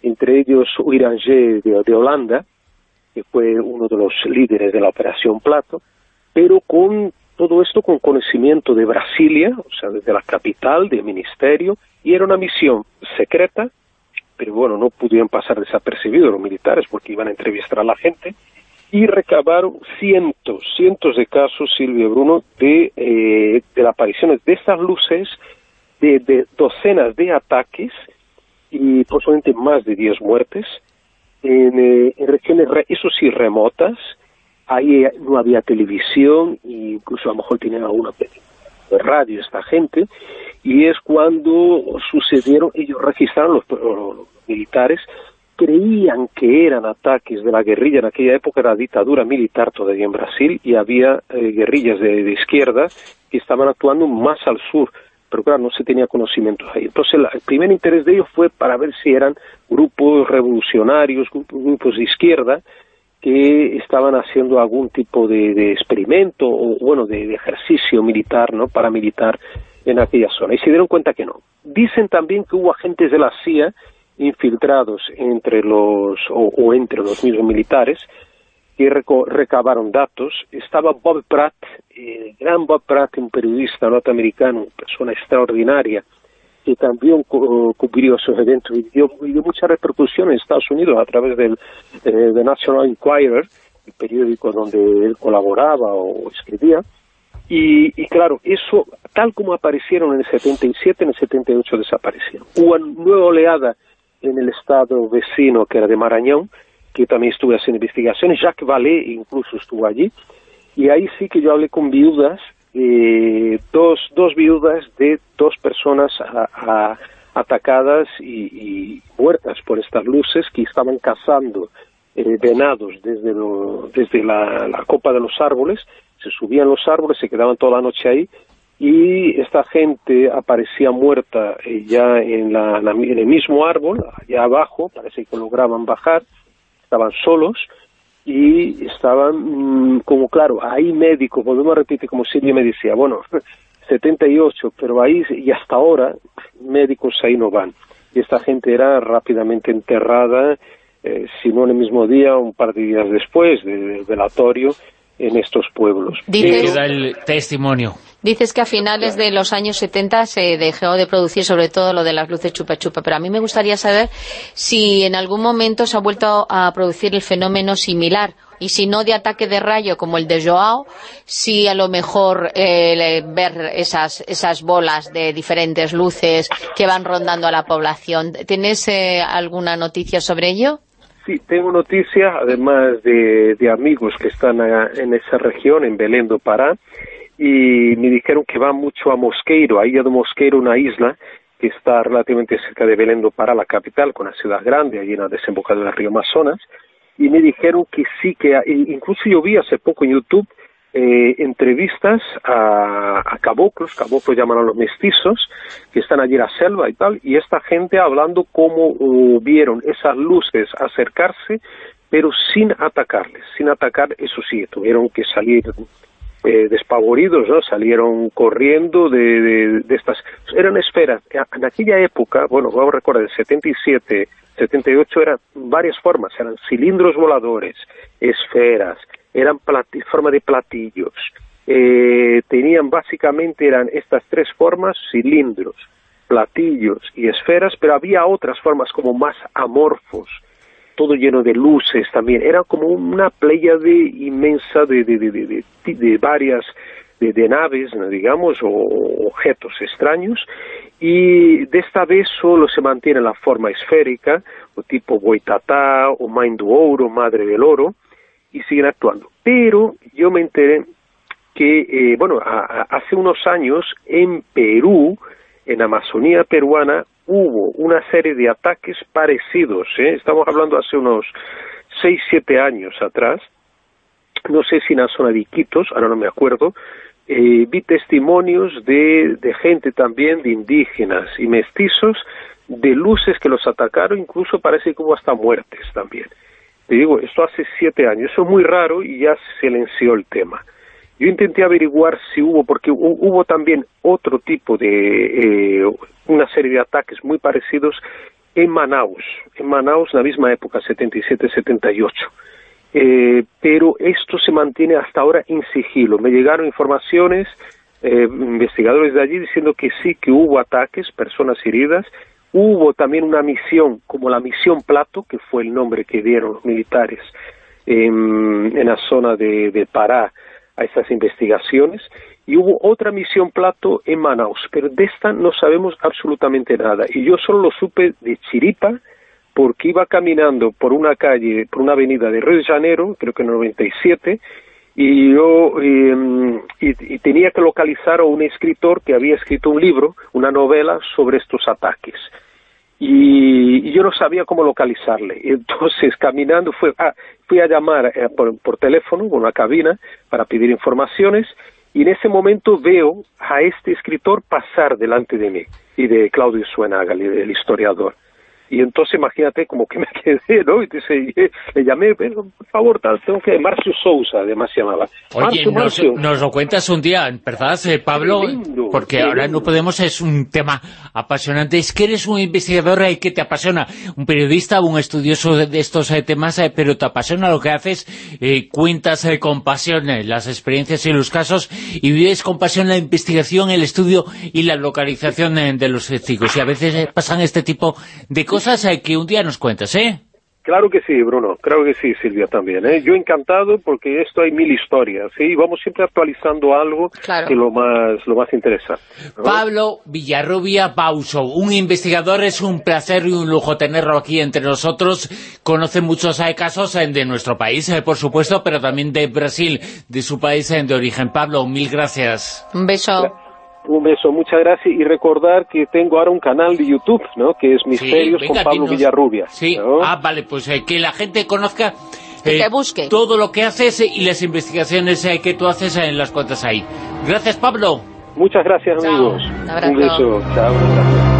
[SPEAKER 8] entre ellos Uiranger de, de Holanda, que fue uno de los líderes de la Operación Plato, pero con todo esto con conocimiento de Brasilia, o sea, desde la capital, del ministerio, y era una misión secreta, pero bueno, no pudieron pasar desapercibidos los militares porque iban a entrevistar a la gente, y recabaron cientos, cientos de casos, Silvio Bruno, de, eh, de apariciones de estas luces, de, de docenas de ataques y posiblemente más de 10 muertes en, eh, en regiones, re- eso sí, remotas. Ahí no había televisión, e incluso a lo mejor tenían alguna radio esta gente, y es cuando sucedieron, ellos registraron, los, los militares, creían que eran ataques de la guerrilla, en aquella época era dictadura militar todavía en Brasil, y había eh, guerrillas de, de izquierda que estaban actuando más al sur, pero claro, no se tenía conocimientos ahí. Entonces, la- el primer interés de ellos fue para ver si eran grupos revolucionarios, grupos, grupos de izquierda, que estaban haciendo algún tipo de, experimento o, bueno, de, ejercicio militar, ¿no?, paramilitar en aquella zona. Y se dieron cuenta que no. Dicen también que hubo agentes de la CIA infiltrados entre los, o, entre los mismos militares, que recabaron datos. Estaba Bob Pratt, el gran Bob Pratt, un periodista norteamericano, una persona extraordinaria, que también cu- cubrió esos eventos y dio, dio mucha repercusión en Estados Unidos a través del eh, National Enquirer, el periódico donde él colaboraba o escribía. Y, y claro, eso, tal como aparecieron en el 77, en el 78 desaparecieron. Hubo una nueva oleada en el estado vecino, que era de Marañón, que también estuve haciendo investigaciones. Jacques Vallée incluso estuvo allí. Y ahí sí que yo hablé con viudas, eh, dos, dos viudas de dos personas a- atacadas y, y muertas por estas luces que estaban cazando eh, venados desde, lo- desde la, copa de los árboles, se subían los árboles, se quedaban toda la noche ahí y esta gente aparecía muerta eh, ya en, la- en el mismo árbol, allá abajo, parece que lograban bajar, estaban solos y estaban mm, como claro, ahí médicos, volvemos a repetir como Silvia me decía, bueno, [laughs] 78, pero ahí y hasta ahora médicos ahí no van. Y esta gente era rápidamente enterrada, eh, si no en el mismo día, un par de días después de- del velatorio en estos pueblos.
[SPEAKER 4] Dices-
[SPEAKER 8] Pero-
[SPEAKER 2] Queda el testimonio.
[SPEAKER 4] Dices que a finales de los años 70 se dejó de producir sobre todo lo de las luces chupa chupa, pero a mí me gustaría saber si en algún momento se ha vuelto a producir el fenómeno similar y si no de ataque de rayo como el de Joao, si a lo mejor eh, ver esas, esas bolas de diferentes luces que van rondando a la población. ¿Tienes eh, alguna noticia sobre ello?
[SPEAKER 8] Sí, tengo noticias, además de, de amigos que están ah, en esa región, en Belém do Pará, y me dijeron que van mucho a Mosqueiro, a de Mosqueiro, una isla que está relativamente cerca de Belém do Pará, la capital, con una ciudad grande, allí en la desembocadura del río Amazonas, y me dijeron que sí, que incluso yo vi hace poco en YouTube eh, entrevistas a, caboclos, caboclos llaman a los mestizos, que están allí en la selva y tal, y esta gente hablando cómo uh, vieron esas luces acercarse, pero sin atacarles, sin atacar, eso sí, tuvieron que salir eh, despavoridos, ¿no? Salieron corriendo de, de, de estas... Eran esferas. En aquella época, bueno, vamos a recordar, en 77, 78 eran varias formas, eran cilindros voladores, esferas, eran plati- forma de platillos. Eh, tenían básicamente, eran estas tres formas, cilindros, platillos y esferas, pero había otras formas como más amorfos, todo lleno de luces también. Era como una playa de inmensa de, de, de, de, varias de, naves, digamos, o objetos extraños, y de esta vez solo se mantiene la forma esférica, o tipo Boitatá, o Mãe do Ouro, Madre del Oro, y siguen actuando. Pero yo me enteré que, eh, bueno, a- hace unos años en Perú, en Amazonía peruana, hubo una serie de ataques parecidos, ¿eh? estamos hablando hace unos 6, 7 años atrás, no sé si en la zona de Iquitos, ahora no me acuerdo, eh, vi testimonios de, de gente también, de indígenas y mestizos, de luces que los atacaron, incluso parece que hubo hasta muertes también. Te digo, esto hace siete años, eso es muy raro y ya se silenció el tema. Yo intenté averiguar si hubo, porque hu- hubo también otro tipo de, eh, una serie de ataques muy parecidos en Manaus, en Manaus en la misma época, 77-78. Eh, pero esto se mantiene hasta ahora en sigilo. Me llegaron informaciones, eh, investigadores de allí diciendo que sí, que hubo ataques, personas heridas. Hubo también una misión, como la misión Plato, que fue el nombre que dieron los militares en, la zona de, de Pará a estas investigaciones. Y hubo otra misión Plato en Manaus, pero de esta no sabemos absolutamente nada. Y yo solo lo supe de Chiripa, porque iba caminando por una calle, por una avenida de Río de Janeiro, creo que en el 97, y yo eh, y, tenía que localizar a un escritor que había escrito un libro, una novela sobre estos ataques. Y, yo no sabía cómo localizarle. [laughs] Entonces, caminando, ah, fui a llamar eh, por, por teléfono, con una cabina, para pedir informaciones, y en ese momento veo a este escritor pasar delante de mí, y de Claudio Suenaga, el el historiador. Y entonces imagínate como que me [laughs] quedé, ¿no? Y dice, le llamé, por favor, tal, tengo que... Marcio Sousa, además se llamaba.
[SPEAKER 2] Oye,
[SPEAKER 8] Marcio,
[SPEAKER 2] nos,
[SPEAKER 8] Marcio.
[SPEAKER 2] nos lo cuentas un día, ¿verdad, eh, Pablo? Porque ahora no podemos, es un tema apasionante. Es que eres un investigador eh, que te apasiona, un periodista, un estudioso de estos eh, temas, eh, pero te apasiona lo que haces, eh, cuentas eh, con pasión eh, las experiencias y los casos, y vives con pasión la investigación, el estudio y la localización eh, de los chicos. Y a veces eh, pasan este tipo de cosas eh, que un día nos cuentas, ¿eh?
[SPEAKER 8] Claro que sí, Bruno, claro que sí, Silvia también. ¿eh? Yo encantado porque esto hay mil historias, ¿sí? Vamos siempre actualizando algo
[SPEAKER 9] Claro.
[SPEAKER 8] que lo más, lo más interesante. ¿no?
[SPEAKER 2] Pablo Villarrubia Bauso, un investigador, es un placer y un lujo tenerlo aquí entre nosotros. Conoce muchos casos de nuestro país, eh, por supuesto, pero también de Brasil, de su país de origen. Pablo, mil gracias.
[SPEAKER 9] Un beso.
[SPEAKER 8] Un beso, muchas gracias y recordar que tengo ahora un canal de YouTube, ¿no? Que es Misterios
[SPEAKER 2] Sí,
[SPEAKER 8] con Pablo
[SPEAKER 2] dinos.
[SPEAKER 8] Villarrubia.
[SPEAKER 2] Sí,
[SPEAKER 8] ¿no?
[SPEAKER 2] ah, vale, pues eh, que la gente conozca
[SPEAKER 9] Que
[SPEAKER 2] eh,
[SPEAKER 9] busque.
[SPEAKER 2] todo lo que haces y las investigaciones eh, que tú haces en las cuentas ahí. Gracias, Pablo.
[SPEAKER 8] Muchas gracias,
[SPEAKER 2] Chao.
[SPEAKER 8] amigos.
[SPEAKER 9] Un abrazo.
[SPEAKER 8] Un beso. Chao. gracias.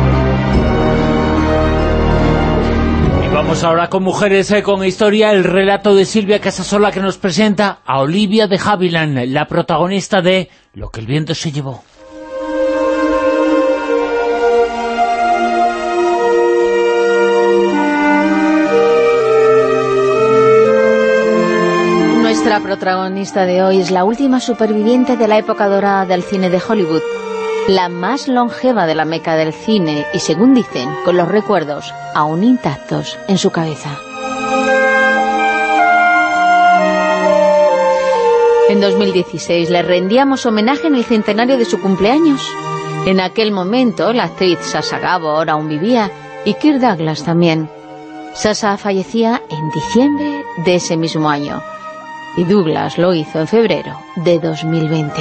[SPEAKER 2] Y vamos ahora con Mujeres eh, con Historia, el relato de Silvia Casasola que nos presenta a Olivia de Havilland, la protagonista de Lo que el viento se llevó.
[SPEAKER 4] Protagonista de hoy es la última superviviente de la época dorada del cine de Hollywood, la más longeva de la meca del cine y, según dicen, con los recuerdos aún intactos en su cabeza. En 2016 le rendíamos homenaje en el centenario de su cumpleaños. En aquel momento la actriz Sasa Gabor aún vivía y Kirk Douglas también. Sasa fallecía en diciembre de ese mismo año y Douglas lo hizo en febrero de 2020.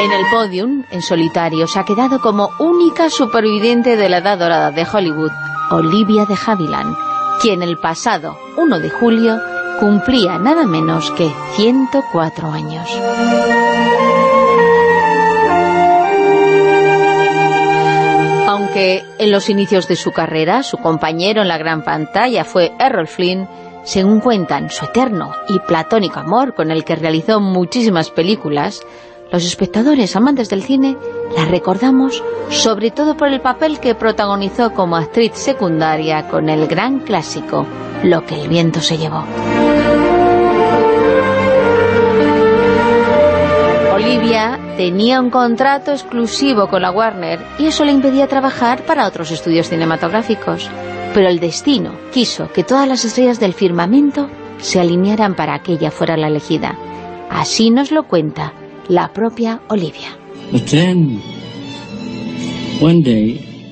[SPEAKER 4] En el podium, en solitario, se ha quedado como única superviviente de la edad dorada de Hollywood, Olivia de Havilland, quien el pasado 1 de julio cumplía nada menos que 104 años. Aunque en los inicios de su carrera su compañero en la gran pantalla fue Errol Flynn, según cuentan su eterno y platónico amor con el que realizó muchísimas películas, los espectadores amantes del cine la recordamos sobre todo por el papel que protagonizó como actriz secundaria con el gran clásico Lo que el viento se llevó. Olivia tenía un contrato exclusivo con la Warner y eso le impedía trabajar para otros estudios cinematográficos. Pero el destino quiso que todas las estrellas del firmamento se alinearan para que ella fuera la elegida. Así nos lo cuenta la propia Olivia.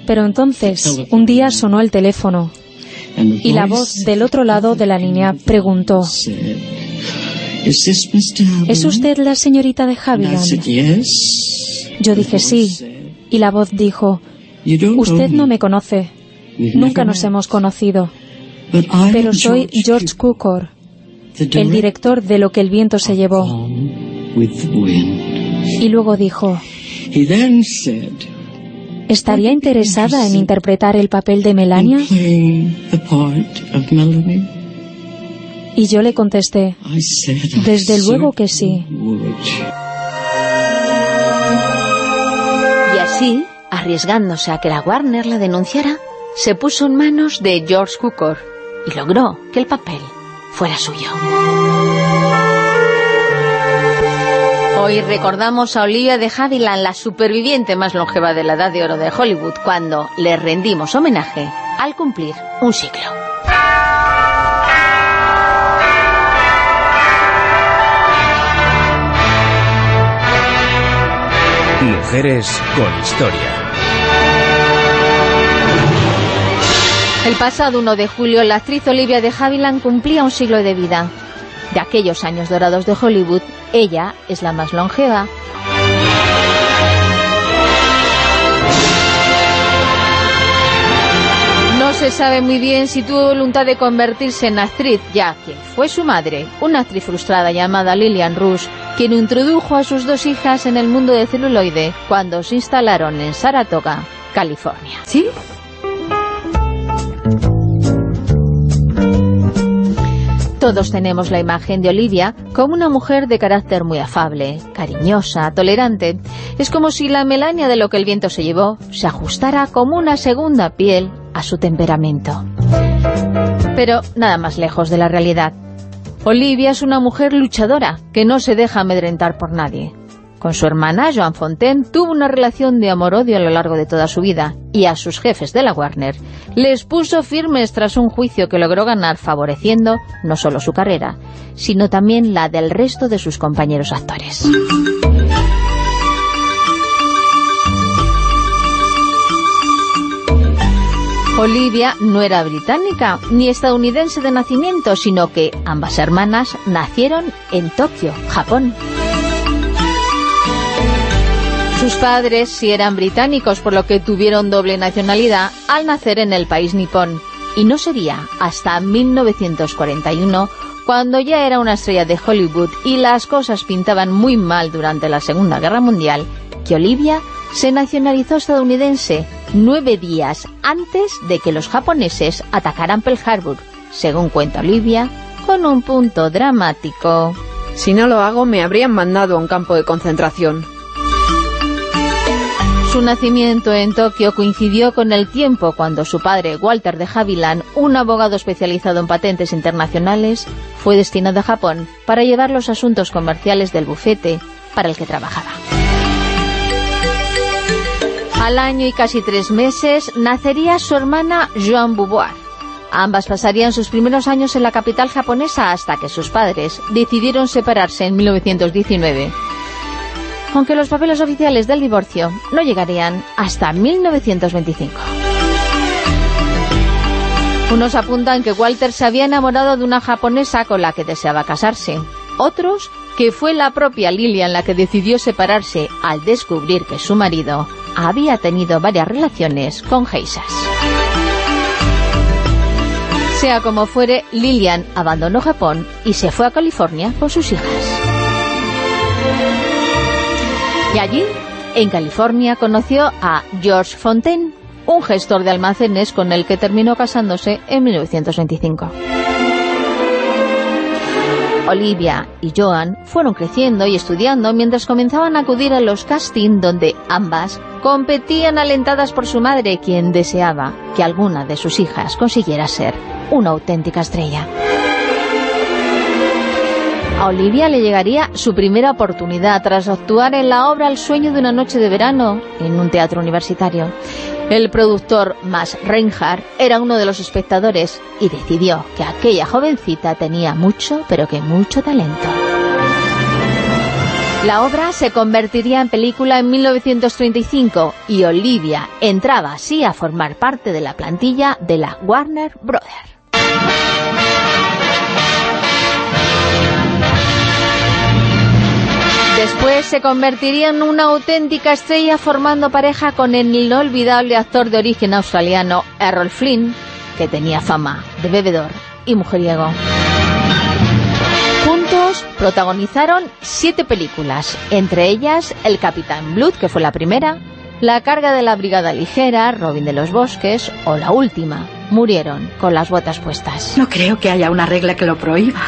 [SPEAKER 10] Pero entonces, un día sonó el teléfono y la voz del otro lado de la línea preguntó ¿Es usted la señorita de Havilland? Yo dije sí. Y la voz dijo Usted no me. conoce, nunca nos hemos conocido, pero soy George Cukor, el director de Lo que el viento se llevó. Y luego dijo ¿Estaría interesada en interpretar el papel de Melania? Y yo le contesté, desde luego que sí.
[SPEAKER 4] Y así, arriesgándose a que la Warner la denunciara, se puso en manos de George Cukor y logró que el papel fuera suyo. Hoy recordamos a Olivia de Havilland, la superviviente más longeva de la Edad de Oro de Hollywood, cuando le rendimos homenaje al cumplir un siglo.
[SPEAKER 11] Mujeres con historia.
[SPEAKER 4] El pasado 1 de julio, la actriz Olivia de Havilland cumplía un siglo de vida. De aquellos años dorados de Hollywood, ella es la más longeva. Se sabe muy bien si tuvo voluntad de convertirse en actriz, ya que fue su madre, una actriz frustrada llamada Lillian Rush, quien introdujo a sus dos hijas en el mundo del celuloide cuando se instalaron en Saratoga, California.
[SPEAKER 12] ¿Sí?
[SPEAKER 4] Todos tenemos la imagen de Olivia como una mujer de carácter muy afable, cariñosa, tolerante. Es como si la Melania de lo que el viento se llevó se ajustara como una segunda piel a su temperamento. Pero nada más lejos de la realidad. Olivia es una mujer luchadora que no se deja amedrentar por nadie. Con su hermana, Joan Fontaine, tuvo una relación de amor-odio a lo largo de toda su vida y a sus jefes de la Warner les puso firmes tras un juicio que logró ganar favoreciendo no solo su carrera, sino también la del resto de sus compañeros actores. Olivia no era británica ni estadounidense de nacimiento, sino que ambas hermanas nacieron en Tokio, Japón. Sus padres sí eran británicos, por lo que tuvieron doble nacionalidad al nacer en el país nipón. Y no sería hasta 1941, cuando ya era una estrella de Hollywood y las cosas pintaban muy mal durante la Segunda Guerra Mundial, que Olivia se nacionalizó estadounidense nueve días antes de que los japoneses atacaran Pearl Harbor, según cuenta Olivia, con un punto dramático.
[SPEAKER 12] Si no lo hago, me habrían mandado a un campo de concentración.
[SPEAKER 4] Su nacimiento en Tokio coincidió con el tiempo cuando su padre, Walter de Havilland, un abogado especializado en patentes internacionales, fue destinado a Japón para llevar los asuntos comerciales del bufete para el que trabajaba. Al año y casi tres meses nacería su hermana Joan Beauvoir. Ambas pasarían sus primeros años en la capital japonesa hasta que sus padres decidieron separarse en 1919 aunque los papeles oficiales del divorcio no llegarían hasta 1925. Unos apuntan que Walter se había enamorado de una japonesa con la que deseaba casarse. Otros, que fue la propia Lilian la que decidió separarse al descubrir que su marido había tenido varias relaciones con geishas. Sea como fuere, Lilian abandonó Japón y se fue a California con sus hijas. Y allí, en California, conoció a George Fontaine, un gestor de almacenes con el que terminó casándose en 1925. Olivia y Joan fueron creciendo y estudiando mientras comenzaban a acudir a los castings donde ambas competían alentadas por su madre, quien deseaba que alguna de sus hijas consiguiera ser una auténtica estrella. A Olivia le llegaría su primera oportunidad tras actuar en la obra El sueño de una noche de verano en un teatro universitario. El productor Max Reinhardt era uno de los espectadores y decidió que aquella jovencita tenía mucho, pero que mucho talento. La obra se convertiría en película en 1935 y Olivia entraba así a formar parte de la plantilla de la Warner Brothers. Después se convertiría en una auténtica estrella formando pareja con el inolvidable actor de origen australiano Errol Flynn, que tenía fama de bebedor y mujeriego. Juntos protagonizaron siete películas, entre ellas El Capitán Blood, que fue la primera, La carga de la Brigada Ligera, Robin de los Bosques o la última, Murieron con las botas puestas.
[SPEAKER 12] No creo que haya una regla que lo prohíba.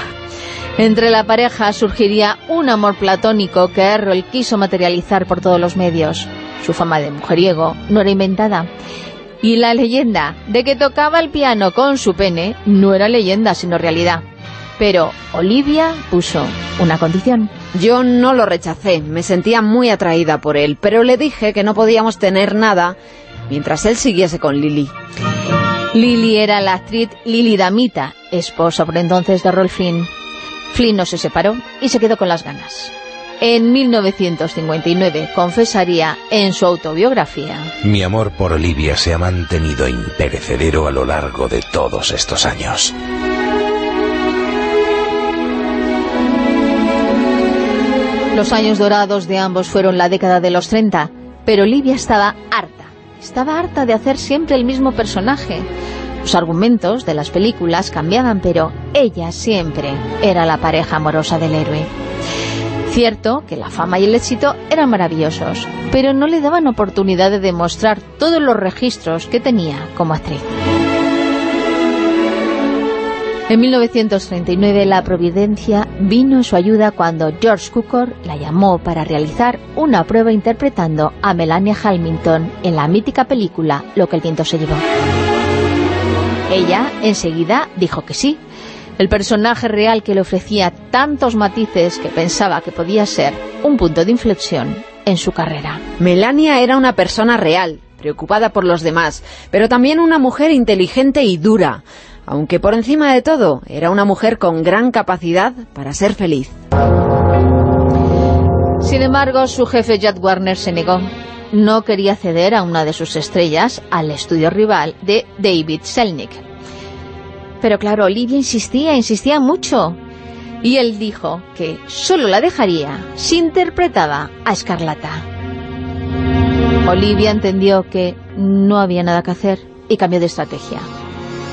[SPEAKER 4] Entre la pareja surgiría un amor platónico que Errol quiso materializar por todos los medios. Su fama de mujeriego no era inventada. Y la leyenda de que tocaba el piano con su pene no era leyenda, sino realidad. Pero Olivia puso una condición.
[SPEAKER 12] Yo no lo rechacé, me sentía muy atraída por él, pero le dije que no podíamos tener nada mientras él siguiese con Lily.
[SPEAKER 4] Lily era la actriz Lily Damita, esposa por entonces de Errol Flynn. No se separó y se quedó con las ganas. En 1959 confesaría en su autobiografía
[SPEAKER 5] Mi amor por Olivia se ha mantenido imperecedero a lo largo de todos estos años.
[SPEAKER 4] Los años dorados de ambos fueron la década de los 30, pero Olivia estaba harta. Estaba harta de hacer siempre el mismo personaje. Los argumentos de las películas cambiaban, pero ella siempre era la pareja amorosa del héroe. Cierto que la fama y el éxito eran maravillosos, pero no le daban oportunidad de demostrar todos los registros que tenía como actriz. En 1939 la providencia vino en su ayuda cuando George Cukor la llamó para realizar una prueba interpretando a Melania Hamilton en la mítica película Lo que el viento se llevó. Ella enseguida dijo que sí. El personaje real que le ofrecía tantos matices que pensaba que podía ser un punto de inflexión en su carrera.
[SPEAKER 12] Melania era una persona real, preocupada por los demás, pero también una mujer inteligente y dura, aunque por encima de todo era una mujer con gran capacidad para ser feliz.
[SPEAKER 4] Sin embargo, su jefe Jack Warner se negó. No quería ceder a una de sus estrellas al estudio rival de David Selnick. Pero claro, Olivia insistía, insistía mucho. Y él dijo que solo la dejaría si interpretaba a Escarlata. Olivia entendió que no había nada que hacer y cambió de estrategia.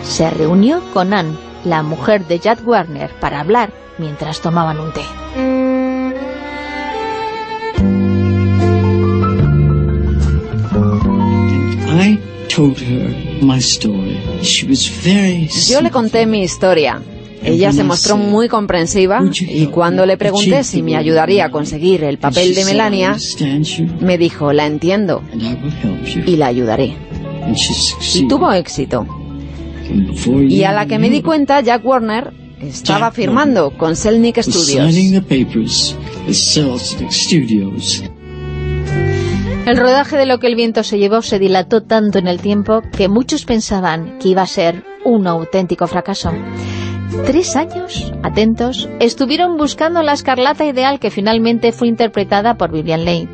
[SPEAKER 4] Se reunió con Anne, la mujer de Jack Warner, para hablar mientras tomaban un té.
[SPEAKER 12] Yo le conté mi historia. Ella se mostró muy comprensiva y cuando le pregunté si me ayudaría a conseguir el papel de Melania, me dijo, la entiendo y la ayudaré. Y tuvo éxito. Y a la que me di cuenta, Jack Warner estaba firmando con Selnick Studios.
[SPEAKER 4] El rodaje de Lo que el viento se llevó se dilató tanto en el tiempo que muchos pensaban que iba a ser un auténtico fracaso. Tres años, atentos, estuvieron buscando la escarlata ideal que finalmente fue interpretada por Vivian Leigh.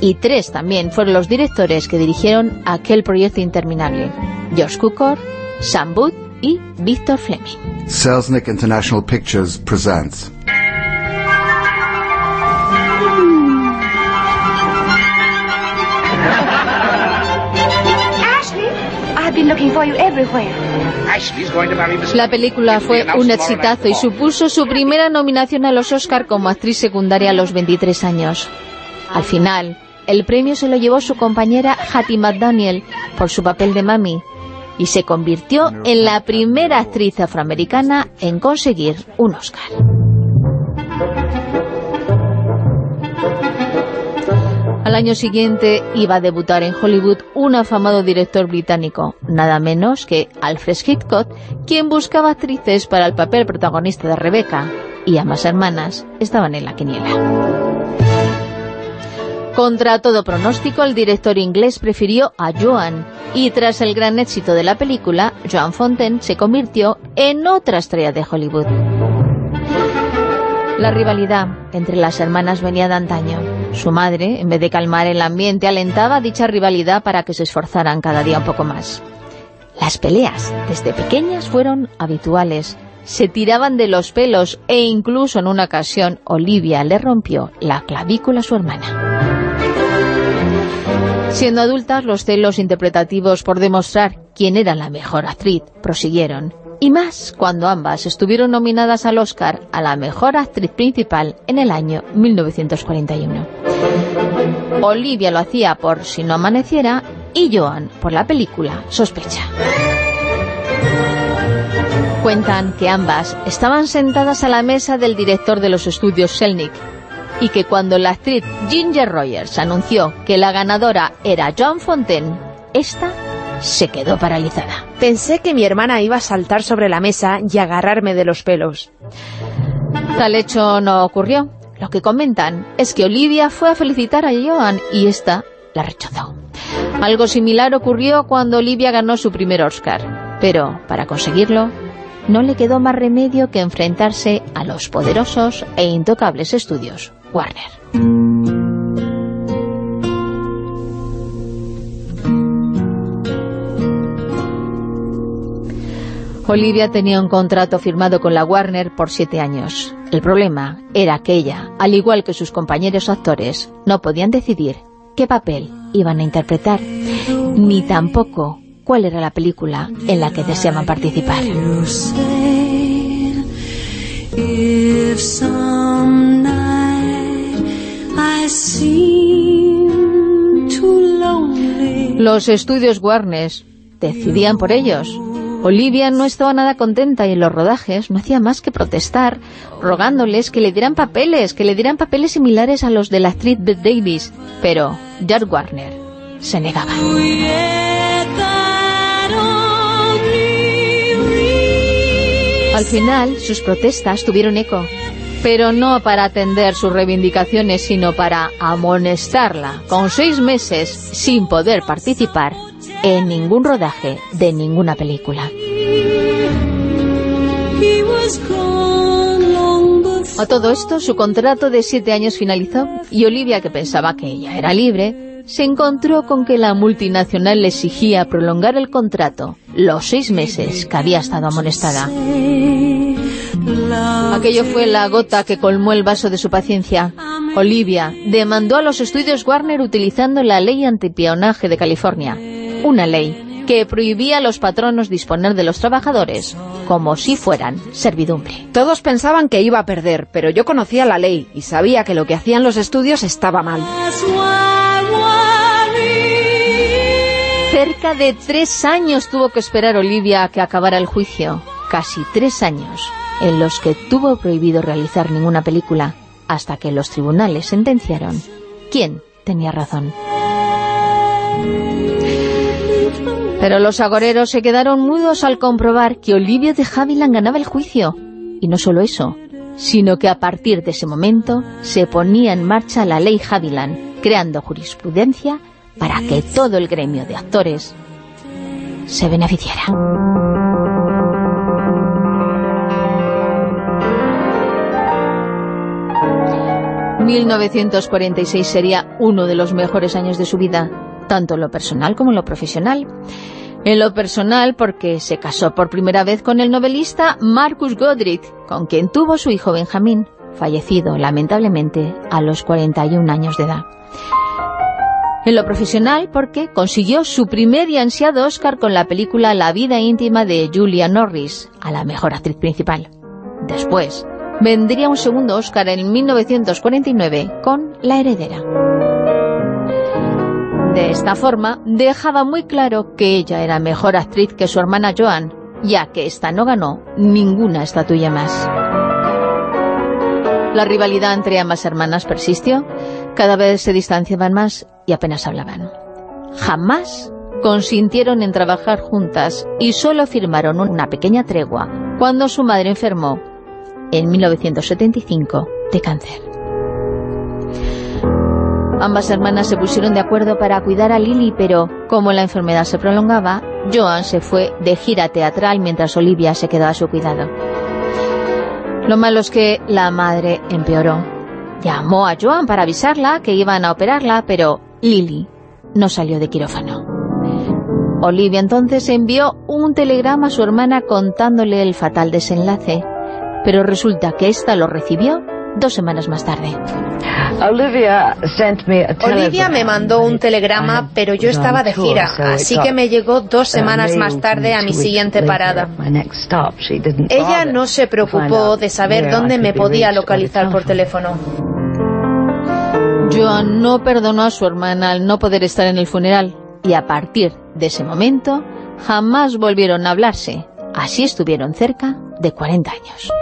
[SPEAKER 4] Y tres también fueron los directores que dirigieron aquel proyecto interminable. George Cukor, Sam Booth y Victor Fleming.
[SPEAKER 13] Selznick International Pictures presents
[SPEAKER 4] La película fue un exitazo y supuso su primera nominación a los Oscar como actriz secundaria a los 23 años. Al final, el premio se lo llevó su compañera Hattie McDaniel por su papel de Mami y se convirtió en la primera actriz afroamericana en conseguir un Oscar. Al año siguiente iba a debutar en Hollywood un afamado director británico, nada menos que Alfred Hitchcock, quien buscaba actrices para el papel protagonista de Rebecca, y ambas hermanas estaban en la quiniela. Contra todo pronóstico, el director inglés prefirió a Joan, y tras el gran éxito de la película, Joan Fontaine se convirtió en otra estrella de Hollywood. La rivalidad entre las hermanas venía de antaño. Su madre, en vez de calmar el ambiente, alentaba dicha rivalidad para que se esforzaran cada día un poco más. Las peleas desde pequeñas fueron habituales. Se tiraban de los pelos e incluso en una ocasión Olivia le rompió la clavícula a su hermana. Siendo adultas, los celos interpretativos por demostrar quién era la mejor actriz prosiguieron. Y más cuando ambas estuvieron nominadas al Oscar a la mejor actriz principal en el año 1941. Olivia lo hacía por Si no amaneciera y Joan por la película Sospecha. Cuentan que ambas estaban sentadas a la mesa del director de los estudios Selnick y que cuando la actriz Ginger Rogers anunció que la ganadora era Joan Fontaine, esta se quedó paralizada.
[SPEAKER 14] Pensé que mi hermana iba a saltar sobre la mesa y agarrarme de los pelos.
[SPEAKER 4] Tal hecho no ocurrió. Lo que comentan es que Olivia fue a felicitar a Joan y esta la rechazó. Algo similar ocurrió cuando Olivia ganó su primer Oscar, pero para conseguirlo no le quedó más remedio que enfrentarse a los poderosos e intocables estudios Warner. Olivia tenía un contrato firmado con la Warner por siete años. El problema era que ella, al igual que sus compañeros actores, no podían decidir qué papel iban a interpretar, ni tampoco cuál era la película en la que deseaban participar. Los estudios Warner decidían por ellos. Olivia no estaba nada contenta y en los rodajes no hacía más que protestar, rogándoles que le dieran papeles, que le dieran papeles similares a los de la actriz Bette Davis. Pero George Warner se negaba. Al final, sus protestas tuvieron eco, pero no para atender sus reivindicaciones, sino para amonestarla, con seis meses sin poder participar en ningún rodaje de ninguna película. A todo esto, su contrato de siete años finalizó y Olivia, que pensaba que ella era libre, se encontró con que la multinacional le exigía prolongar el contrato los seis meses que había estado amonestada. Aquello fue la gota que colmó el vaso de su paciencia. Olivia demandó a los estudios Warner utilizando la ley antipionaje de California, una ley que prohibía a los patronos disponer de los trabajadores como si fueran servidumbre.
[SPEAKER 12] Todos pensaban que iba a perder, pero yo conocía la ley y sabía que lo que hacían los estudios estaba mal.
[SPEAKER 4] Cerca de tres años tuvo que esperar Olivia a que acabara el juicio. Casi tres años en los que tuvo prohibido realizar ninguna película hasta que los tribunales sentenciaron quién tenía razón. Pero los agoreros se quedaron mudos al comprobar que Olivia de Havilland ganaba el juicio. Y no solo eso, sino que a partir de ese momento se ponía en marcha la ley Havilland, creando jurisprudencia para que todo el gremio de actores se beneficiara. 1946 sería uno de los mejores años de su vida, tanto en lo personal como en lo profesional. En lo personal porque se casó por primera vez con el novelista Marcus Godrich, con quien tuvo su hijo Benjamín, fallecido lamentablemente a los 41 años de edad. En lo profesional porque consiguió su primer y ansiado Oscar con la película La vida íntima de Julia Norris, a la mejor actriz principal. Después, vendría un segundo Oscar en 1949 con La heredera. De esta forma, dejaba muy claro que ella era mejor actriz que su hermana Joan, ya que ésta no ganó ninguna estatuilla más. La rivalidad entre ambas hermanas persistió, cada vez se distanciaban más y apenas hablaban. Jamás consintieron en trabajar juntas y solo firmaron una pequeña tregua cuando su madre enfermó en 1975 de cáncer. Ambas hermanas se pusieron de acuerdo para cuidar a Lily, pero como la enfermedad se prolongaba, Joan se fue de gira teatral mientras Olivia se quedó a su cuidado. Lo malo es que la madre empeoró. Llamó a Joan para avisarla que iban a operarla, pero Lily no salió de quirófano. Olivia entonces envió un telegrama a su hermana contándole el fatal desenlace, pero resulta que ésta lo recibió dos semanas más tarde.
[SPEAKER 14] Olivia me mandó un telegrama, pero yo estaba de gira, así que me llegó dos semanas más tarde a mi siguiente parada. Ella no se preocupó de saber dónde me podía localizar por teléfono.
[SPEAKER 4] Joan no perdonó a su hermana al no poder estar en el funeral y a partir de ese momento jamás volvieron a hablarse. Así estuvieron cerca de 40 años.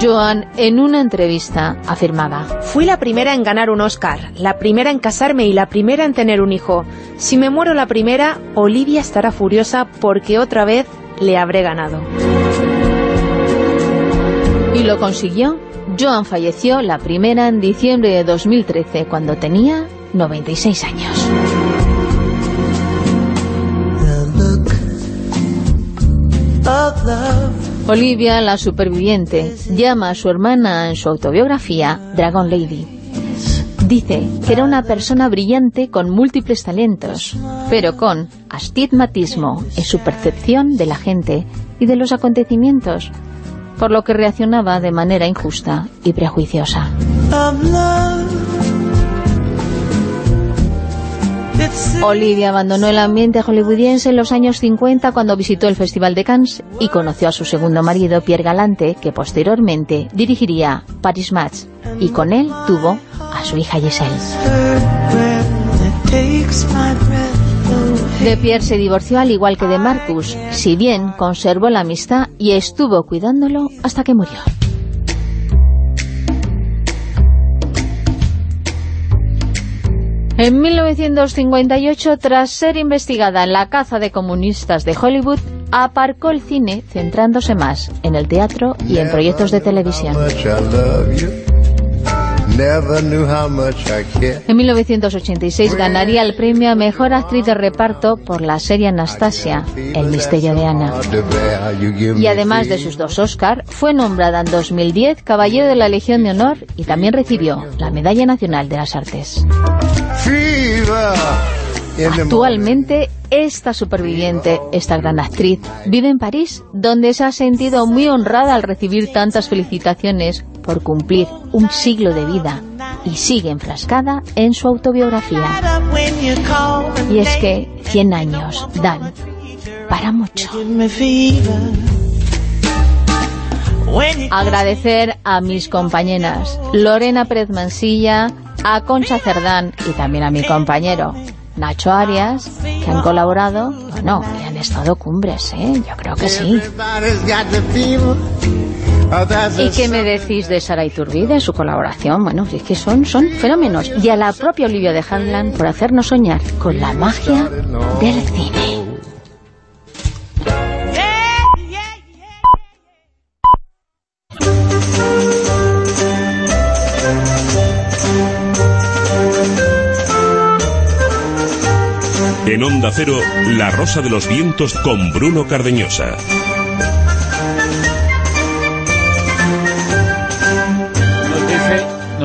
[SPEAKER 4] Joan, en una entrevista, afirmaba
[SPEAKER 14] Fui la primera en ganar un Oscar, la primera en casarme y la primera en tener un hijo. Si me muero la primera, Olivia estará furiosa porque otra vez le habré ganado.
[SPEAKER 4] Y lo consiguió. Joan falleció la primera en diciembre de 2013, cuando tenía 96 años. Olivia, la superviviente, llama a su hermana en su autobiografía Dragon Lady. Dice que era una persona brillante con múltiples talentos, pero con astigmatismo en su percepción de la gente y de los acontecimientos, por lo que reaccionaba de manera injusta y prejuiciosa. Olivia abandonó el ambiente hollywoodiense en los años 50 cuando visitó el Festival de Cannes y conoció a su segundo marido, Pierre Galante, que posteriormente dirigiría Paris Match, y con él tuvo a su hija Giselle. De Pierre se divorció al igual que de Marcus, si bien conservó la amistad y estuvo cuidándolo hasta que murió. En 1958, tras ser investigada en la caza de comunistas de Hollywood, aparcó el cine centrándose más en el teatro y en proyectos de televisión. En 1986 ganaría el premio a Mejor Actriz de Reparto por la serie Anastasia, El misterio de Ana. Y además de sus dos Oscar, fue nombrada en 2010 Caballero de la Legión de Honor y también recibió la Medalla Nacional de las Artes. Actualmente, esta superviviente, esta gran actriz, vive en París, donde se ha sentido muy honrada al recibir tantas felicitaciones por cumplir un siglo de vida y sigue enfrascada en su autobiografía. Y es que 100 años dan para mucho. Agradecer a mis compañeras Lorena Pérez Mansilla, a Concha Cerdán y también a mi compañero Nacho Arias, que han colaborado, bueno, y han estado cumbres, ¿eh? Yo creo que sí. ¿Y qué me decís de Sara Iturbide, su colaboración? Bueno, es que son, son fenómenos. Y a la propia Olivia de Hanlan por hacernos soñar con la magia del cine.
[SPEAKER 1] En Onda Cero, La Rosa de los Vientos con Bruno Cardeñosa.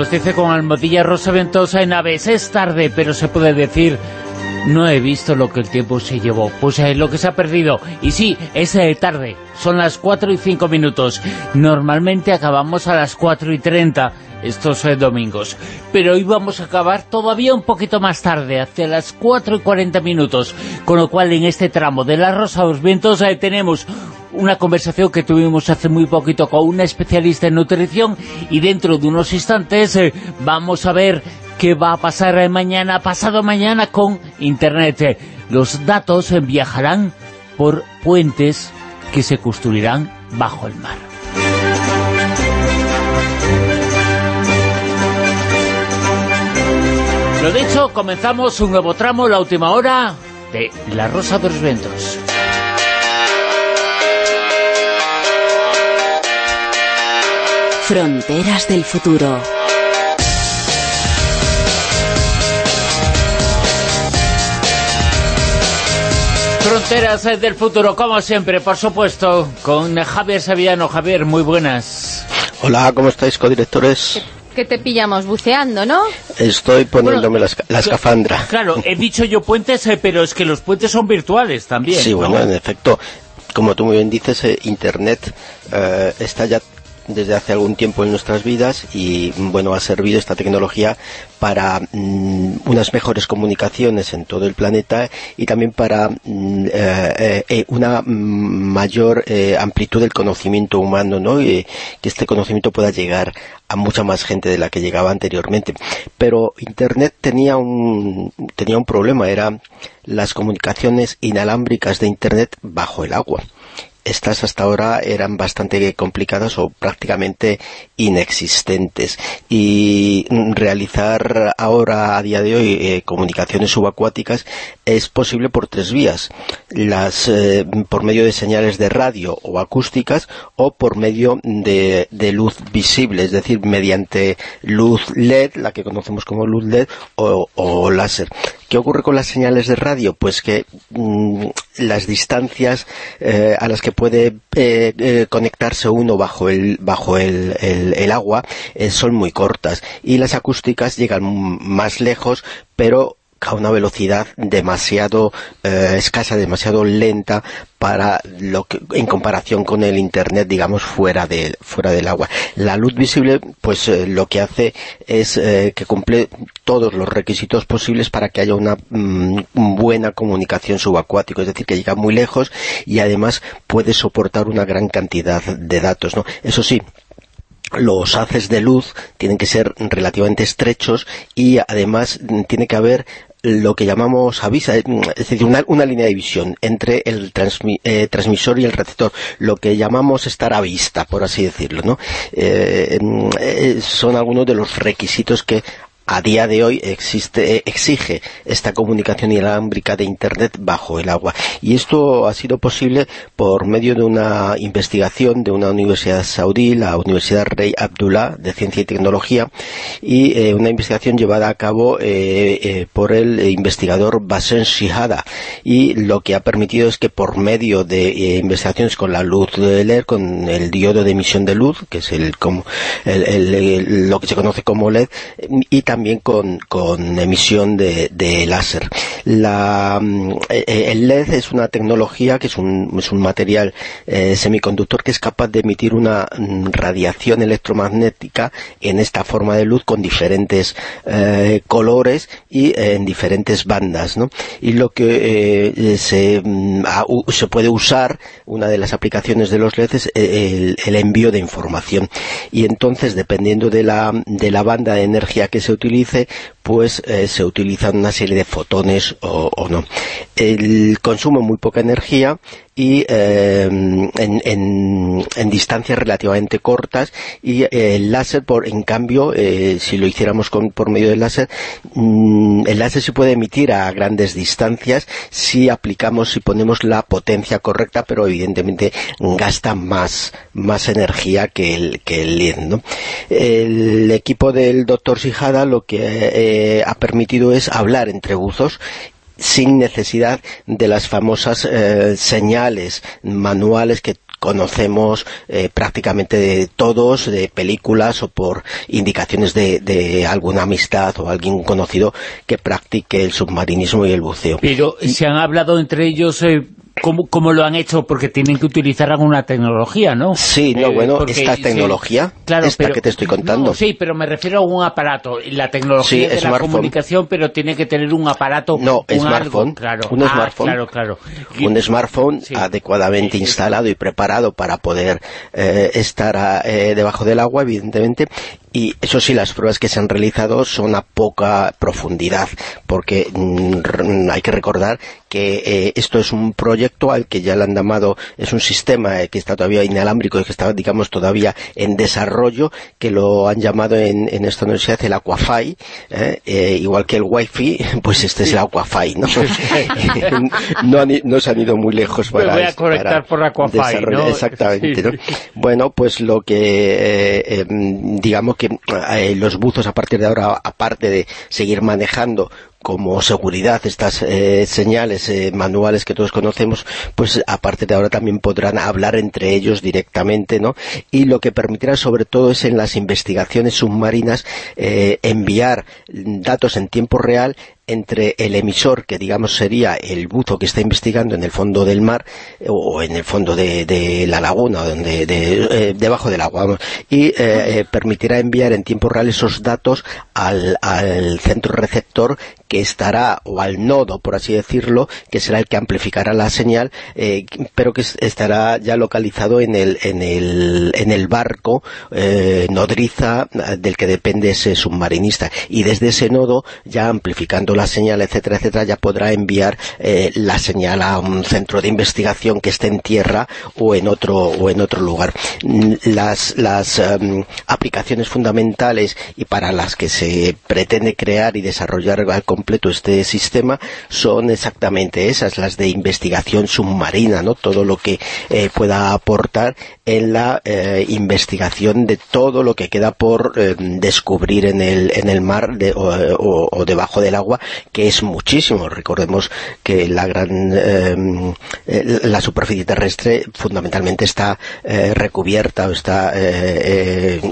[SPEAKER 2] Dice con almohadilla Rosa Ventosa en Aves, es tarde, pero se puede decir, no he visto lo que el tiempo se llevó, pues es lo que se ha perdido. Y sí, es eh, tarde, son las 4 y 5 minutos. Normalmente acabamos a las 4 y 30 estos eh, domingos. Pero hoy vamos a acabar todavía un poquito más tarde, hacia las 4 y 40 minutos. Con lo cual, en este tramo de La Rosa de los Vientos eh, tenemos una conversación que tuvimos hace muy poquito con una especialista en nutrición y dentro de unos instantes eh, vamos a ver qué va a pasar mañana, pasado mañana con Internet. Los datos viajarán por puentes que se construirán bajo el mar. Lo dicho, comenzamos un nuevo tramo, la última hora de La Rosa de los Vientos.
[SPEAKER 15] Fronteras del futuro.
[SPEAKER 2] Fronteras eh, del futuro, como siempre, por supuesto, con Javier Sevillano. Javier, muy buenas.
[SPEAKER 16] Hola, ¿cómo estáis, codirectores?
[SPEAKER 4] Que te pillamos buceando, ¿no?
[SPEAKER 16] Estoy poniéndome la, esca- la escafandra.
[SPEAKER 2] Claro, he dicho yo puentes, eh, pero es que los puentes son virtuales también.
[SPEAKER 16] Sí,
[SPEAKER 2] ¿no?
[SPEAKER 16] bueno, en efecto, como tú muy bien dices, eh, Internet eh, está ya desde hace algún tiempo en nuestras vidas y, bueno, ha servido esta tecnología para mm, unas mejores comunicaciones en todo el planeta y también para mm, eh, eh, una mm, mayor eh, amplitud del conocimiento humano, ¿no? Y que este conocimiento pueda llegar a mucha más gente de la que llegaba anteriormente. Pero Internet tenía un, tenía un problema, era las comunicaciones inalámbricas de Internet bajo el agua. Estas hasta ahora eran bastante complicadas o prácticamente inexistentes. Y realizar ahora a día de hoy eh, comunicaciones subacuáticas es posible por tres vías. Las eh, por medio de señales de radio o acústicas o por medio de, luz visible es decir mediante luz LED la que conocemos como luz LED o, o láser. ¿Qué ocurre con las señales de radio? Pues que mm, las distancias eh, a las que puede eh, eh, conectarse uno bajo el, bajo el, el- el agua eh, son muy cortas. Y las acústicas llegan más lejos pero a una velocidad demasiado eh, escasa, demasiado lenta para lo que, en comparación con el internet, digamos, fuera de fuera del agua. La luz visible, pues eh, lo que hace es eh, que cumple todos los requisitos posibles para que haya una mm, buena comunicación subacuática, es decir, que llega muy lejos y además puede soportar una gran cantidad de datos, ¿no? Eso sí, los haces de luz tienen que ser relativamente estrechos y además tiene que haber lo que llamamos avisa, es decir, una, línea de visión entre el eh, transmisor y el receptor, lo que llamamos estar a vista, por así decirlo, ¿no? Eh, mm, eh, son algunos de los requisitos que a día de hoy existe, eh, exige esta comunicación inalámbrica de Internet bajo el agua. Y esto ha sido posible por medio de una investigación de una universidad saudí, la Universidad Rey Abdullah de Ciencia y Tecnología, y eh, una investigación llevada a cabo eh, por el investigador Basen Shihada. Y lo que ha permitido es que por medio de investigaciones con la luz de LED, con el diodo de emisión de luz, que es el, lo que se conoce como LED, y con, con emisión de, láser. Mm, eh, el LED es una tecnología que es un, material eh, semiconductor que es capaz de emitir una mm, radiación electromagnética en esta forma de luz con diferentes eh, colores y en diferentes bandas. ¿no? Y lo que se, mm, se puede usar, una de las aplicaciones de los LED es el, el envío de información. Y entonces, dependiendo de la, de la banda de energía que se utiliza, utilice, pues eh, se utilizan una serie de fotones o, no. El consume muy poca energía y eh, en, distancias relativamente cortas y eh, el láser, por en cambio, si lo hiciéramos con, por medio del láser, mm, el láser se puede emitir a grandes distancias si aplicamos, si ponemos la potencia correcta, pero evidentemente gasta más, más energía que el, que el LED. El equipo del doctor Sijada lo que eh, ha permitido es hablar entre buzos sin necesidad de las famosas eh, señales manuales que conocemos eh, prácticamente de todos, de películas o por indicaciones de, alguna amistad o alguien conocido que practique el submarinismo y el buceo.
[SPEAKER 2] Pero se han hablado entre ellos ¿Cómo, lo han hecho? Porque tienen que utilizar alguna tecnología, ¿no?
[SPEAKER 16] Sí, no, eh, bueno, esta tecnología, claro, esta que te estoy contando.
[SPEAKER 2] sí, pero me refiero a un aparato. La tecnología de la comunicación, pero tiene que tener un aparato...
[SPEAKER 16] No, un smartphone, claro. un ah, smartphone, claro, claro. un smartphone adecuadamente instalado y preparado para poder eh, estar eh, debajo del agua, evidentemente, y eso sí, las pruebas que se han realizado son a poca profundidad, porque mm, hay que recordar que eh, esto es un proyecto al que ya le han llamado, es un sistema eh, que está todavía inalámbrico y que está, digamos, todavía en desarrollo, que lo han llamado en, en esta universidad el Aquafy, eh, igual que el Wi-Fi, [laughs] pues este es el Aquafy, ¿no? [laughs] no, se han ido muy lejos para...
[SPEAKER 2] Me voy a conectar por Aquafy, ¿no?
[SPEAKER 16] Exactamente, ¿no? Bueno, pues lo que, em, digamos que que eh, los buzos a partir de ahora, aparte de seguir manejando como seguridad estas eh, señales eh, manuales que todos conocemos, pues aparte de ahora también podrán hablar entre ellos directamente, ¿no? Y lo que permitirá sobre todo es en las investigaciones submarinas enviar datos en tiempo real entre el emisor, que digamos sería el buzo que está investigando en el fondo del mar o en el fondo de, la laguna, donde de, debajo del agua, y permitirá enviar en tiempo real esos datos al, centro receptor que estará, o al nodo, por así decirlo, que será el que amplificará la señal, eh, pero que estará ya localizado en el, en el, en el barco eh, nodriza eh, del que depende ese submarinista. Y desde ese nodo, ya amplificando la señal, etcétera, etcétera, ya podrá enviar la señal a un centro de investigación que esté en tierra o en otro, o en otro lugar. Las, las em, aplicaciones fundamentales y para las que se pretende crear y desarrollar al completo este sistema son exactamente esas, las de investigación submarina, ¿no? Todo lo que eh, pueda aportar en la eh, investigación de todo lo que queda por eh, descubrir en el, en el mar o, debajo del agua, que es muchísimo. Recordemos que la gran la superficie terrestre fundamentalmente está recubierta o está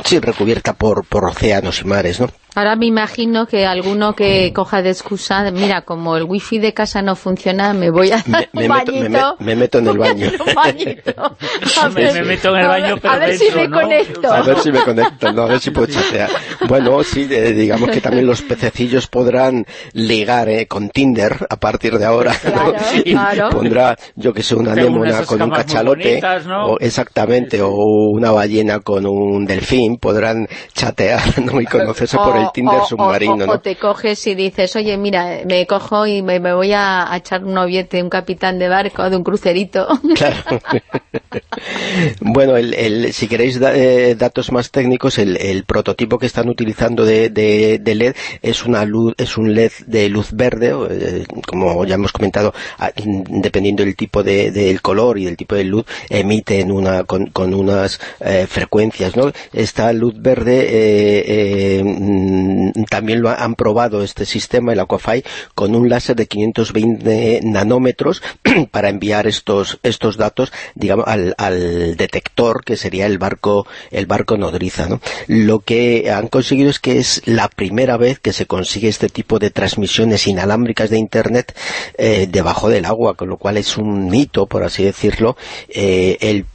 [SPEAKER 16] sí, recubierta por, por océanos y mares, ¿no?
[SPEAKER 4] Ahora me imagino que alguno que coja de excusa, mira, como el wifi de casa no funciona, me voy a
[SPEAKER 16] me, [laughs] me, meto, me, me, meto, en el baño. [laughs]
[SPEAKER 2] me, meto en el baño, pero
[SPEAKER 4] A ver
[SPEAKER 2] dentro,
[SPEAKER 4] si me
[SPEAKER 2] ¿no?
[SPEAKER 4] conecto.
[SPEAKER 16] A ver si me conecto, no, a ver si puedo chatear. Bueno, sí, eh, digamos que también los pececillos podrán ligar eh, con Tinder a partir de ahora.
[SPEAKER 4] Claro, [laughs] claro.
[SPEAKER 16] Pondrá, yo que sé, una anémona con un cachalote,
[SPEAKER 2] bonitas, ¿no?
[SPEAKER 16] o, exactamente, o una ballena con un delfín, podrán chatear ¿no? y conocerse por el Tinder
[SPEAKER 4] o,
[SPEAKER 16] submarino.
[SPEAKER 4] o-
[SPEAKER 16] ¿no?
[SPEAKER 4] o te coges y dices, oye, mira, me cojo y me, me voy a, a echar un noviete, un capitán de barco, de un crucerito. [laughs]
[SPEAKER 16] Claro. [laughs] bueno, el, el- si queréis da- eh, datos más técnicos, el, el prototipo que están utilizando de, de- de LED es una luz, es un LED de luz verde, eh, como ya hemos comentado, dependiendo del tipo de, del color y del tipo de luz, emiten una con, con unas eh, frecuencias, ¿no? Esta luz verde eh, eh, también lo ha- han probado este sistema, el Aquafy, con un láser de 520 nanómetros [clears throat] para enviar estos estos datos, digamos, al, detector que sería el barco el barco nodriza, ¿no? Lo que han conseguido es que es la primera vez que se consigue este tipo de transmisiones inalámbricas de internet eh, debajo del agua, con lo cual es un hito, por así decirlo, eh, el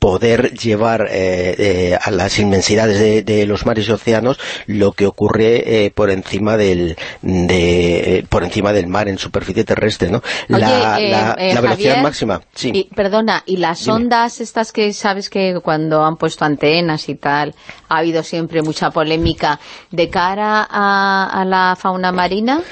[SPEAKER 16] poder llevar eh, eh, a las inmensidades de, de los mares y océanos lo que ocurre eh, por encima del de, eh, por encima del mar en superficie terrestre, ¿no? La,
[SPEAKER 4] Oye, eh,
[SPEAKER 16] la-
[SPEAKER 4] eh,
[SPEAKER 16] la velocidad
[SPEAKER 4] Javier,
[SPEAKER 16] máxima, sí.
[SPEAKER 4] Y, perdona, y las
[SPEAKER 16] Dime.
[SPEAKER 4] ondas estas que sabes que cuando han puesto antenas y tal, ha habido siempre mucha polémica de cara a, a la fauna marina?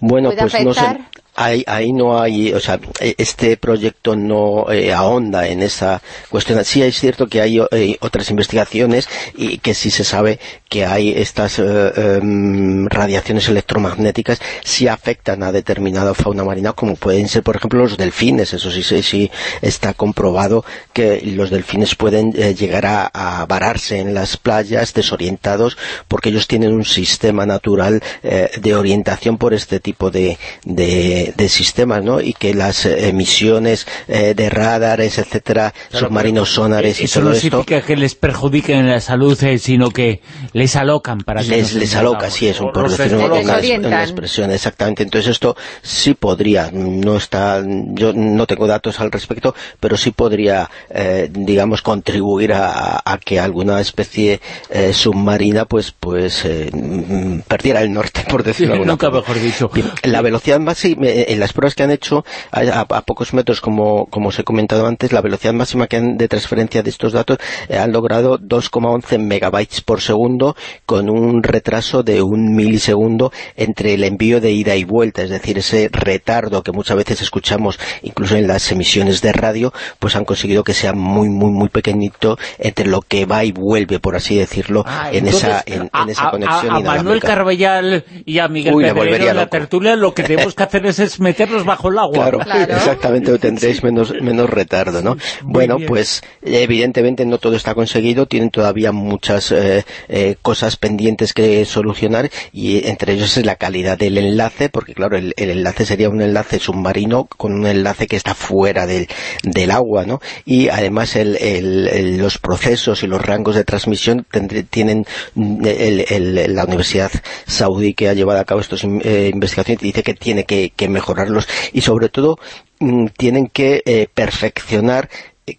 [SPEAKER 16] Bueno,
[SPEAKER 4] ¿Puede
[SPEAKER 16] pues no sé. Ahí, ahí no hay, o sea, eh, este proyecto no eh, ahonda en esa cuestión. Sí es cierto que hay eh, otras investigaciones y que sí se sabe que hay estas eh, em, radiaciones electromagnéticas sí afectan a determinada fauna marina, como pueden ser, por ejemplo, los delfines. Eso sí, sí, sí está comprobado que los delfines pueden eh, llegar a, a vararse en las playas desorientados porque ellos tienen un sistema natural eh, de orientación por este tipo de, de, de sistemas, ¿no? Y que las eh, emisiones eh, de radares, etcétera,
[SPEAKER 2] Claro,
[SPEAKER 16] submarinos sonares y
[SPEAKER 2] Eso
[SPEAKER 16] todo
[SPEAKER 2] no
[SPEAKER 16] esto,
[SPEAKER 2] significa que les perjudiquen en la salud, eh, sino que les alocan para que
[SPEAKER 16] les,
[SPEAKER 2] no
[SPEAKER 16] les aloca, sí, es un por
[SPEAKER 2] los
[SPEAKER 16] decirlo una,
[SPEAKER 2] descoloca.
[SPEAKER 16] una- una expresión, exactamente. Entonces esto sí podría, no está, yo no tengo datos al respecto, pero sí podría, eh, digamos, contribuir a, a que alguna especie eh, submarina, pues, pues, eh, mm, perdiera el norte, por decirlo de alguna [laughs]
[SPEAKER 2] Nunca
[SPEAKER 16] forma.
[SPEAKER 2] mejor dicho.
[SPEAKER 16] La velocidad máxima, en las pruebas que han hecho, a, a- a pocos metros, como, como os he comentado antes, la velocidad máxima que han de transferencia de estos datos eh, han logrado 2,11 megabytes por segundo, con un retraso de un milisegundo entre el envío de ida y vuelta, es decir, ese retardo que muchas veces escuchamos, incluso en las emisiones de radio, pues han conseguido que sea muy, muy, muy pequeñito entre lo que va y vuelve, por así decirlo,
[SPEAKER 2] Ah,
[SPEAKER 16] en,
[SPEAKER 2] entonces,
[SPEAKER 16] esa, en,
[SPEAKER 2] a,
[SPEAKER 16] en esa conexión
[SPEAKER 2] a- Manuel. Carballal y a Miguel
[SPEAKER 16] Uy,
[SPEAKER 2] Pedrero la
[SPEAKER 16] loco.
[SPEAKER 2] tertulia lo que [laughs] tenemos que hacer es, es meterlos bajo el agua.
[SPEAKER 16] Claro, exactamente, tendréis menos, menos retardo, ¿no? bueno, pues evidentemente no todo está conseguido, tienen todavía muchas eh, eh, cosas pendientes que solucionar y entre ellos es la calidad del enlace, porque claro, el, el enlace sería un enlace submarino con un enlace que está fuera del, del agua, ¿no? Y además el, el- el- los procesos y los rangos de transmisión tendré- tienen mm, el- el- la Universidad Saudí que ha llevado a cabo estas investigaciones dice que tiene que, que mejorarlos y sobre todo mm, tienen que eh, perfeccionar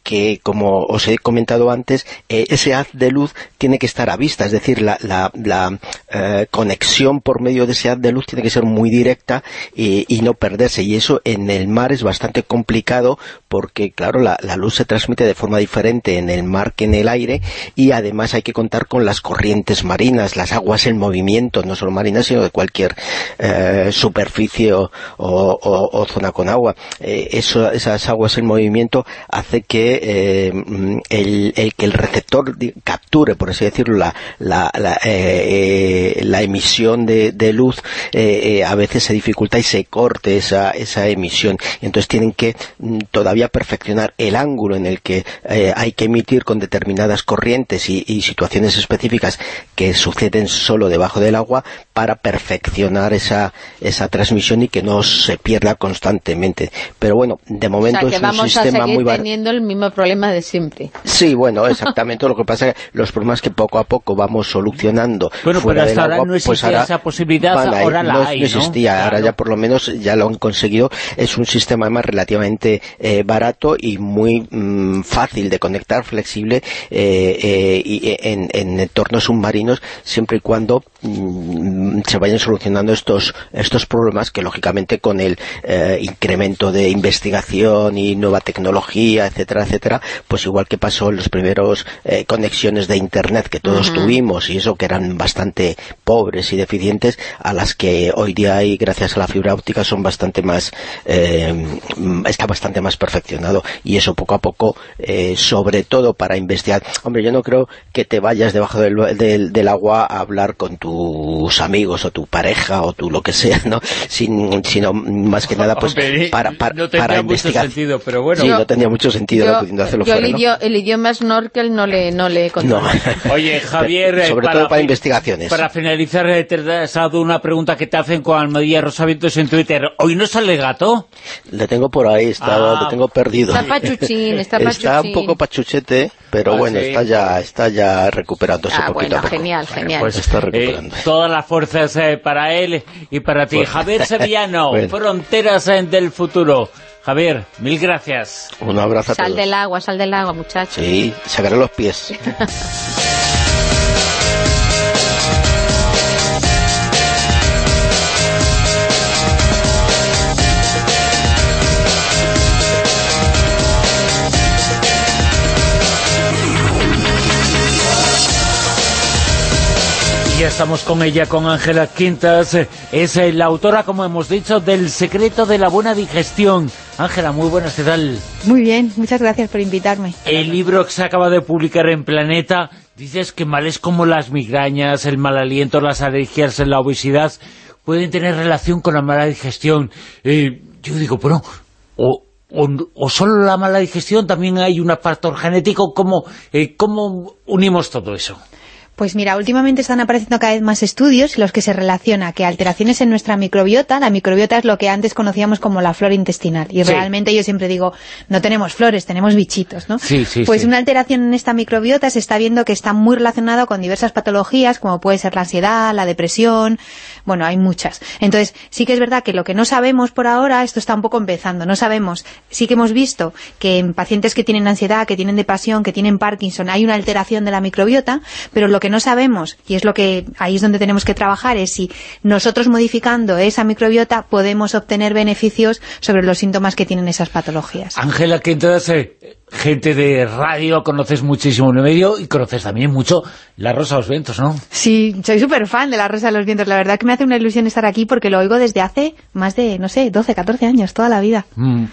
[SPEAKER 16] que, como os he comentado antes, eh, ese haz de luz tiene que estar a vista, es decir, la, la- la, eh, conexión por medio de ese haz de luz tiene que ser muy directa y, y no perderse, y eso en el mar es bastante complicado porque, claro, la, la luz se transmite de forma diferente en el mar que en el aire y además hay que contar con las corrientes marinas, las aguas en movimiento, no solo marinas, sino de cualquier eh, superficie o, o- o- o zona con agua. Eh, eso, esas aguas en movimiento hace que eh, mm, el, el- que el receptor capture, por así decirlo, la, la, la, eh, eh, la emisión de, de luz eh, eh, a veces se dificulta y se corte esa, esa emisión. Entonces tienen que mm, todavía perfeccionar el ángulo en el que eh, hay que emitir con determinadas corrientes y, y situaciones específicas que suceden solo debajo del agua para perfeccionar esa, esa transmisión y que no se pierda constantemente. Pero bueno, de
[SPEAKER 4] O
[SPEAKER 16] momento
[SPEAKER 4] sea, que
[SPEAKER 16] es un
[SPEAKER 4] vamos
[SPEAKER 16] sistema muy
[SPEAKER 4] teniendo el mismo problema de siempre.
[SPEAKER 16] Sí, bueno, exactamente. lo que pasa es que los problemas que poco a poco vamos solucionando
[SPEAKER 2] Bueno,
[SPEAKER 16] fuera
[SPEAKER 2] pero hasta
[SPEAKER 16] del
[SPEAKER 2] ahora
[SPEAKER 16] agua,
[SPEAKER 2] no
[SPEAKER 16] pues
[SPEAKER 2] existía
[SPEAKER 16] ahora
[SPEAKER 2] esa posibilidad,
[SPEAKER 16] van a ir.
[SPEAKER 2] ahora la
[SPEAKER 16] no,
[SPEAKER 2] hay,
[SPEAKER 16] no
[SPEAKER 2] ¿no?
[SPEAKER 16] existía, ahora ya por lo menos ya lo han conseguido. Es un sistema además relativamente eh, barato y muy mm, fácil de conectar, flexible eh, eh, y eh, en, en entornos submarinos siempre y cuando se vayan solucionando estos estos problemas que lógicamente con el eh, incremento de investigación y nueva tecnología, etcétera, etcétera, pues igual que pasó en los primeros eh, conexiones de internet que todos tuvimos y eso que eran bastante pobres y deficientes, a las que hoy día hay gracias a la fibra óptica son bastante más eh, mm, está bastante más perfeccionado. Y eso poco a poco eh, sobre todo para investigar. Hombre yo no creo que te vayas debajo del, del, del agua a hablar con tus amigos o tu pareja o tu lo que sea ¿no? Sin, sino más que nada pues
[SPEAKER 2] Hombre,
[SPEAKER 16] para, para,
[SPEAKER 2] no tendría
[SPEAKER 16] para
[SPEAKER 2] mucho
[SPEAKER 16] investigar
[SPEAKER 2] sentido, pero bueno.
[SPEAKER 16] sí,
[SPEAKER 2] Yo-
[SPEAKER 16] no tendría mucho sentido no pudiendo hacerlo
[SPEAKER 4] yo
[SPEAKER 16] fuera
[SPEAKER 4] el,
[SPEAKER 16] ¿no?
[SPEAKER 4] idio- el idioma snorkel no le, no le controlo. [laughs]
[SPEAKER 2] Oye, Javier, eh,
[SPEAKER 16] sobre todo para investigaciones
[SPEAKER 2] Para finalizar, eh, te he dado una pregunta que te hacen con Almadía Rosavientos en Twitter. ¿Hoy no sale gato?
[SPEAKER 16] Le tengo por ahí, está,
[SPEAKER 2] Ah.
[SPEAKER 16] lo tengo perdido.
[SPEAKER 4] Está pachuchín, está
[SPEAKER 16] Está
[SPEAKER 4] pachuchín.
[SPEAKER 16] un poco pachuchete, pero
[SPEAKER 2] Ah,
[SPEAKER 16] bueno,
[SPEAKER 2] sí.
[SPEAKER 16] está ya está ya recuperándose
[SPEAKER 4] Ah,
[SPEAKER 16] poquito
[SPEAKER 4] bueno,
[SPEAKER 16] a poco.
[SPEAKER 4] genial, genial.
[SPEAKER 2] Pues
[SPEAKER 16] está
[SPEAKER 2] eh,
[SPEAKER 16] recuperando.
[SPEAKER 2] todas las fuerzas eh, para él y para ti.
[SPEAKER 16] Pues-
[SPEAKER 2] Javier [laughs] Sevillano,
[SPEAKER 16] Bueno.
[SPEAKER 2] Fronteras eh, del Futuro. Javier, mil gracias.
[SPEAKER 16] Un abrazo a
[SPEAKER 4] Sal
[SPEAKER 16] todos.
[SPEAKER 4] del agua, sal del agua, muchacho.
[SPEAKER 16] Sí, sacaré los pies. [laughs]
[SPEAKER 2] ya estamos con ella, con Ángela Quintas. Es eh, la autora, como hemos dicho, del secreto de la buena digestión. Ángela, muy buenas, ¿qué tal?
[SPEAKER 17] Muy bien, muchas gracias por invitarme.
[SPEAKER 2] El libro que se acaba de publicar en Planeta, dices que males como las migrañas, el mal aliento, las alergias, la obesidad, pueden tener relación con la mala digestión. Eh, yo digo, bueno, o, o, o solo la mala digestión, también hay un factor genético, ¿cómo, eh, ¿cómo unimos todo eso?
[SPEAKER 17] Pues mira, últimamente están apareciendo cada vez más estudios en los que se relaciona que alteraciones en nuestra microbiota, la microbiota es lo que antes conocíamos como la flora intestinal, y
[SPEAKER 2] Sí.
[SPEAKER 17] realmente yo siempre digo, no tenemos flores, tenemos bichitos, ¿no?
[SPEAKER 2] Sí, sí,
[SPEAKER 17] pues una alteración en esta microbiota se está viendo que está muy relacionado con diversas patologías, como puede ser la ansiedad, la depresión, bueno, hay muchas. Entonces, sí que es verdad que lo que no sabemos por ahora, esto está un poco empezando, no sabemos, sí que hemos visto que en pacientes que tienen ansiedad, que tienen depresión, que tienen Parkinson, hay una alteración de la microbiota, pero lo que no sabemos, y es lo que ahí es donde tenemos que trabajar, es si nosotros modificando esa microbiota podemos obtener beneficios sobre los síntomas que tienen esas patologías.
[SPEAKER 2] Ángela Quintas, eh, gente de radio, conoces muchísimo el medio y conoces también mucho La Rosa de los Vientos, ¿no?
[SPEAKER 17] Sí, soy súper fan de La Rosa de los Vientos. La verdad que me hace una ilusión estar aquí porque lo oigo desde hace más de, no sé, 12, 14 años, toda la vida.
[SPEAKER 2] Mm.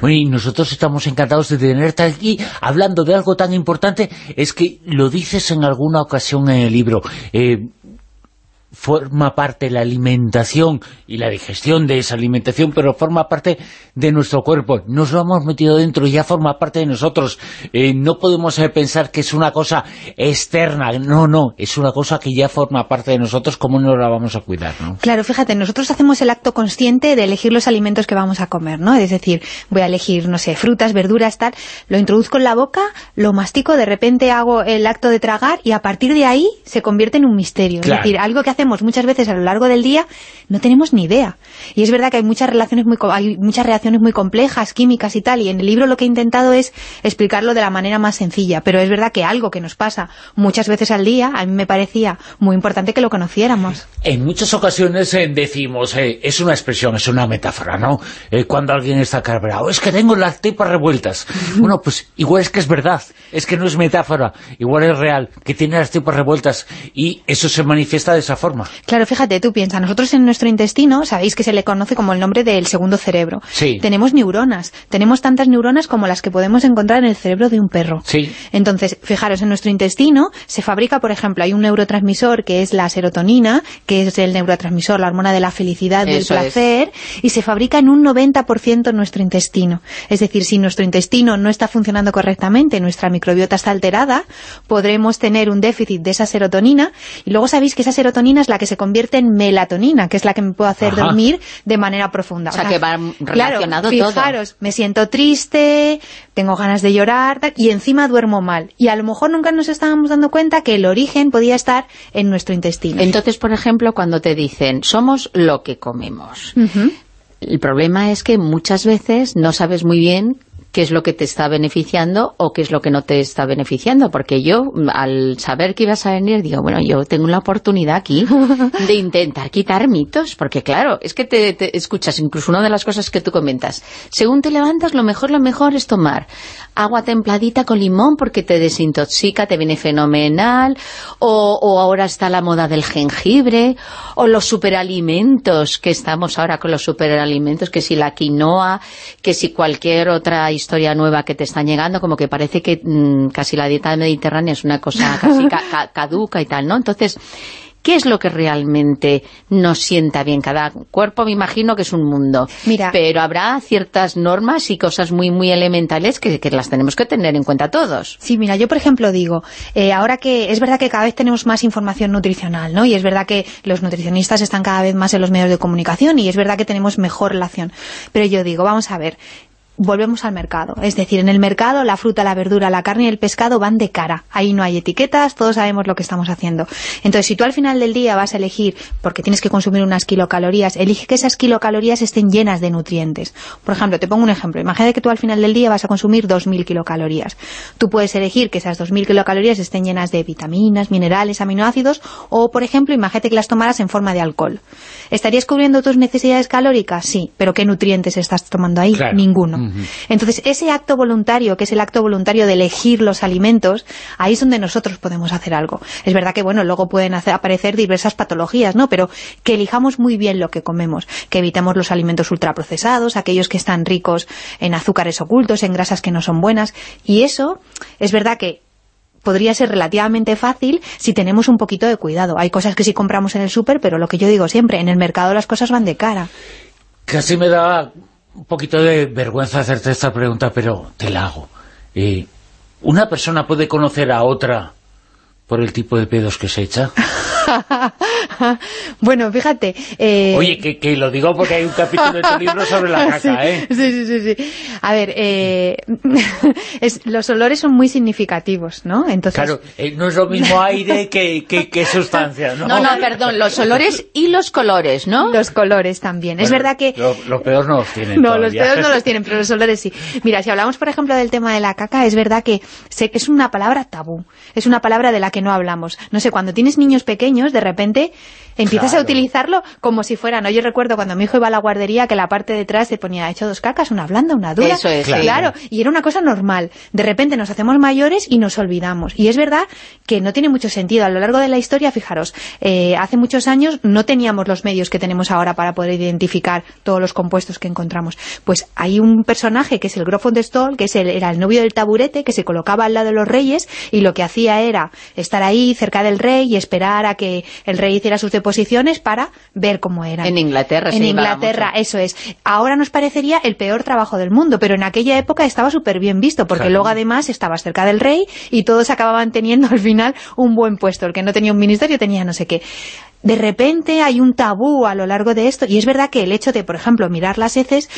[SPEAKER 2] Bueno, y nosotros estamos encantados de tenerte aquí hablando de algo tan importante. Es que lo dices en alguna ocasión en el libro. Eh, forma parte la alimentación y la digestión de esa alimentación, pero forma parte de nuestro cuerpo. Nos lo hemos metido dentro y ya forma parte de nosotros. Eh, no podemos eh, pensar que es una cosa externa. No, no, es una cosa que ya forma parte de nosotros. ¿Cómo no la vamos a cuidar, no?
[SPEAKER 17] Claro, fíjate, nosotros hacemos el acto consciente de elegir los alimentos que vamos a comer, ¿no? Es decir, voy a elegir, no sé, frutas, verduras, tal, lo introduzco en la boca, lo mastico, de repente hago el acto de tragar y a partir de ahí se convierte en un misterio.
[SPEAKER 18] Claro.
[SPEAKER 17] Es decir, algo que hacemos muchas veces a lo largo del día no tenemos ni idea. Y es verdad que hay muchas relaciones muy hay muchas reacciones muy complejas, químicas y tal, y en el libro lo que he intentado es explicarlo de la manera más sencilla, pero es verdad que algo que nos pasa muchas veces al día, a mí me parecía muy importante que lo conociéramos.
[SPEAKER 2] En muchas ocasiones eh, decimos, eh, es una expresión, es una metáfora, ¿no? Eh, cuando alguien está cabreado, es que tengo las tripas revueltas. [laughs] Bueno, pues igual es que es verdad, es que no es metáfora, igual es real, que tiene las tripas revueltas y eso se manifiesta de esa forma.
[SPEAKER 17] Claro, fíjate, tú piensas, nosotros en nuestro intestino, sabéis que se le conoce como el nombre del segundo cerebro.
[SPEAKER 2] Sí.
[SPEAKER 17] Tenemos neuronas, tenemos tantas neuronas como las que podemos encontrar en el cerebro de un perro.
[SPEAKER 2] Sí.
[SPEAKER 17] Entonces, fijaros, en nuestro intestino se fabrica, por ejemplo, hay un neurotransmisor que es la serotonina, que es el neurotransmisor, la hormona de la felicidad, del
[SPEAKER 4] Eso es.
[SPEAKER 17] placer, y se fabrica en un 90% en nuestro intestino. Es decir, si nuestro intestino no está funcionando correctamente, nuestra microbiota está alterada, podremos tener un déficit de esa serotonina, y luego sabéis que esa serotonina es la que se convierte en melatonina, que es la que me puede hacer
[SPEAKER 4] Ajá.
[SPEAKER 17] dormir de manera profunda.
[SPEAKER 4] O sea, que va relacionado
[SPEAKER 17] claro,
[SPEAKER 4] todo.
[SPEAKER 17] fijaros, me siento triste, tengo ganas de llorar, y encima duermo mal. Y a lo mejor nunca nos estábamos dando cuenta que el origen podía estar en nuestro intestino.
[SPEAKER 4] Entonces, por ejemplo, cuando te dicen, somos lo que comemos. El problema es que muchas veces no sabes muy bien qué es lo que te está beneficiando o qué es lo que no te está beneficiando, porque yo, al saber que ibas a venir, digo, bueno, yo tengo la oportunidad aquí [laughs] de intentar quitar mitos, porque claro, es que te, te escuchas, incluso una de las cosas que tú comentas, según te levantas, lo mejor, lo mejor es tomar agua templadita con limón porque te desintoxica, te viene fenomenal, o, o ahora está la moda del jengibre, o los superalimentos, que estamos ahora con los superalimentos, que si la quinoa, que si cualquier otra historia nueva que te están llegando, como que parece que mm, casi la dieta mediterránea es una cosa [laughs] casi ca- ca- caduca y tal, ¿no? Entonces, ¿qué es lo que realmente nos sienta bien? Cada cuerpo me imagino que es un mundo,
[SPEAKER 17] Mira.
[SPEAKER 4] pero habrá ciertas normas y cosas muy muy elementales que, que las tenemos que tener en cuenta todos.
[SPEAKER 17] Sí, mira, yo por ejemplo digo, eh, ahora que es verdad que cada vez tenemos más información nutricional, ¿no? Y es verdad que los nutricionistas están cada vez más en los medios de comunicación y es verdad que tenemos mejor relación. Pero yo digo, vamos a ver, volvemos al mercado. Es decir, en el mercado la fruta, la verdura, la carne y el pescado van de cara. Ahí no hay etiquetas, todos sabemos lo que estamos haciendo. Entonces, si tú al final del día vas a elegir, porque tienes que consumir unas kilocalorías, elige que esas kilocalorías estén llenas de nutrientes. Por ejemplo, te pongo un ejemplo. Imagínate que tú al final del día vas a consumir 2.000 kilocalorías. Tú puedes elegir que esas 2.000 kilocalorías estén llenas de vitaminas, minerales, aminoácidos, o, por ejemplo, imagínate que las tomaras en forma de alcohol. ¿Estarías cubriendo tus necesidades calóricas? Sí, pero ¿qué nutrientes estás tomando ahí?
[SPEAKER 2] Claro.
[SPEAKER 17] Ninguno. Entonces, ese acto voluntario, que es el acto voluntario de elegir los alimentos, ahí es donde nosotros podemos hacer algo. Es verdad que, bueno, luego pueden hacer- aparecer diversas patologías, ¿no? Pero que elijamos muy bien lo que comemos, que evitemos los alimentos ultraprocesados, aquellos que están ricos en azúcares ocultos, en grasas que no son buenas, y eso es verdad que podría ser relativamente fácil si tenemos un poquito de cuidado. Hay cosas que sí compramos en el súper, pero lo que yo digo siempre, en el mercado las cosas van de cara.
[SPEAKER 2] Casi me da un poquito de vergüenza hacerte esta pregunta, pero te la hago. Eh, ¿Una persona puede conocer a otra por el tipo de pedos que se echa? [laughs] [laughs]
[SPEAKER 17] bueno, fíjate... eh,
[SPEAKER 2] Oye, que, que lo digo porque hay un capítulo de tu [laughs] libro sobre la caca,
[SPEAKER 17] Sí,
[SPEAKER 2] ¿eh?
[SPEAKER 17] Sí, sí, sí, sí. A ver, eh, [laughs] es- los olores son muy significativos, ¿no? Entonces,
[SPEAKER 2] Claro, eh, no es lo mismo aire que, que, que sustancia, ¿no?
[SPEAKER 4] No, no, perdón, los olores y los colores, ¿no?
[SPEAKER 17] Los colores también. es verdad que...
[SPEAKER 2] Lo, lo peor no los tienen
[SPEAKER 17] No, los pedos no los tienen, pero los olores sí. Mira, si hablamos, por ejemplo, del tema de la caca, es verdad que sé que es una palabra tabú. Es una palabra de la que no hablamos. No sé, cuando tienes niños pequeños, de repente empiezas a utilizarlo como si fuera, ¿no? Yo recuerdo cuando mi hijo iba a la guardería que la parte de atrás se ponía, hecho dos cacas, una blanda, una dura.
[SPEAKER 4] Eso es.
[SPEAKER 17] Claro, y era una cosa normal. De repente nos hacemos mayores y nos olvidamos. Y es verdad que no tiene mucho sentido. A lo largo de la historia, fijaros, eh, hace muchos años no teníamos los medios que tenemos ahora para poder identificar todos los compuestos que encontramos. Pues hay un personaje que es el Grofo de Stoll, que es el, era el novio del taburete, que se colocaba al lado de los reyes y lo que hacía era estar ahí cerca del rey y esperar a que el rey hiciera sus deposiciones para ver cómo eran.
[SPEAKER 4] En Inglaterra
[SPEAKER 17] En Inglaterra,
[SPEAKER 4] mucho.
[SPEAKER 17] eso es. Ahora nos parecería el peor trabajo del mundo, pero en aquella época estaba súper bien visto, porque
[SPEAKER 2] Claro.
[SPEAKER 17] luego además estabas cerca del rey y todos acababan teniendo al final un buen puesto. El que no tenía un ministerio tenía no sé qué. De repente hay un tabú a lo largo de esto, y es verdad que el hecho de, por ejemplo, mirar las heces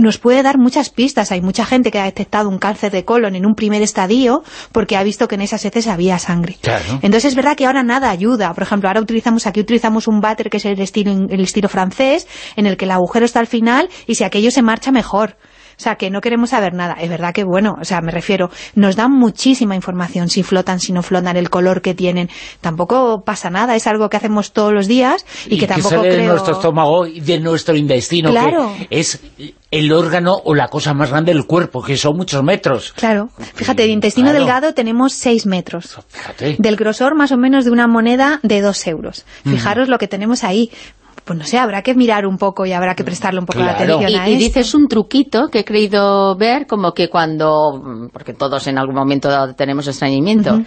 [SPEAKER 17] nos puede dar muchas pistas. Hay mucha gente que ha detectado un cáncer de colon en un primer estadio porque ha visto que en esas heces había sangre.
[SPEAKER 2] Claro.
[SPEAKER 17] Entonces es verdad que ahora nada ayuda. Por ejemplo, ahora utilizamos aquí utilizamos un váter que es el estilo, el estilo francés, en el que el agujero está al final y si aquello se marcha mejor. O sea, que no queremos saber nada. Es verdad que, bueno, o sea, me refiero, nos dan muchísima información, si flotan, si no flotan, el color que tienen. Tampoco pasa nada, es algo que hacemos todos los días y, que tampoco
[SPEAKER 2] sale de nuestro estómago y de nuestro intestino,
[SPEAKER 17] Claro.
[SPEAKER 2] que es el órgano o la cosa más grande del cuerpo, que son muchos metros.
[SPEAKER 17] Claro. Fíjate, de intestino
[SPEAKER 2] Claro.
[SPEAKER 17] delgado tenemos 6 metros.
[SPEAKER 2] Fíjate.
[SPEAKER 17] Del grosor más o menos de una moneda de 2 euros.
[SPEAKER 2] Mm.
[SPEAKER 17] Fijaros lo que tenemos ahí. Pues no sé, habrá que mirar un poco y habrá que prestarle un poco
[SPEAKER 2] Claro.
[SPEAKER 17] de atención
[SPEAKER 4] Y,
[SPEAKER 17] a
[SPEAKER 4] y
[SPEAKER 17] esto.
[SPEAKER 4] dices un truquito que he creído ver, como que cuando, porque todos en algún momento dado tenemos estreñimiento,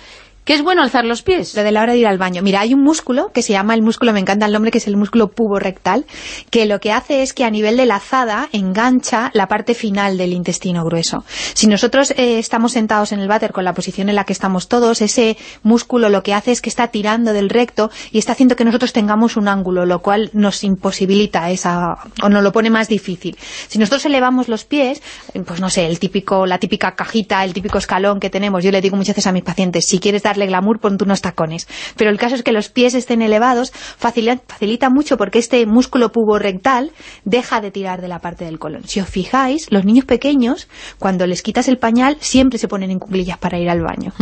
[SPEAKER 4] ¿Qué es bueno alzar los pies?
[SPEAKER 17] Lo de la hora de ir al baño. Mira, hay un músculo que se llama el músculo, me encanta el nombre, que es el músculo puborectal, que lo que hace es que a nivel de la azada engancha la parte final del intestino grueso. Si nosotros eh, estamos sentados en el váter con la posición en la que estamos todos, ese músculo lo que hace es que está tirando del recto y está haciendo que nosotros tengamos un ángulo, lo cual nos imposibilita esa, o nos lo pone más difícil. Si nosotros elevamos los pies, pues no sé, el típico, la típica cajita, el típico escalón que tenemos, yo le digo muchas veces a mis pacientes, si quieres dar darle glamour, ponte unos tacones. Pero el caso es que los pies estén elevados facilita, facilita mucho porque este músculo puborectal deja de tirar de la parte del colon. Si os fijáis, los niños pequeños, cuando les quitas el pañal, siempre se ponen en cuclillas para ir al baño.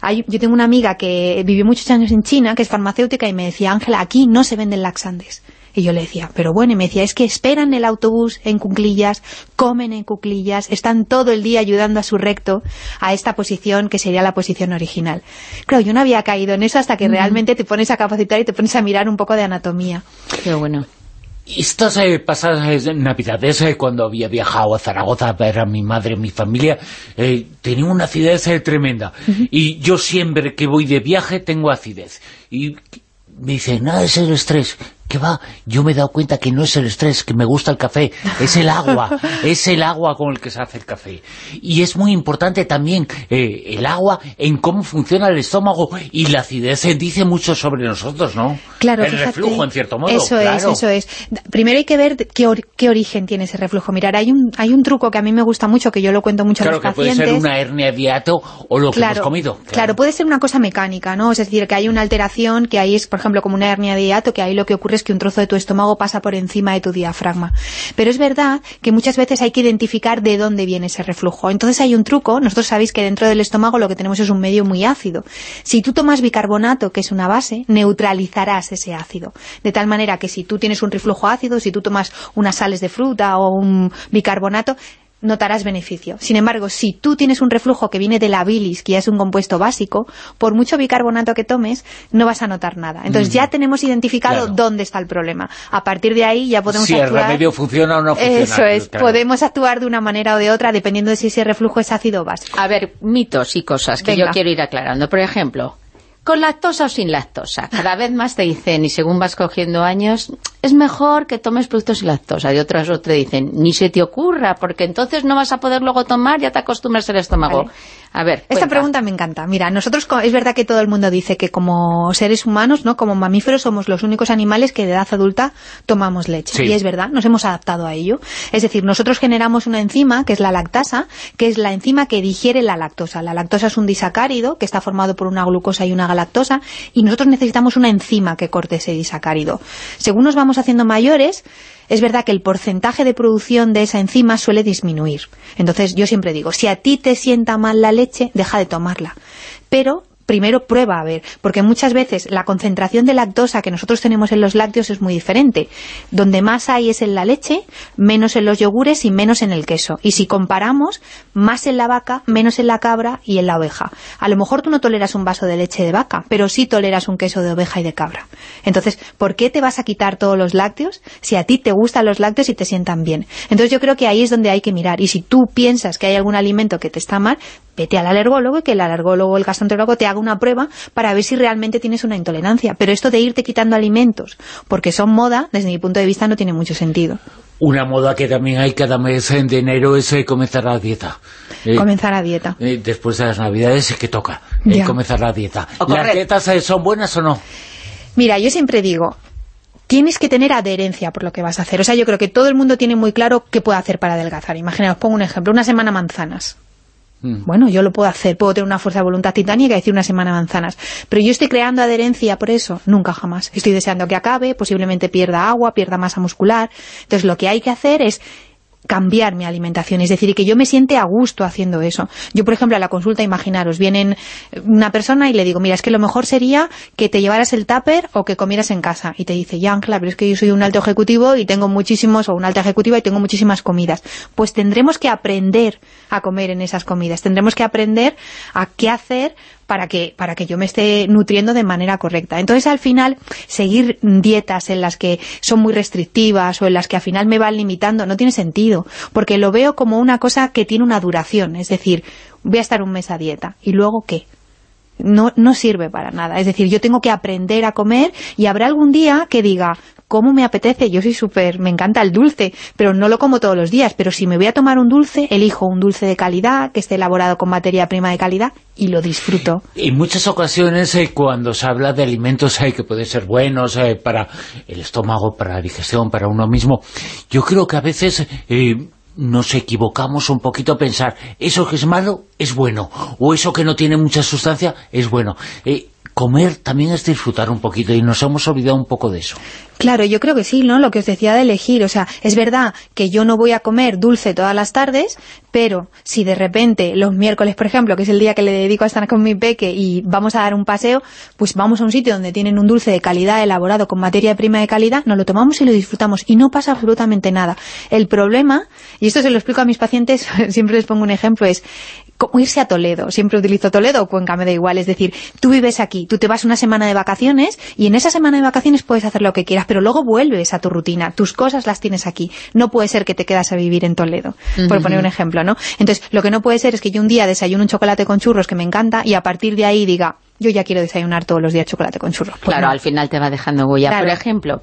[SPEAKER 17] Hay, yo tengo una amiga que vivió muchos años en China, que es farmacéutica, y me decía, Ángela, aquí no se venden laxantes. Y yo le decía, pero bueno, y me decía, es que esperan el autobús en cuclillas, comen en cuclillas, están todo el día ayudando a su recto a esta posición que sería la posición original. Claro, yo no había caído en eso hasta que realmente te pones a capacitar y te pones a mirar un poco de anatomía.
[SPEAKER 4] Qué bueno.
[SPEAKER 2] Estas eh, pasadas navidades, eh, cuando había viajado a Zaragoza a ver a mi madre, a mi familia, eh, tenía una acidez eh, tremenda. Y yo siempre que voy de viaje tengo acidez. Y me dice, nada es el estrés. ¿Qué va? Yo me he dado cuenta que no es el estrés, que me gusta el café, es el agua, [laughs] es el agua con el que se hace el café. Y es muy importante también eh, el agua en cómo funciona el estómago y la acidez dice mucho sobre nosotros, ¿no?
[SPEAKER 17] Claro,
[SPEAKER 2] El
[SPEAKER 17] fíjate.
[SPEAKER 2] reflujo, en cierto modo.
[SPEAKER 17] Eso es,
[SPEAKER 2] claro.
[SPEAKER 17] eso es. Primero hay que ver qué, or- qué origen tiene ese reflujo. Mirar, hay un, hay un truco que a mí me gusta mucho, que yo lo cuento mucho
[SPEAKER 2] Claro
[SPEAKER 17] a
[SPEAKER 2] que
[SPEAKER 17] los
[SPEAKER 2] puede
[SPEAKER 17] pacientes.
[SPEAKER 2] ser una hernia de hiato o lo que hemos comido.
[SPEAKER 17] Claro. puede ser una cosa mecánica, ¿no? Es decir, que hay una alteración, que ahí es, por ejemplo, como una hernia de hiato, que ahí lo que ocurre que un trozo de tu estómago pasa por encima de tu diafragma. Pero es verdad que muchas veces hay que identificar de dónde viene ese reflujo. Entonces hay un truco, nosotros sabéis que dentro del estómago lo que tenemos es un medio muy ácido. Si tú tomas bicarbonato, que es una base, neutralizarás ese ácido. De tal manera que si tú tienes un reflujo ácido, si tú tomas unas sales de fruta o un bicarbonato, notarás beneficio. Sin embargo, si tú tienes un reflujo que viene de la bilis, que ya es un compuesto básico, por mucho bicarbonato que tomes, no vas a notar nada. Entonces
[SPEAKER 2] Mm.
[SPEAKER 17] ya tenemos identificado
[SPEAKER 2] Claro.
[SPEAKER 17] dónde está el problema. A partir de ahí ya podemos
[SPEAKER 2] si el
[SPEAKER 17] actuar...
[SPEAKER 2] remedio funciona o no funciona.
[SPEAKER 17] Eso es,
[SPEAKER 2] claro.
[SPEAKER 17] podemos actuar de una manera o de otra dependiendo de si ese reflujo es ácido o básico.
[SPEAKER 4] A ver, mitos y cosas que
[SPEAKER 17] Venga.
[SPEAKER 4] yo quiero ir aclarando. Por ejemplo, con lactosa o sin lactosa. Cada vez más te dicen, y según vas cogiendo años, es mejor que tomes productos sin lactosa. Y otras otras te dicen, ni se te ocurra, porque entonces no vas a poder luego tomar, ya te acostumbras al estómago. A ver,
[SPEAKER 17] Esta
[SPEAKER 4] cuenta.
[SPEAKER 17] pregunta me encanta. Mira, nosotros, co- es verdad que todo el mundo dice que como seres humanos, no como mamíferos, somos los únicos animales que de edad adulta tomamos leche.
[SPEAKER 2] Sí.
[SPEAKER 17] Y es verdad, nos hemos adaptado a ello. Es decir, nosotros generamos una enzima, que es la lactasa, que es la enzima que digiere la lactosa. La lactosa es un disacárido que está formado por una glucosa y una galactosa, y nosotros necesitamos una enzima que corte ese disacárido. Según nos vamos haciendo mayores, es verdad que el porcentaje de producción de esa enzima suele disminuir. Entonces, yo siempre digo, si a ti te sienta mal la leche, deja de tomarla. Pero primero prueba a ver, porque muchas veces la concentración de lactosa que nosotros tenemos en los lácteos es muy diferente. Donde más hay es en la leche, menos en los yogures y menos en el queso. Y si comparamos, más en la vaca, menos en la cabra y en la oveja. A lo mejor tú no toleras un vaso de leche de vaca, pero sí toleras un queso de oveja y de cabra. Entonces, ¿por qué te vas a quitar todos los lácteos si a ti te gustan los lácteos y te sientan bien? Entonces yo creo que ahí es donde hay que mirar. Y si tú piensas que hay algún alimento que te está mal, vete al alergólogo y que el alergólogo o el gastroenterólogo te haga una prueba para ver si realmente tienes una intolerancia. Pero esto de irte quitando alimentos porque son moda, desde mi punto de vista, no tiene mucho sentido.
[SPEAKER 2] Una moda que también hay cada mes de enero es eh, comenzar la dieta. Eh,
[SPEAKER 17] Comenzar a dieta.
[SPEAKER 2] eh, después de las navidades que toca eh, comenzar la dieta. ¿Las dietas eh, son buenas o no?
[SPEAKER 17] Mira, yo siempre digo, tienes que tener adherencia por lo que vas a hacer. O sea, yo creo que todo el mundo tiene muy claro qué puede hacer para adelgazar. Imaginaos, pongo un ejemplo, una semana manzanas. Bueno, yo lo puedo hacer, puedo tener una fuerza de voluntad titánica y decir una semana manzanas. Pero yo estoy creando adherencia por eso, nunca jamás. Estoy deseando que acabe, posiblemente pierda agua, pierda masa muscular. Entonces lo que hay que hacer es cambiar mi alimentación, es decir, que yo me siente a gusto haciendo eso. Yo, por ejemplo, a la consulta, imaginaros, vienen una persona y le digo, mira, es que lo mejor sería que te llevaras el tupper o que comieras en casa. Y te dice, ya, Ángela, pero es que yo soy un alto ejecutivo y tengo muchísimos, o una alta ejecutiva y tengo muchísimas comidas. Pues tendremos que aprender a comer en esas comidas. Tendremos que aprender a qué hacer para que, para que yo me esté nutriendo de manera correcta. Entonces, al final, seguir dietas en las que son muy restrictivas o en las que al final me van limitando no tiene sentido, porque lo veo como una cosa que tiene una duración. Es decir, voy a estar un mes a dieta. ¿Y luego qué? no, no sirve para nada. Es decir, yo tengo que aprender a comer y habrá algún día que diga, ¿cómo me apetece? Yo soy súper, me encanta el dulce, pero no lo como todos los días. Pero si me voy a tomar un dulce, elijo un dulce de calidad, que esté elaborado con materia prima de calidad y lo disfruto.
[SPEAKER 2] En muchas ocasiones eh, cuando se habla de alimentos eh, que pueden ser buenos eh, para el estómago, para la digestión, para uno mismo, yo creo que a veces... Eh, nos equivocamos un poquito a pensar, eso que es malo es bueno, o eso que no tiene mucha sustancia es bueno. Comer también es disfrutar un poquito y nos hemos olvidado un poco de eso.
[SPEAKER 17] Claro, yo creo que sí, ¿no? Lo que os decía de elegir, o sea, es verdad que yo no voy a comer dulce todas las tardes, pero si de repente los miércoles, por ejemplo, que es el día que le dedico a estar con mi peque y vamos a dar un paseo, pues vamos a un sitio donde tienen un dulce de calidad elaborado con materia prima de calidad, nos lo tomamos y lo disfrutamos y no pasa absolutamente nada. El problema, y esto se lo explico a mis pacientes, [laughs] siempre les pongo un ejemplo, es como irse a Toledo, siempre utilizo Toledo o Cuenca, me da igual, es decir, tú vives aquí, tú te vas una semana de vacaciones y en esa semana de vacaciones puedes hacer lo que quieras, pero luego vuelves a tu rutina, tus cosas las tienes aquí, no puede ser que te quedas a vivir en Toledo, por poner un ejemplo, ¿no? Entonces, lo que no puede ser es que yo un día desayuno un chocolate con churros que me encanta y a partir de ahí diga, yo ya quiero desayunar todos los días chocolate con churros. Pues
[SPEAKER 4] Claro,
[SPEAKER 17] no.
[SPEAKER 4] al final te va dejando huella.
[SPEAKER 17] Claro.
[SPEAKER 4] Por ejemplo,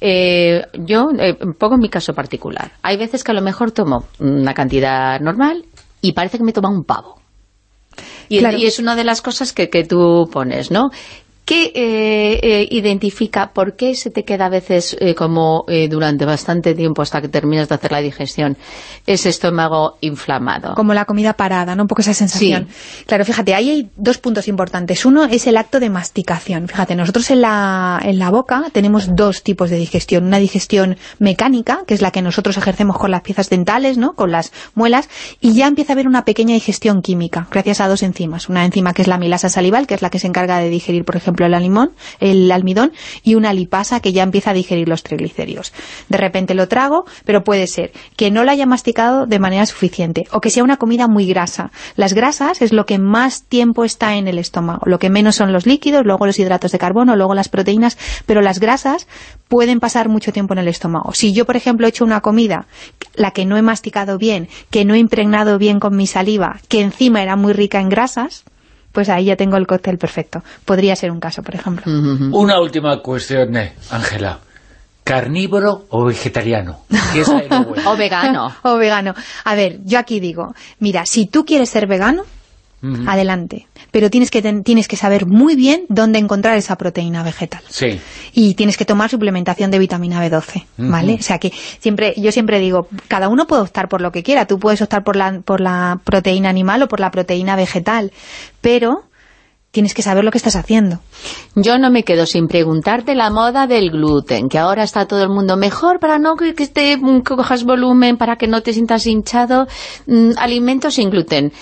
[SPEAKER 4] eh, yo, eh, pongo mi caso particular. Hay veces que a lo mejor tomo una cantidad normal y parece que me toma un pavo. Y,
[SPEAKER 17] Claro.
[SPEAKER 4] y es una de las cosas que, que tú pones, ¿no? ¿Qué eh, eh, identifica por qué se te queda a veces eh, como eh, durante bastante tiempo hasta que terminas de hacer la digestión ese estómago inflamado?
[SPEAKER 17] Como la comida parada, ¿no? Un poco esa sensación. Claro, fíjate, ahí hay dos puntos importantes. Uno es el acto de masticación. Fíjate, nosotros en la, en la boca tenemos dos tipos de digestión. Una digestión mecánica, que es la que nosotros ejercemos con las piezas dentales, ¿no? Con las muelas, y ya empieza a haber una pequeña digestión química, gracias a dos enzimas. Una enzima que es la milasa salival, que es la que se encarga de digerir, por ejemplo, el alimón, el almidón, y una lipasa que ya empieza a digerir los triglicéridos. De repente lo trago, pero puede ser que no lo haya masticado de manera suficiente, o que sea una comida muy grasa. Las grasas es lo que más tiempo está en el estómago, lo que menos son los líquidos, luego los hidratos de carbono, luego las proteínas, pero las grasas pueden pasar mucho tiempo en el estómago. Si yo, por ejemplo, he hecho una comida, la que no he masticado bien, que no he impregnado bien con mi saliva, que encima era muy rica en grasas, pues ahí ya tengo el cóctel perfecto. Podría ser un caso, por ejemplo.
[SPEAKER 2] Una última cuestión, eh, Ángela. ¿Carnívoro o vegetariano? [laughs]
[SPEAKER 4] O vegano. [laughs]
[SPEAKER 17] o vegano. A ver, yo aquí digo, mira, si tú quieres ser vegano, Adelante. Pero tienes que, ten- tienes que saber muy bien dónde encontrar esa proteína vegetal.
[SPEAKER 2] Sí.
[SPEAKER 17] Y tienes que tomar suplementación de vitamina B12, ¿vale? O sea que siempre, yo siempre digo, cada uno puede optar por lo que quiera. Tú puedes optar por la, por la proteína animal o por la proteína vegetal. Pero tienes que saber lo que estás haciendo.
[SPEAKER 4] Yo no me quedo sin preguntarte la moda del gluten, que ahora está todo el mundo mejor para no que, te, que cojas volumen, para que no te sientas hinchado, mm, alimentos sin gluten.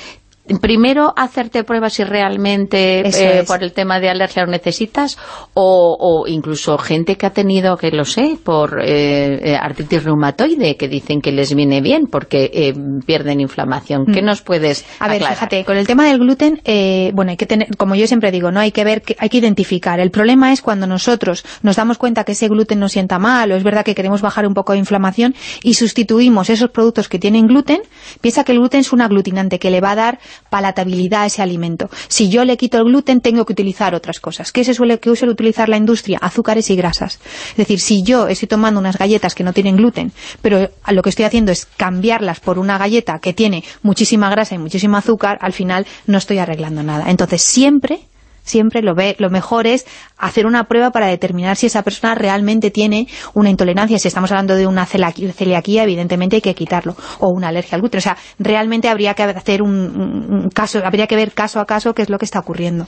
[SPEAKER 4] Primero, hacerte pruebas si realmente eh, por el tema de alergia lo necesitas o, o incluso gente que ha tenido, que lo sé, por eh, eh, artritis reumatoide, que dicen que les viene bien porque eh, pierden inflamación. ¿Qué
[SPEAKER 17] Mm.
[SPEAKER 4] nos puedes
[SPEAKER 17] A ver, fíjate, con el tema del gluten, eh, bueno, hay que tener, como yo siempre digo, no hay que ver, hay que identificar. El problema es cuando nosotros nos damos cuenta que ese gluten nos sienta mal, o es verdad que queremos bajar un poco de inflamación, y sustituimos esos productos que tienen gluten, piensa que el gluten es un aglutinante que le va a dar palatabilidad a ese alimento. Si yo le quito el gluten, tengo que utilizar otras cosas. ¿Qué se suele, qué suele utilizar la industria? Azúcares y grasas. Es decir, si yo estoy tomando unas galletas que no tienen gluten, pero lo que estoy haciendo es cambiarlas por una galleta que tiene muchísima grasa y muchísimo azúcar, al final no estoy arreglando nada. Entonces siempre siempre lo ve lo mejor es hacer una prueba para determinar si esa persona realmente tiene una intolerancia. Si estamos hablando de una celiaquía, evidentemente hay que quitarlo, o una alergia al gluten. O sea, realmente habría que hacer un, un- caso, habría que ver caso a caso qué es lo que está ocurriendo.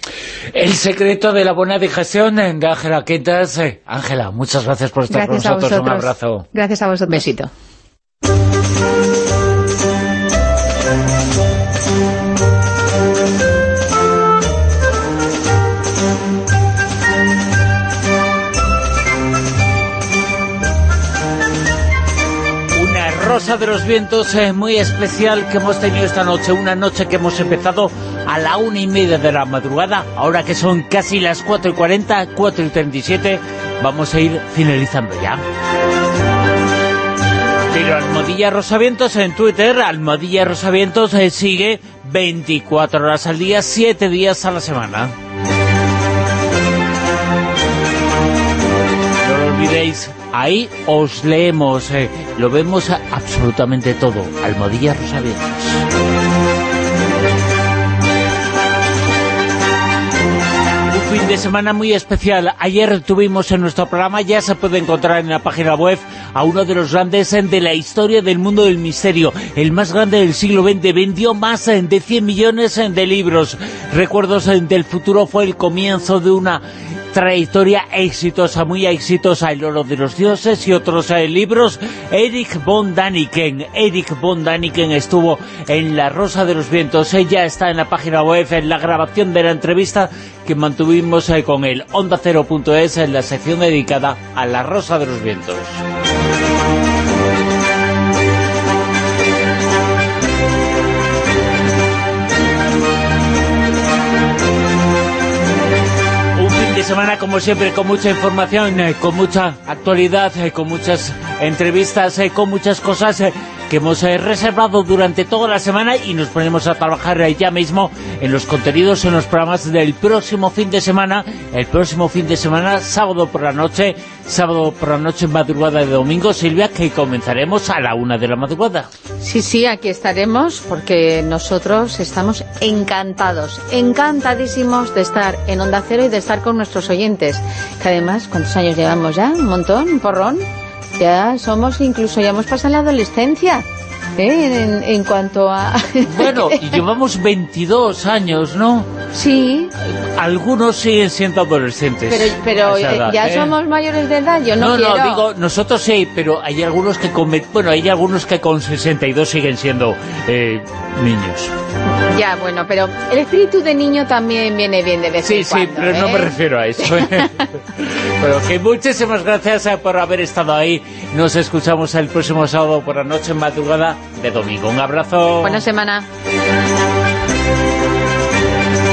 [SPEAKER 2] El secreto de la buena digestión de Ángela Quintas. Eh, Ángela, muchas gracias por estar
[SPEAKER 17] Gracias
[SPEAKER 2] con nosotros. Un abrazo.
[SPEAKER 17] Gracias a vosotros.
[SPEAKER 4] Besito.
[SPEAKER 2] Rosa de los vientos eh, muy especial que hemos tenido esta noche. Una noche que hemos empezado a la una y media de la madrugada. Ahora que son casi las cuatro y cuarenta, cuatro y treinta y siete, vamos a ir finalizando ya. Pero Almodilla Rosavientos en Twitter, Almodilla Rosavientos eh, sigue 24 horas al día, 7 días a la semana. Ahí os leemos, eh, lo vemos absolutamente todo. Almodilla Rosavientos. fin de semana muy especial. Ayer tuvimos en nuestro programa, ya se puede encontrar en la página web, a uno de los grandes de la historia del mundo del misterio. El más grande del siglo XX. Vendió más de 100 millones de libros. Recuerdos del futuro fue el comienzo de una trayectoria exitosa, muy exitosa, El oro de los dioses y otros eh, libros, Eric von Daniken. Eric von Daniken estuvo en La Rosa de los Vientos. Ella está en la página web, en la grabación de la entrevista que mantuvimos eh, con el Onda Cero.es en la sección dedicada a La Rosa de los Vientos. Semana, como siempre, con mucha información, eh, con mucha actualidad, eh, con muchas entrevistas, eh, con muchas cosas que hemos reservado durante toda la semana y nos ponemos a trabajar ya mismo en los contenidos, en los programas del próximo fin de semana, el próximo fin de semana, sábado por la noche, sábado por la noche, madrugada de domingo, Silvia, que comenzaremos a la una de la madrugada.
[SPEAKER 4] Sí, sí, aquí estaremos porque nosotros estamos encantados, encantadísimos de estar en Onda Cero y de estar con nuestros oyentes, que además, ¿cuántos años llevamos ya? ¿Un montón? ¿Un porrón? Ya somos, incluso ya hemos pasado la adolescencia. ¿Eh? En, cuanto a... [laughs]
[SPEAKER 2] Bueno, y llevamos 22 años, ¿no?
[SPEAKER 4] Sí.
[SPEAKER 2] Algunos siguen siendo adolescentes.
[SPEAKER 4] Pero, pero eh, ya ¿eh? somos mayores de edad, yo no,
[SPEAKER 2] no No, digo, nosotros sí, pero hay algunos que con, bueno, hay algunos que con 62 siguen siendo niños.
[SPEAKER 4] Ya, bueno, pero el espíritu de niño también viene bien de vez
[SPEAKER 2] sí,
[SPEAKER 4] en cuando.
[SPEAKER 2] Sí, pero no me refiero a eso. [laughs] pero que muchísimas gracias por haber estado ahí. Nos escuchamos el próximo sábado por la noche en madrugada de domingo. Un abrazo.
[SPEAKER 4] Buena semana.